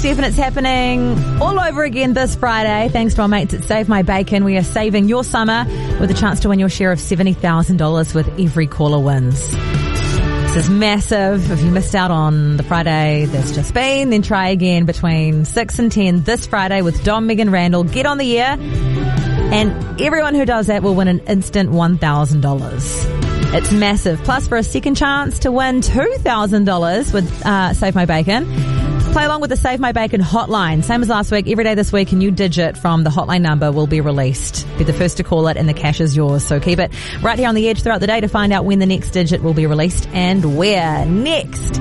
With Stefan. It's happening all over again this Friday. Thanks to our mates at Save My Bacon. We are saving your summer with a chance to win your share of $70,000 with every caller wins. This is massive. If you missed out on the Friday that's just been, then try again between 6 and 10 this Friday with Dom, Meg and Randell. Get on the air. And everyone who does that will win an instant $1,000. It's massive. Plus for a second chance to win $2,000 with uh, Save My Bacon. Play along with the Save My Bacon hotline. Same as last week. Every day this week, a new digit from the hotline number will be released. Be the first to call it and the cash is yours. So keep it right here on the edge throughout the day to find out when the next digit will be released and where. Next.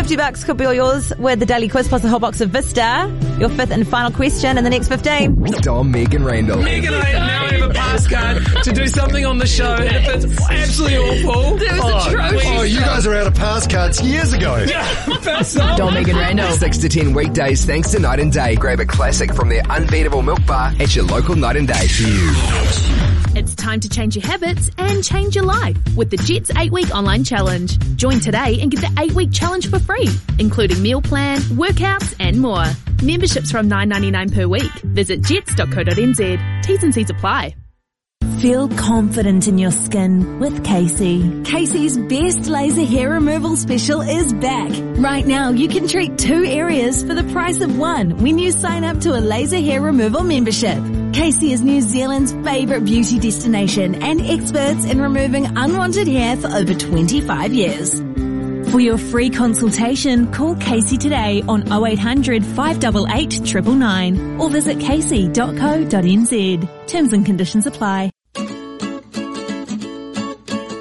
50 bucks could be all yours with the daily quiz plus a whole box of Vista. Your fifth and final question in the next 15. Dom, Meg and Randell. Megan, I now have a pass card to do something on the show, and if it's absolutely awful, That was oh, atrocious. Oh, you guys are out of pass cards years ago. Pass on. Dom, Meg and Randell. 6 to 10 weekdays thanks to Night and Day. Grab a classic from their unbeatable milk bar at your local Night and Day. It's time to change your habits and change your life with the Jetts 8 Week Online Challenge. Join today and get the 8 Week Challenge for free, including meal plan, workouts, and more. Memberships from $9.99 per week. Visit jetts.co.nz. T's and C's apply. Feel confident in your skin with Caci. Caci's best laser hair removal special is back. Right now, you can treat two areas for the price of one when you sign up to a laser hair removal membership. Caci is New Zealand's favourite beauty destination and experts in removing unwanted hair for over 25 years. For your free consultation, call Caci today on 0800 588 999 or visit caci.co.nz. Terms and conditions apply.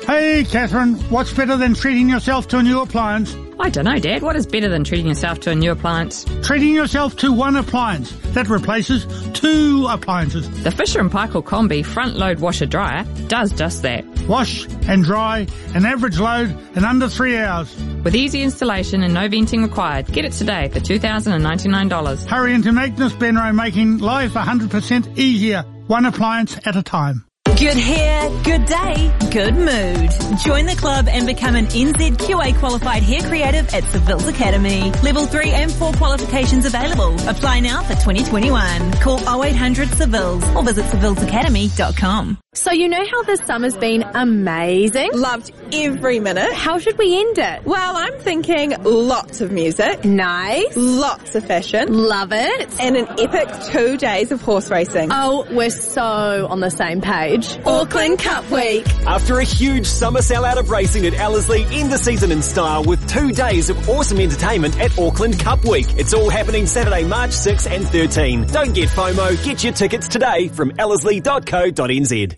Hey, Catherine, what's better than treating yourself to a new appliance? I don't know, Dad. What is better than treating yourself to a new appliance? Treating yourself to one appliance that replaces two appliances. The Fisher and Paykel Combi front load washer dryer does just that. Wash and dry, an average load in under three hours. With easy installation and no venting required, get it today for $2,099. Hurry into Magnus Benro, making life 100% easier, one appliance at a time. Good hair, good day, good mood. Join the club and become an NZQA qualified hair creative at Servilles Academy. Level 3 and 4 qualifications available. Apply now for 2021. Call 0800 Servilles or visit servillesacademy.com. So you know how this summer's been amazing? Loved every minute. How should we end it? Well, I'm thinking lots of music. Nice. Lots of fashion. Love it. And an epic two days of horse racing. Oh, we're so on the same page. Auckland Cup Week. After a huge summer sellout of racing at Ellerslie, end the season in style with two days of awesome entertainment at Auckland Cup Week. It's all happening Saturday, March 6 and 13. Don't get FOMO. Get your tickets today from ellerslie.co.nz.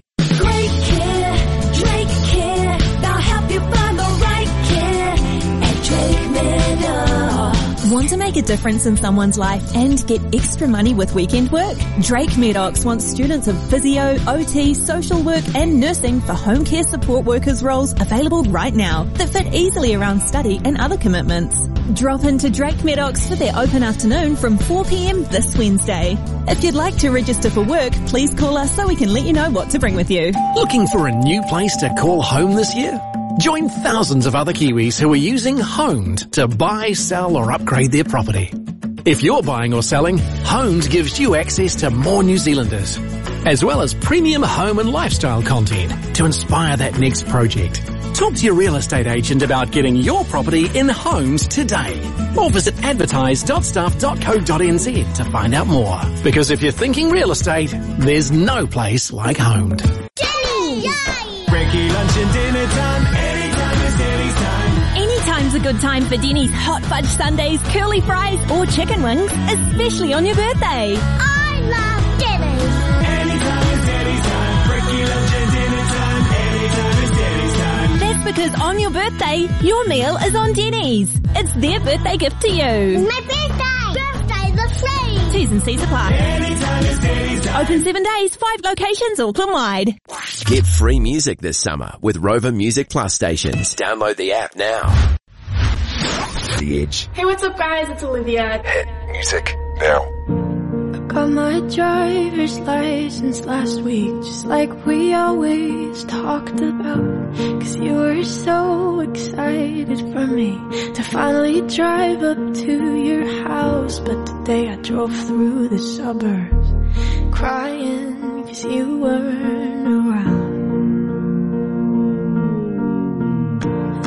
make a difference in someone's life and get extra money with weekend work? Drake Medox wants students of physio, OT, social work and nursing for home care support workers roles available right now that fit easily around study and other commitments. Drop into Drake Medox for their open afternoon from 4pm this Wednesday. If you'd like to register for work, please call us so we can let you know what to bring with you. Looking for a new place to call home this year? Join thousands of other Kiwis who are using Homed to buy, sell or upgrade their property. If you're buying or selling, Homed gives you access to more New Zealanders, as well as premium home and lifestyle content to inspire that next project. Talk to your real estate agent about getting your property in Homed today. Or visit advertise.stuff.co.nz to find out more. Because if you're thinking real estate, there's no place like Homed. Breaky lunch and dinner time. Anytime's a good time for Denny's hot fudge sundaes, curly fries, or chicken wings, especially on your birthday. I love Denny's. Anytime is Denny's time. Breaky lunch and dinner time. Anytime is Denny's time. That's because on your birthday, your meal is on Denny's. It's their birthday gift to you. It's My birthday. Birthday the free. T's and C's apply. Anytime is Denny's time. Open seven days, five locations, Auckland wide. Get free music this summer with Rova Music Plus stations. Download the app now the edge. Hey, what's up, guys? It's Olivia. Hit music now. I got my driver's license last week, just like we always talked about. Cause you were so excited for me to finally drive up to your house. But today I drove through the suburbs, crying cause you weren't around.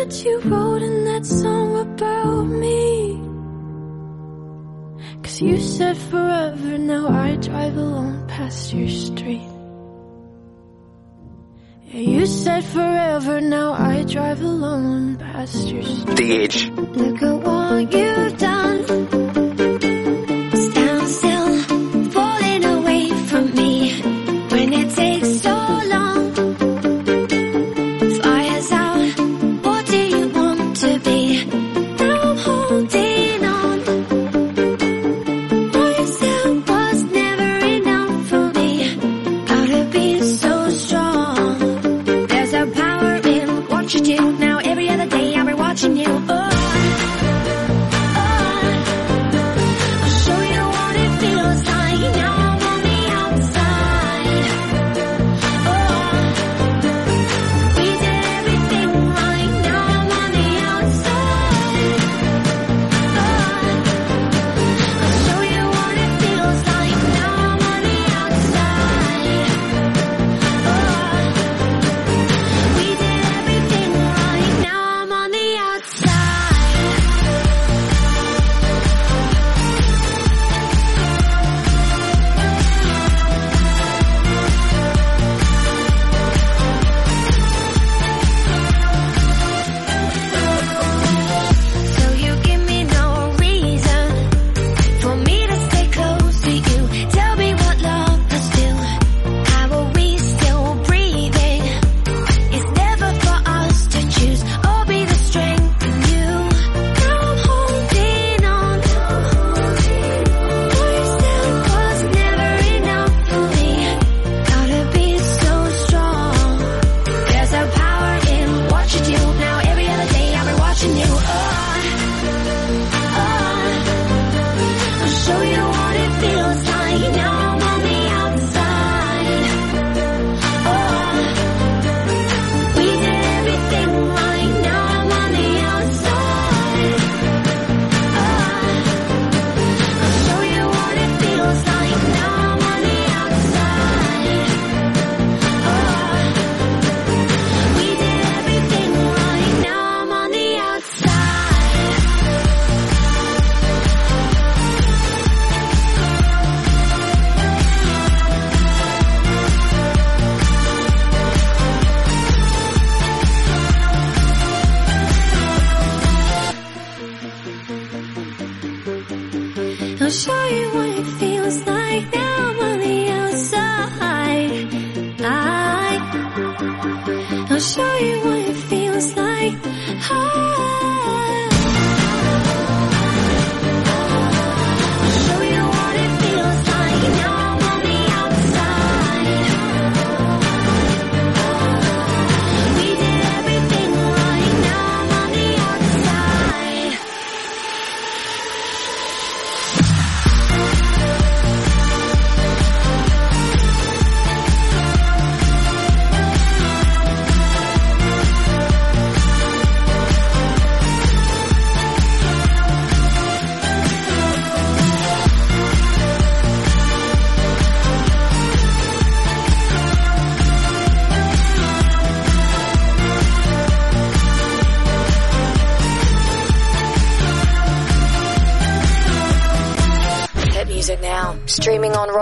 what you wrote in that song about me. Cause you said forever, now I drive alone past your street. Yeah, you said forever, now I drive alone past your street. The. Look at what you've done.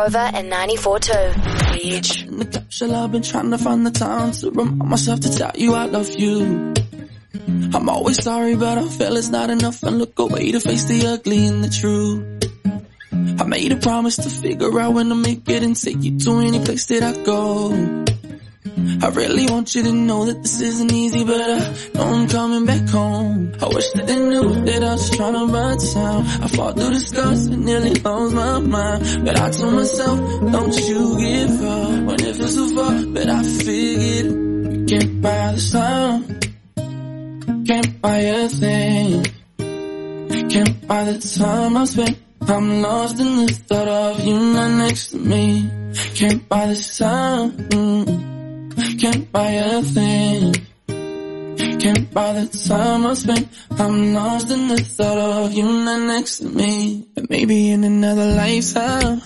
Rova and 94.2. The Edge. In the capsule, I've been trying to find the time to remind myself to tell you I love you. I'm always sorry, but I feel it's not enough and look away to face the ugly and the true. I made a promise to figure out when to make it and take you to any place that I go. I really want you to know that this isn't easy, but I know I'm coming back home. I wish that they knew that I was trying to run time. I fought through the scars and nearly lost my mind. But I told myself, don't you give up. When it feels so far, but I figured you can't buy the sun. Can't buy a thing. Can't buy the time I spent. I'm lost in the thought of you not next to me. Can't buy the time. Buy a thing. Can't buy the time I spent. I'm lost in the thought of you not next to me. And maybe in another lifetime.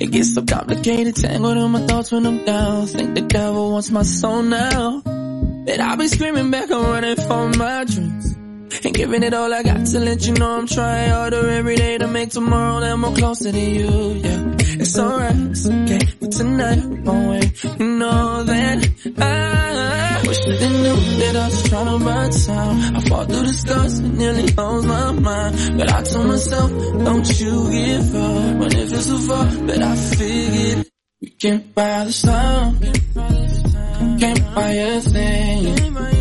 It gets so complicated, tangled in my thoughts when I'm down. Think the devil wants my soul now. That I'll be screaming back and running for my dreams. And giving it all I got to let you know I'm trying harder every day to make tomorrow that more closer to you, yeah. It's alright, it's okay, but tonight we're going, you know that I wish that they knew that I was trying to buy time. I fought through the scars and nearly lost my mind. But I told myself, don't you give up when it feels so far. But I figured we can't buy the sun, can't buy a thing.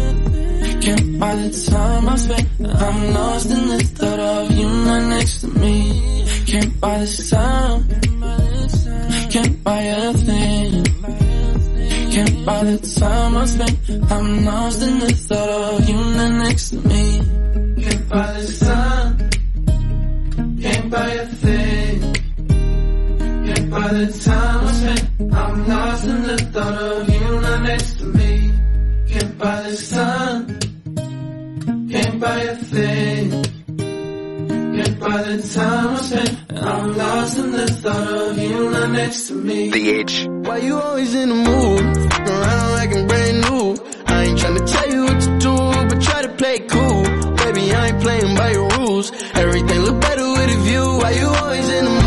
Can't buy the time I spent. I'm lost in the thought of you not next to me. Can't buy this time. Can't buy a thing. Can't buy the time I spent. I'm lost in the thought of you not next to me. Can't buy this time. Can't buy a thing. Can't buy the time I spent. I'm lost in the thought of you not next to me. Can't buy this time. A thing. Can't buy the time I spent. I'm lost in the thought of you not next to me. The Edge. Why you always in the mood? Around like I'm brand new. I ain't tryna tell you what to do, but try to play cool. Baby, I ain't playing by your rules. Everything look better with a view. Why you always in the mood?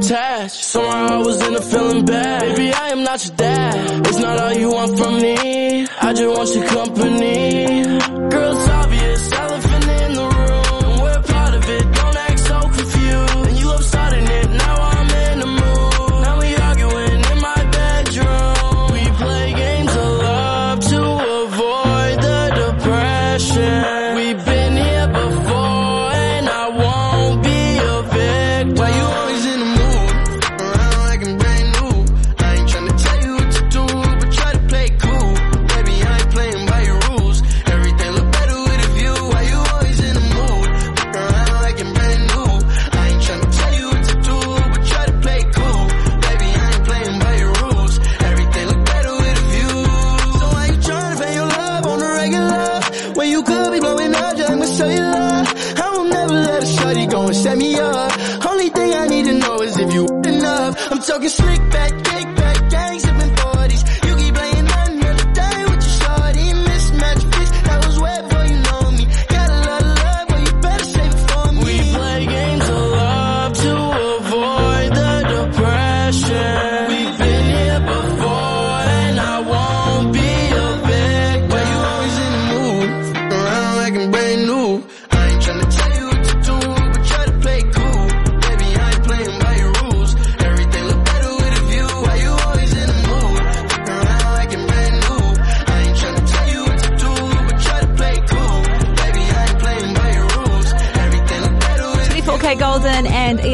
Attached. Somehow I was in a feeling bad. Baby, I am not your dad. It's not all you want from me. I just want your company.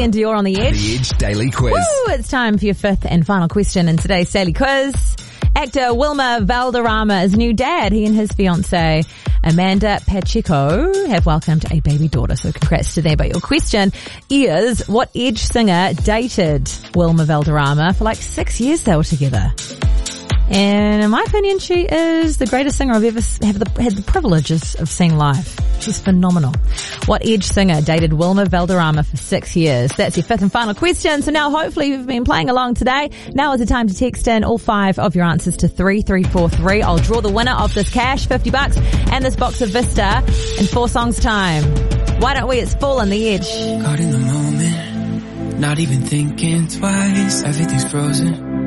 And Dior on the edge. The Edge Daily Quiz. Woo! It's time for your fifth and final question in today's daily quiz. Actor Wilmer Valderrama is new dad. He and his fiancee Amanda Pacheco have welcomed a baby daughter. So congrats to them. But your question is, what Edge singer dated Wilmer Valderrama for like six years they were together? And in my opinion, she is the greatest singer I've ever have the, had the privileges of seeing live. She's phenomenal. What Edge singer dated Wilmer Valderrama for six years? That's your fifth and final question. So now hopefully you've been playing along today. Now is the time to text in all five of your answers to 3343. I'll draw the winner of this cash, 50 bucks, and this box of Vista in four songs time. Why don't we? It's Fall on the Edge. Caught in the moment, not even thinking twice. Everything's frozen.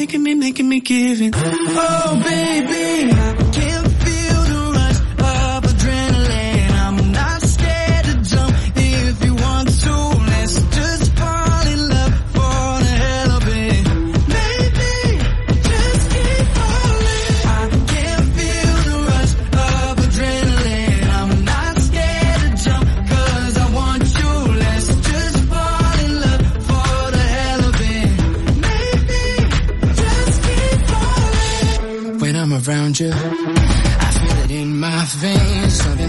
Making me, making me, it. Oh, baby, you, I feel it in my veins.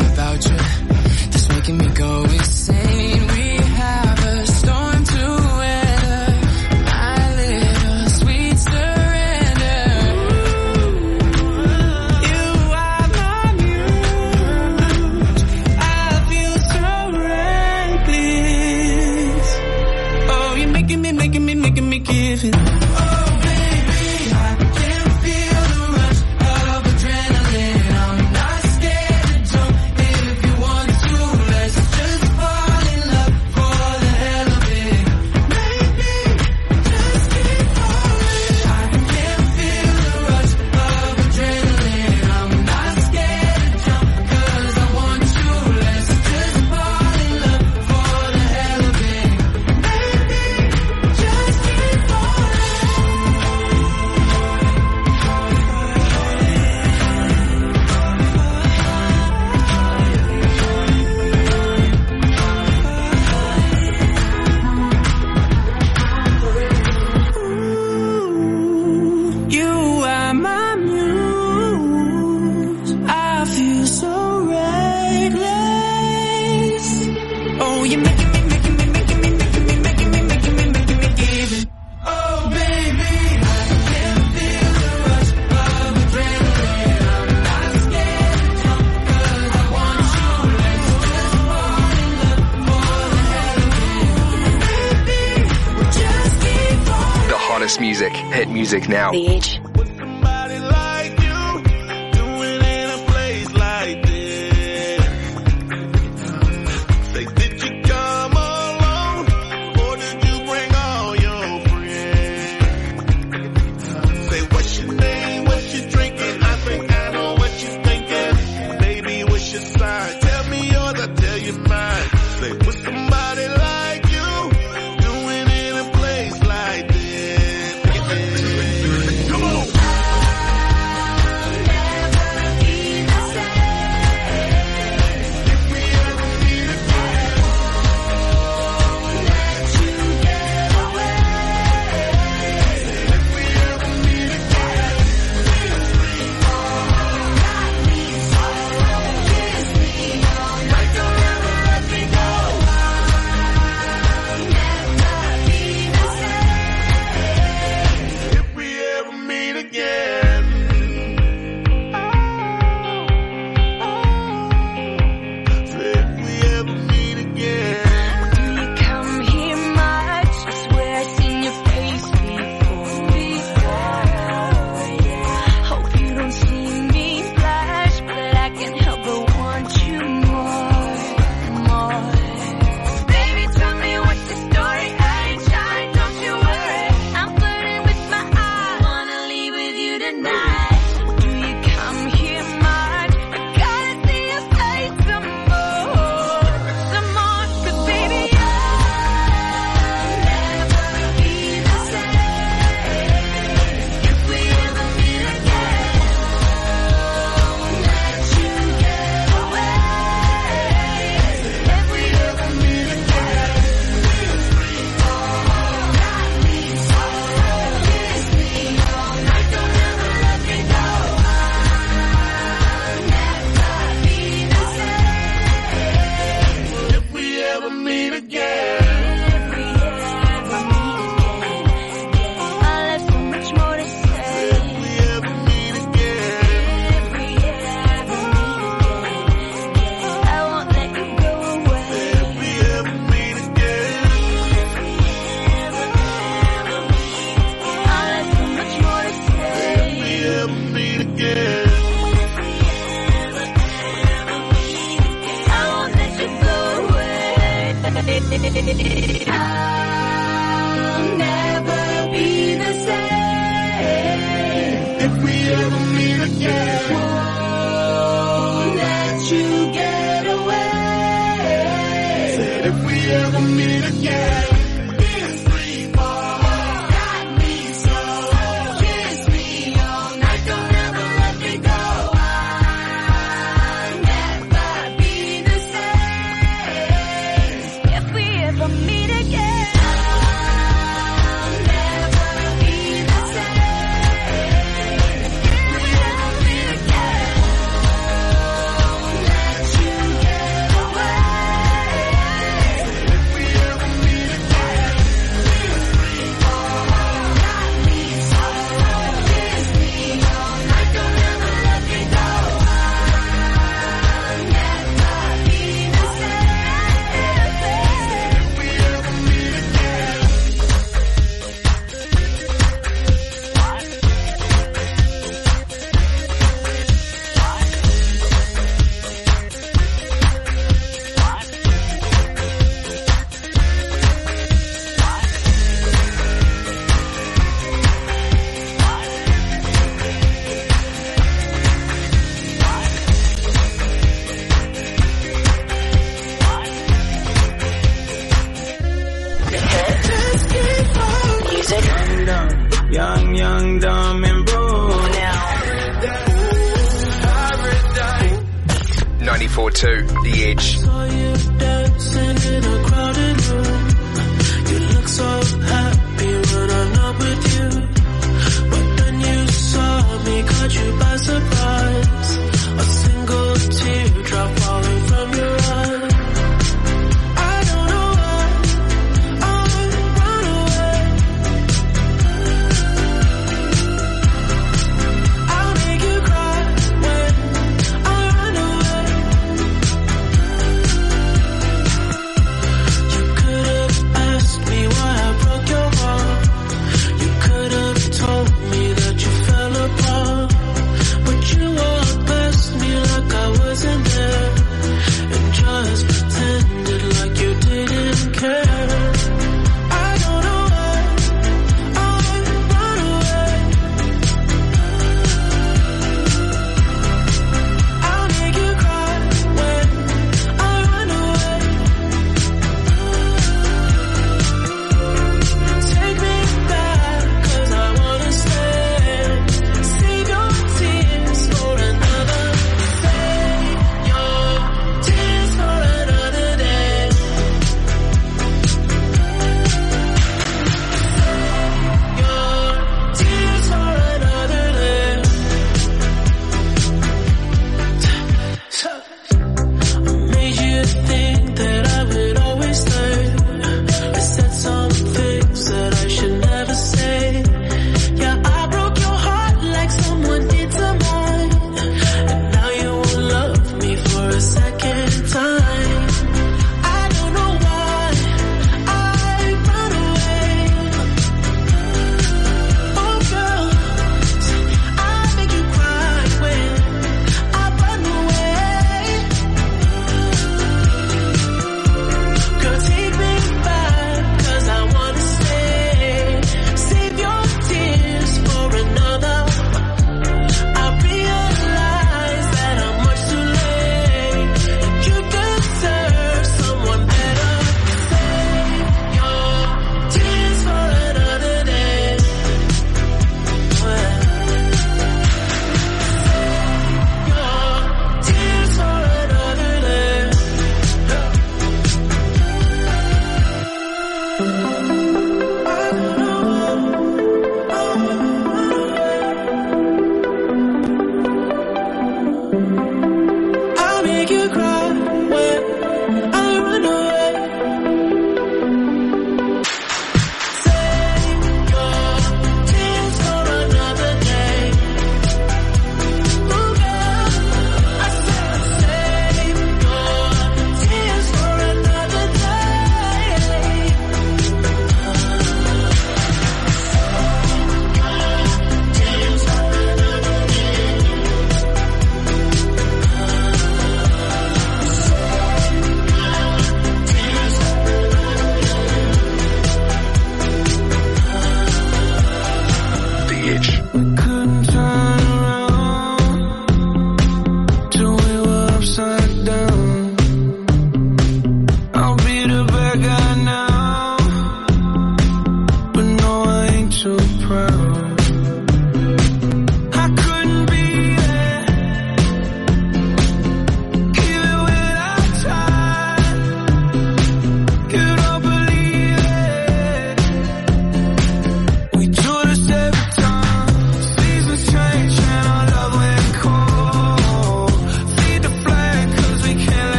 Now. The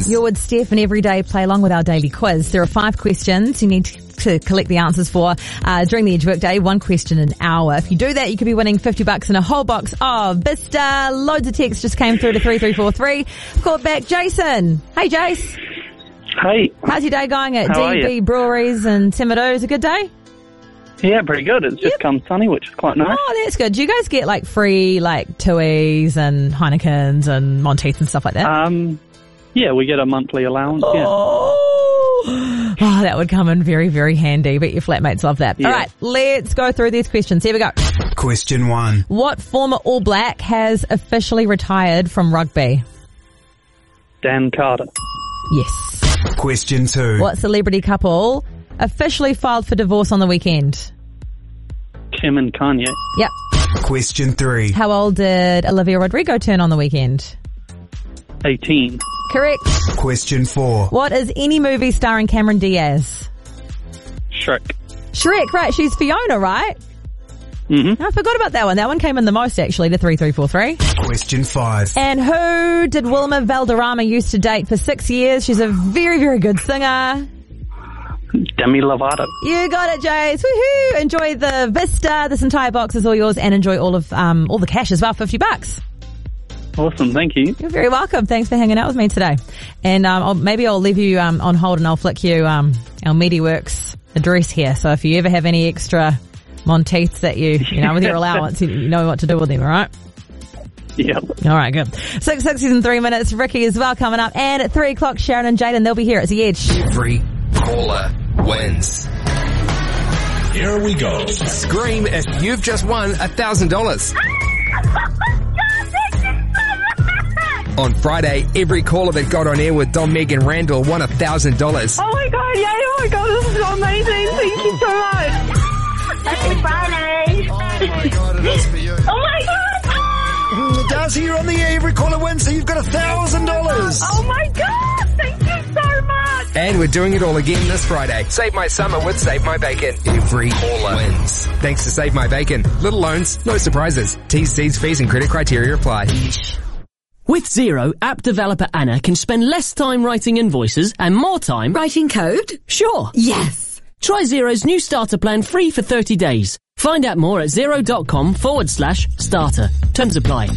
Quiz. You're with Steph and every day play along with our daily quiz. There are five questions you need to collect the answers for uh, during the Edge workday. One question an hour. If you do that, you could be winning 50 bucks and a whole box of Vista. Loads of texts just came through to 3343. Called back Jason. Hey Jace. Hey. How's your day going at How DB? Breweries and Timaru? Is it a good day? Yeah, pretty good. It's just come sunny, which is quite nice. Oh, that's good. Do you guys get like free like Tui's and Heinekens and Monteith and stuff like that? Um, yeah, we get a monthly allowance. Yeah. Oh, oh that would come in very, very handy. Bet your flatmates love that. Yeah. All right, let's go through these questions. Here we go. Question one. What former All Black has officially retired from rugby? Dan Carter. Yes. Question two. What celebrity couple officially filed for divorce on the weekend? Kim and Kanye. Yep. Question three. How old did Olivia Rodrigo turn on the weekend? 18. Correct. Question four. What is any movie starring Cameron Diaz? Shrek. Shrek, right? She's Fiona, right? Mm-hmm. I forgot about that one. That one came in the most actually the 3343. Question five. And who did Wilmer Valderrama used to date for six years? She's a very, very good singer. Demi Lovato. You got it, Jace. Woohoo! Enjoy the Vista. This entire box is all yours and enjoy all of, um, all the cash as well. 50 bucks. Awesome. Thank you. You're very welcome. Thanks for hanging out with me today. And, um, I'll, maybe I'll leave you, um, on hold and I'll flick you, um, our MediaWorks address here. So if you ever have any extra Monteiths that you, you know, with your allowance, you, you know what to do with them, alright? Yep. All right, good. Six sixties and three minutes. Ricky as well coming up. And at three o'clock, Sharon and Jaden, they'll be here. It's the Edge. Every caller wins. Here we go. Scream if you've just won a thousand dollars. On Friday, every caller that got on air with Dom Meg and Randell won a thousand dollars. Oh my god, yay, oh my god, this is amazing. Thank you so much. Happy Friday. Oh my god, it is for you. Oh my god. Mm, It does here on the air. Every caller wins, so you've got a thousand dollars. Oh my god, thank you so much. And we're doing it all again this Friday. Save my summer with Save My Bacon. Every caller wins. Thanks to Save My Bacon. Little loans, no surprises. T's, C's, fees and credit criteria apply. With Xero, app developer Anna can spend less time writing invoices and more time writing code. Sure. Yes. Try Xero's new starter plan free for 30 days. Find out more at xero.com forward slash starter. Terms apply.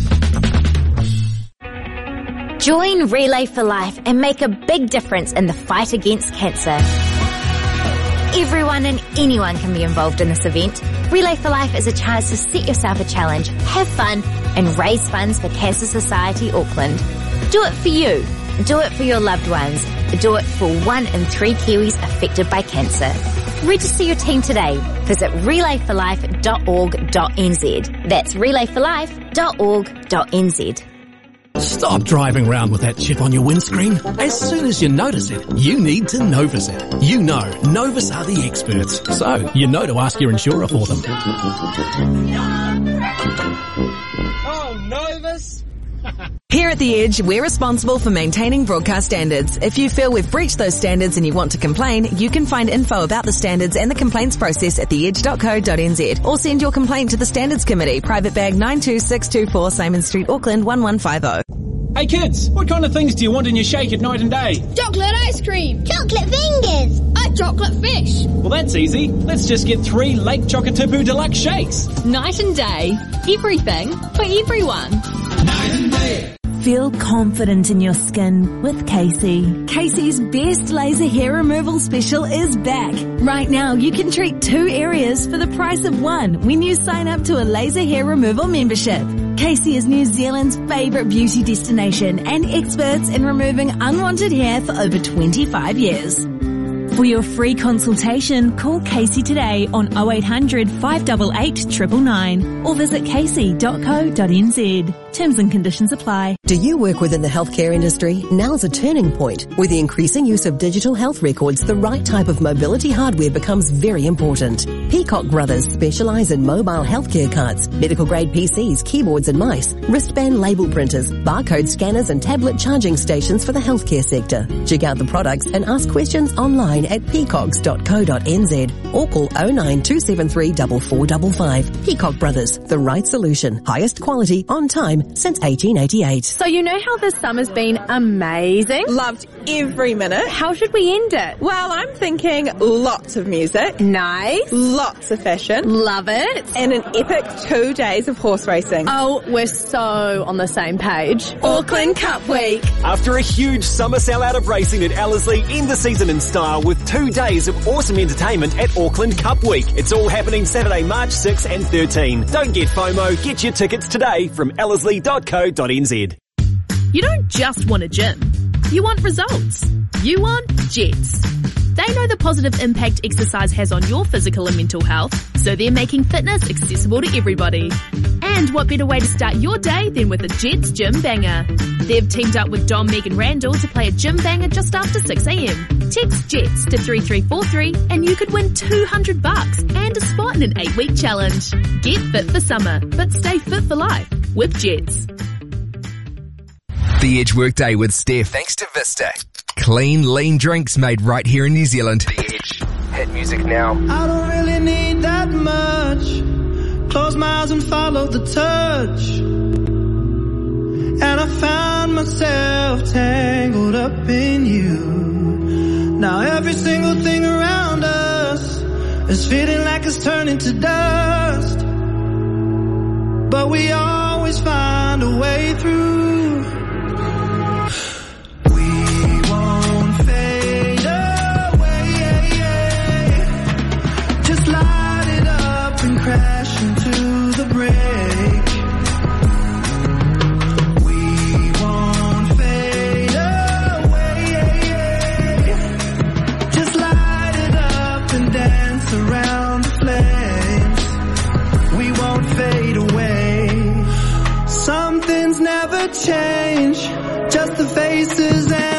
Join Relay for Life and make a big difference in the fight against cancer. Everyone and anyone can be involved in this event. Relay for Life is a chance to set yourself a challenge, have fun, and raise funds for Cancer Society Auckland. Do it for you. Do it for your loved ones. Do it for one in three Kiwis affected by cancer. Register your team today. Visit relayforlife.org.nz. That's relayforlife.org.nz. Stop driving around with that chip on your windscreen. As soon as you notice it, you need to Novus it. You know, Novus are the experts. So, you know to ask your insurer for them. Oh, Novus! Here at The Edge, we're responsible for maintaining broadcast standards. If you feel we've breached those standards and you want to complain, you can find info about the standards and the complaints process at theedge.co.nz or send your complaint to the Standards Committee, private bag 92624 Simon Street, Auckland 1150. Hey kids, what kind of things do you want in your shake at night and day? Chocolate ice cream. Chocolate fingers. A chocolate fish. Well, that's easy. Let's just get three Lake Chocatipu Deluxe shakes. Night and day. Everything for everyone. Night and day. Feel confident in your skin with Caci. Caci's best laser hair removal special is back. Right now, you can treat two areas for the price of one when you sign up to a laser hair removal membership. Caci is New Zealand's favourite beauty destination and experts in removing unwanted hair for over 25 years. For your free consultation, call Caci today on 0800 588 999 or visit caci.co.nz. Terms and conditions apply. Do you work within the healthcare industry? Now's a turning point. With the increasing use of digital health records, the right type of mobility hardware becomes very important. Peacock Brothers specialize in mobile healthcare cards, medical grade PCs, keyboards and mice, wristband label printers, barcode scanners and tablet charging stations for the healthcare sector. Check out the products and ask questions online at peacocks.co.nz or call 09273 4455. Peacock Brothers, the right solution. Highest quality, on time, since 1888. So you know how this summer's been amazing? Loved every minute. How should we end it? Well, I'm thinking lots of music. Nice. Lots of fashion. Love it. And an epic two days of horse racing. Oh, we're so on the same page. Auckland Cup Week. After a huge summer sellout of racing at Ellerslie, end the season in style with two days of awesome entertainment at Auckland Cup Week. It's all happening Saturday, March 6 and 13. Don't get FOMO. Get your tickets today from ellerslie.co.nz. You don't just want a gym. You want results. You want Jetts. They know the positive impact exercise has on your physical and mental health, so they're making fitness accessible to everybody. And what better way to start your day than with a Jetts Gym Banger? They've teamed up with Dom Meg and Randell to play a gym banger just after 6am. Text JETTS to 3343 and you could win 200 bucks and a spot in an 8-week challenge. Get fit for summer, but stay fit for life with Jetts. The Edge Workday with Steph. Thanks to Vista. Clean, lean drinks made right here in New Zealand. The Edge. Hit music now. I don't really need that much. Close my eyes and follow the touch. And I found myself tangled up in you. Now every single thing around us is feeling like it's turning to dust. But we always find a way through. Around the flames. We won't fade away. Some things never change, just the faces and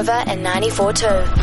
Rova and 94.2.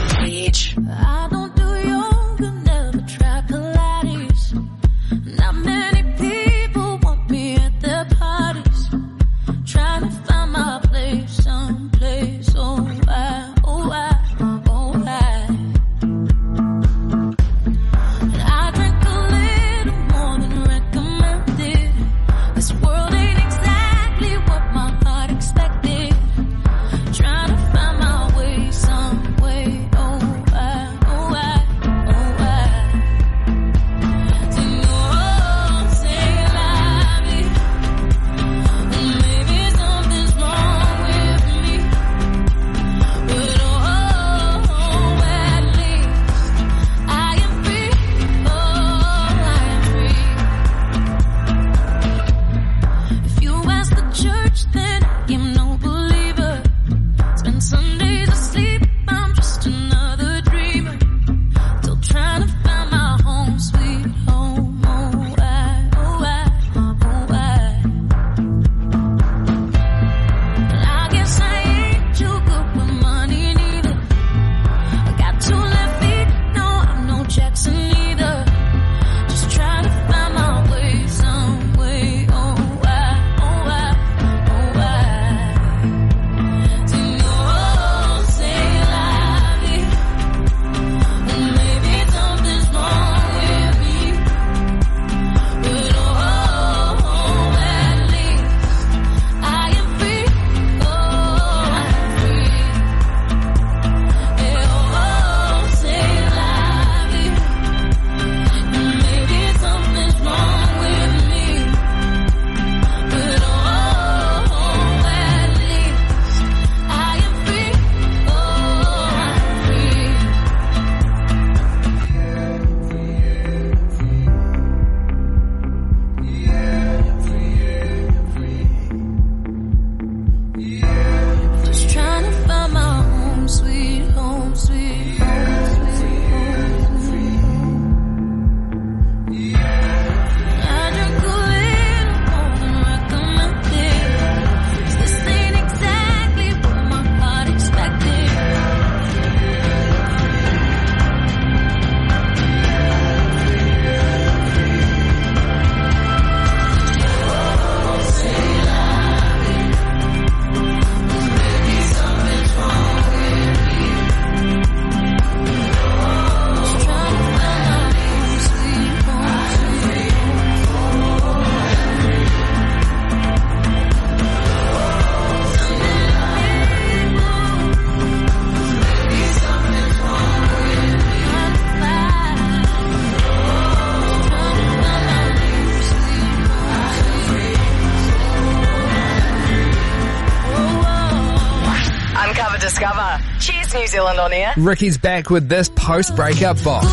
on air. Ricky's back with this post-breakup bop.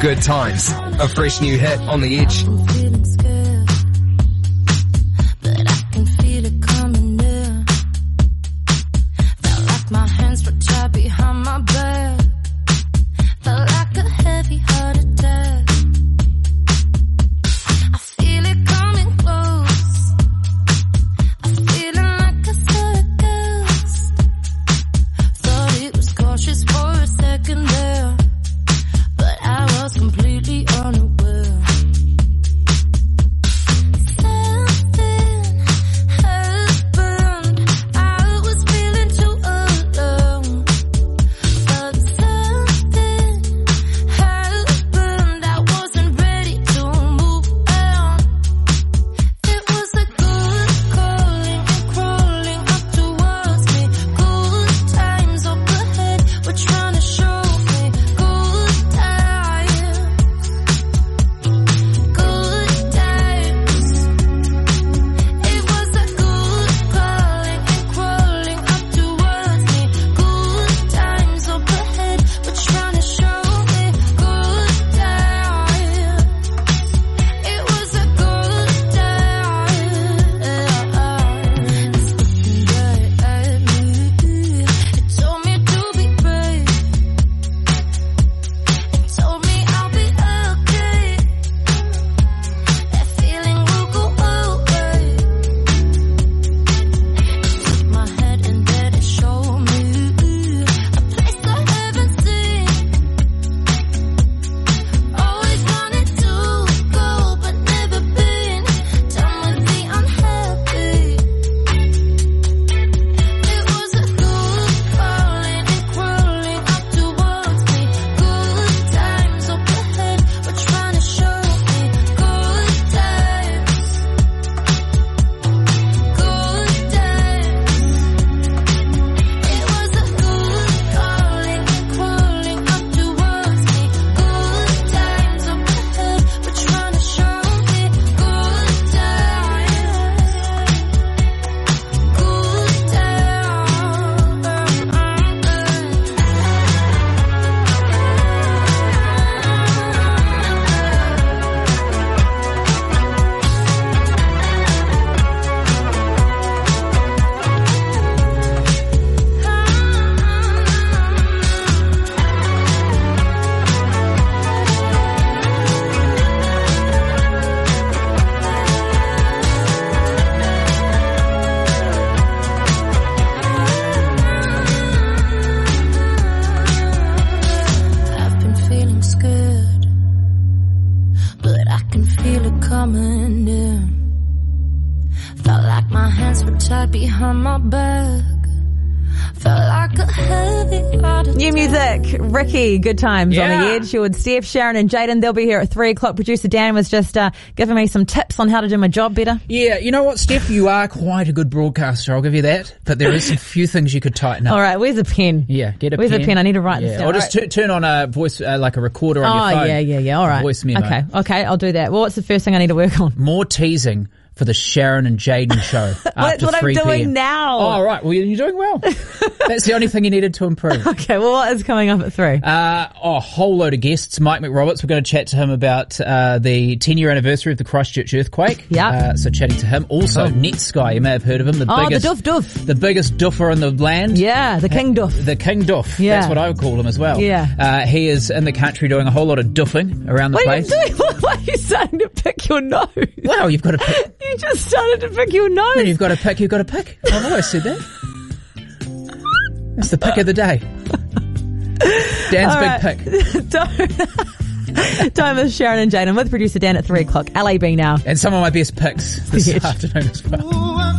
Good times. A fresh new hit on the edge. Good times on the edge. You're with Steph, Sharon and Jaden. They'll be here at three o'clock. Producer Dan was just uh, giving me some tips on how to do my job better. Yeah, you know what, Steph? You are quite a good broadcaster. I'll give you that. But there is a few things you could tighten up. All right, where's a pen? Yeah, get a Where's pen. a pen? I need to write yeah. this down. Or just All tu- turn on a voice, uh, like a recorder on oh, your phone. yeah, yeah, yeah. All right, Voice memo. Okay, okay, I'll do that. Well, what's the first thing I need to work on? More teasing for the Sharon and Jaden show. That's what I'm 3 doing PM. now. Oh, all right. Well, you're doing well. That's the only thing you needed to improve. Okay, well, what is coming up at three? Uh, oh, a whole load of guests. Mike McRoberts, we're going to chat to him about uh, the 10 year anniversary of the Christchurch earthquake. Yeah. Uh, so chatting to him. Also, Netsky, you may have heard of him. The Oh, the biggest, doof doof. The biggest doofer in the land. Yeah, the king doof. The king doof. Yeah. That's what I would call him as well. Yeah. Uh, he is in the country doing a whole lot of doofing around the What are place. you doing? Why are you starting to pick your nose? Wow, you've got to pick. You just started to pick your nose. When you've got to pick, you've got to pick. I've always said that. That's the pick of the day. Dan's All big right. pick. Time is Sharon and Jaden with producer Dan at three o'clock. LAB now. And some of my best picks this Yes. afternoon as well.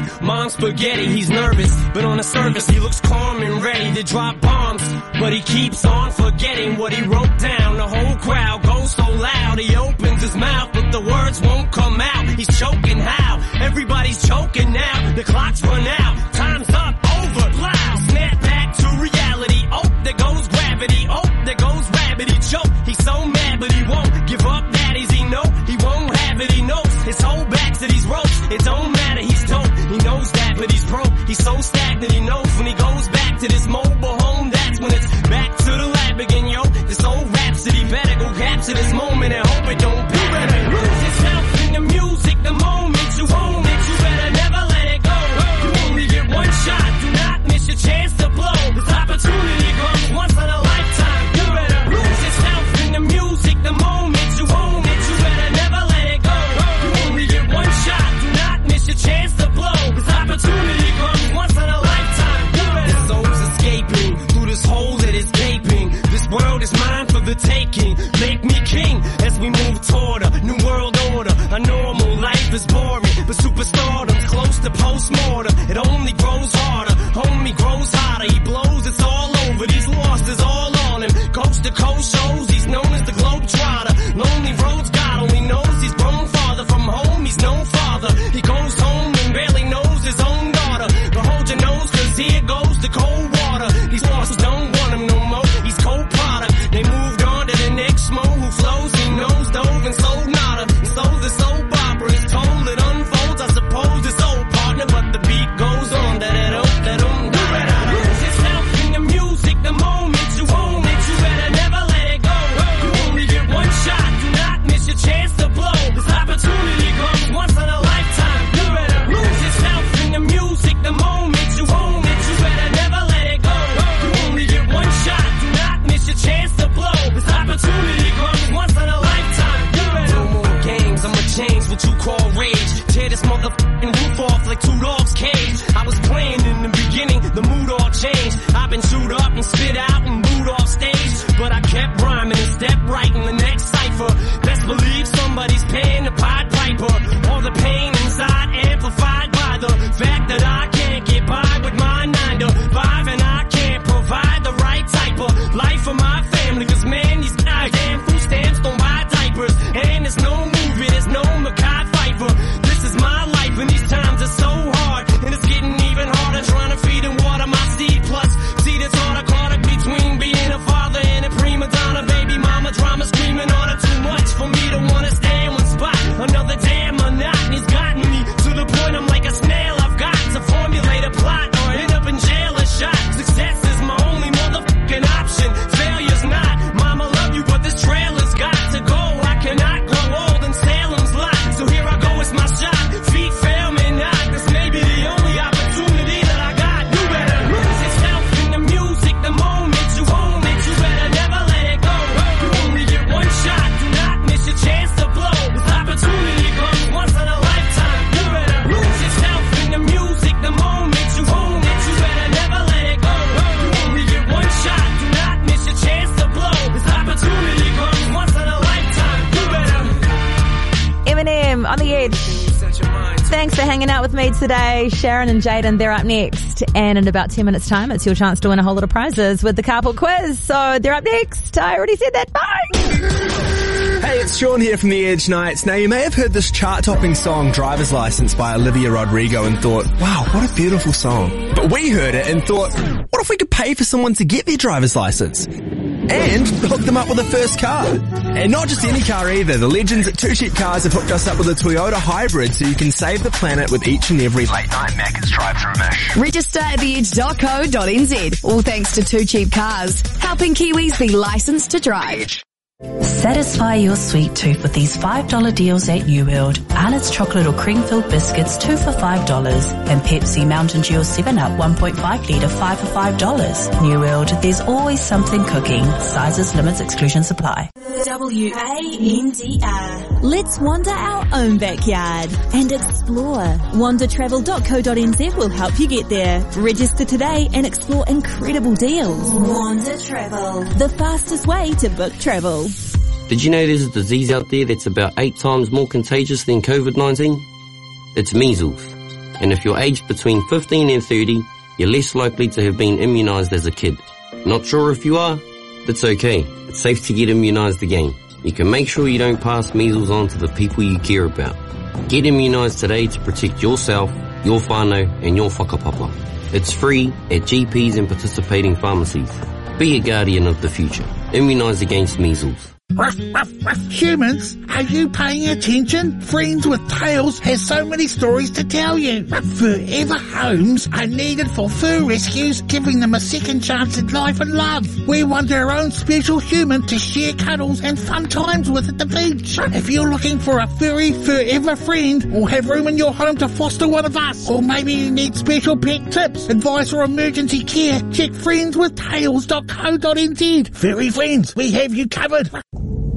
Already. Mom's spaghetti, he's nervous, but on the surface he looks calm and ready to drop bombs. But he keeps on forgetting what he wrote down. The whole crowd goes so loud, he opens his mouth, but the words won't come out. He's choking how? Everybody's choking now. The clock's run out. Time's up, over, loud. Snap back to reality. Oh, there goes gravity. Oh, there goes rabbit. He choke. He's so mad, but he won't give up. Daddies, he know he won't have it. He knows his whole back to these ropes. It don't matter. But he's broke. He's so stagnant. He knows when he goes back to this mobile home. That's when it's back to the lab again, yo. This old rhapsody better go capture this moment and hope it don't be. Better lose yourself in the music the moment you own it. You better never let it go. You only get one shot. Do not miss your chance to out with me today. Sharon and Jaden, they're up next. And in about 10 minutes time, it's your chance to win a whole lot of prizes with the carpool quiz. So they're up next. I already said that. Bye. Hey, it's Sean here from the Edge Nights. Now, you may have heard this chart-topping song, Driver's License, by Olivia Rodrigo and thought, wow, what a beautiful song. But we heard it and thought, what if we could pay for someone to get their driver's license? And hook them up with a first car. And not just any car either. The legends at Two Cheap Cars have hooked us up with a Toyota hybrid so you can save the planet with each and every late night Macca's drive-through mish. Register at theedge.co.nz. All thanks to Two Cheap Cars, helping Kiwis be licensed to drive. Satisfy your sweet tooth with these $5 deals at New World. Arnott's chocolate or cream filled biscuits, two for $5. And Pepsi Mountain Dew 7 Up 1.5 litre, five for $5. New World, there's always something cooking. Sizes, limits, exclusion supply. W-A-N-D-R. Let's wander our own backyard and explore. Wandertravel.co.nz will help you get there. Register today and explore incredible deals. Wander Travel. The fastest way to book travel. Did you know there's a disease out there that's about eight times more contagious than COVID-19? It's measles. And if you're aged between 15 and 30, you're less likely to have been immunized as a kid. Not sure if you are? That's okay. It's safe to get immunized again. You can make sure you don't pass measles on to the people you care about. Get immunized today to protect yourself, your whānau, and your whakapapa. It's free at GPs and participating pharmacies. Be a guardian of the future. Immunize against measles. Humans, are you paying attention? Friends with Tails has so many stories to tell you. Forever homes are needed for fur rescues, giving them a second chance at life and love. We want our own special human to share cuddles and fun times with at the beach. If you're looking for a furry forever friend or have room in your home to foster one of us, or maybe you need special pet tips, advice or emergency care, check friendswithtails.co.nz. Furry friends, we have you covered.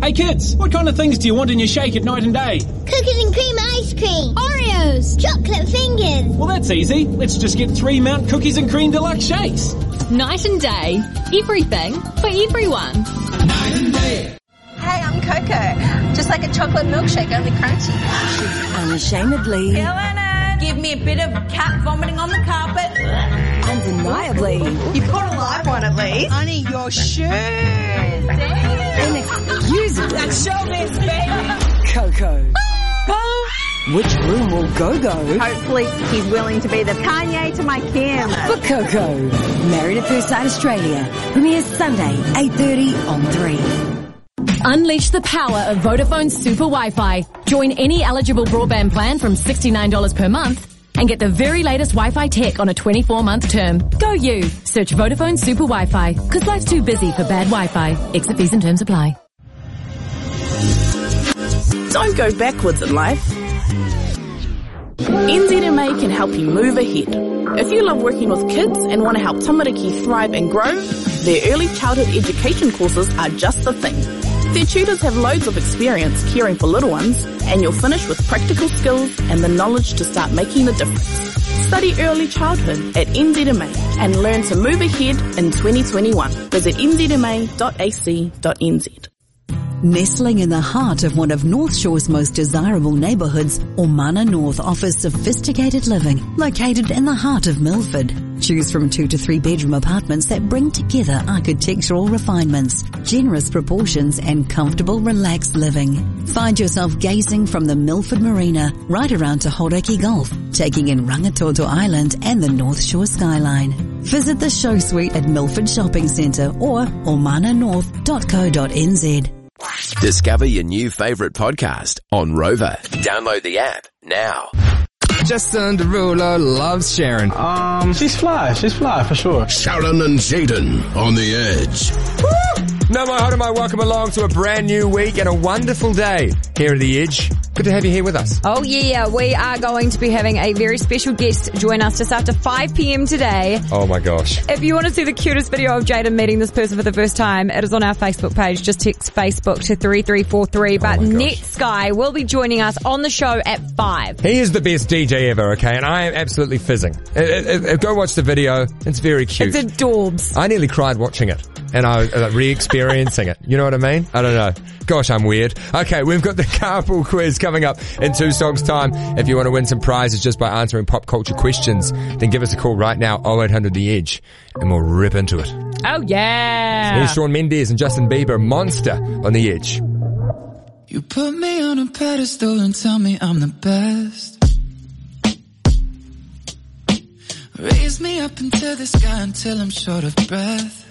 Hey kids, what kind of things do you want in your shake at night and day? Cookies and cream ice cream. Oreos. Chocolate fingers. Well, that's easy. Let's just get three Mount Cookies and Cream Deluxe shakes. Night and day. Everything for everyone. Night and day. Hey, I'm Coco. Just like a chocolate milkshake, only crunchy. Unashamedly. Killing it. Give me a bit of cat vomiting on the carpet. Undeniably. You've got a live one at least. Honey, your shirt. Inexcusable. That's showbiz, baby. Coco. Which room will Go Go? Hopefully he's willing to be the Kanye to my Kim. For Coco. Married at First Sight Australia. Premieres Sunday, 8.30 on 3. Unleash the power of Vodafone Super Wi-Fi. Join any eligible broadband plan from $69 per month and get the very latest Wi-Fi tech on a 24-month term. Go you. Search Vodafone Super Wi-Fi because life's too busy for bad Wi-Fi. Exit fees and terms apply. Don't go backwards in life. NZMA can help you move ahead. If you love working with kids and want to help Tamariki thrive and grow, their early childhood education courses are just the thing. Their tutors have loads of experience caring for little ones, and you'll finish with practical skills and the knowledge to start making the difference. Study early childhood at NZMA and learn to move ahead in 2021. Visit nzma.ac.nz. Nestling in the heart of one of North Shore's most desirable neighbourhoods, Ormana North offers sophisticated living, located in the heart of Milford. Choose from two to three bedroom apartments that bring together architectural refinements, generous proportions and comfortable relaxed living. Find yourself gazing from the Milford Marina right around to Hauraki Gulf, taking in Rangitoto Island and the North Shore skyline. Visit the show suite at Milford Shopping Centre or ormananorth.co.nz. Discover your new favorite podcast on Rova. Download the app now. Justin Derulo loves Sharon. Um, she's fly. She's fly for sure. Sharon and Jaden on the edge. No, my heart, and my welcome along to a brand new week and a wonderful day here at the Edge. Good to have you here with us. Oh yeah, we are going to be having a very special guest join us just after 5 p.m. today. Oh my gosh. If you want to see the cutest video of Jaden meeting this person for the first time, it is on our Facebook page. Just text Facebook to 3343. But Netsky will be joining us on the show at 5. He is the best DJ ever, okay? And I am absolutely fizzing. Uh, uh, uh, go watch the video. It's very cute. It's adorbs. I nearly cried watching it. And I was uh, re-experiencing it. You know what I mean? I don't know. Gosh, I'm weird. Okay, we've got the carpool quiz coming up in two songs time. If you want to win some prizes just by answering pop culture questions, then give us a call right now, 0800 The Edge, and we'll rip into it. Oh yeah. Here's Shawn Mendes and Justin Bieber, Monster on The Edge. You put me on a pedestal and tell me I'm the best. Raise me up into the sky until I'm short of breath.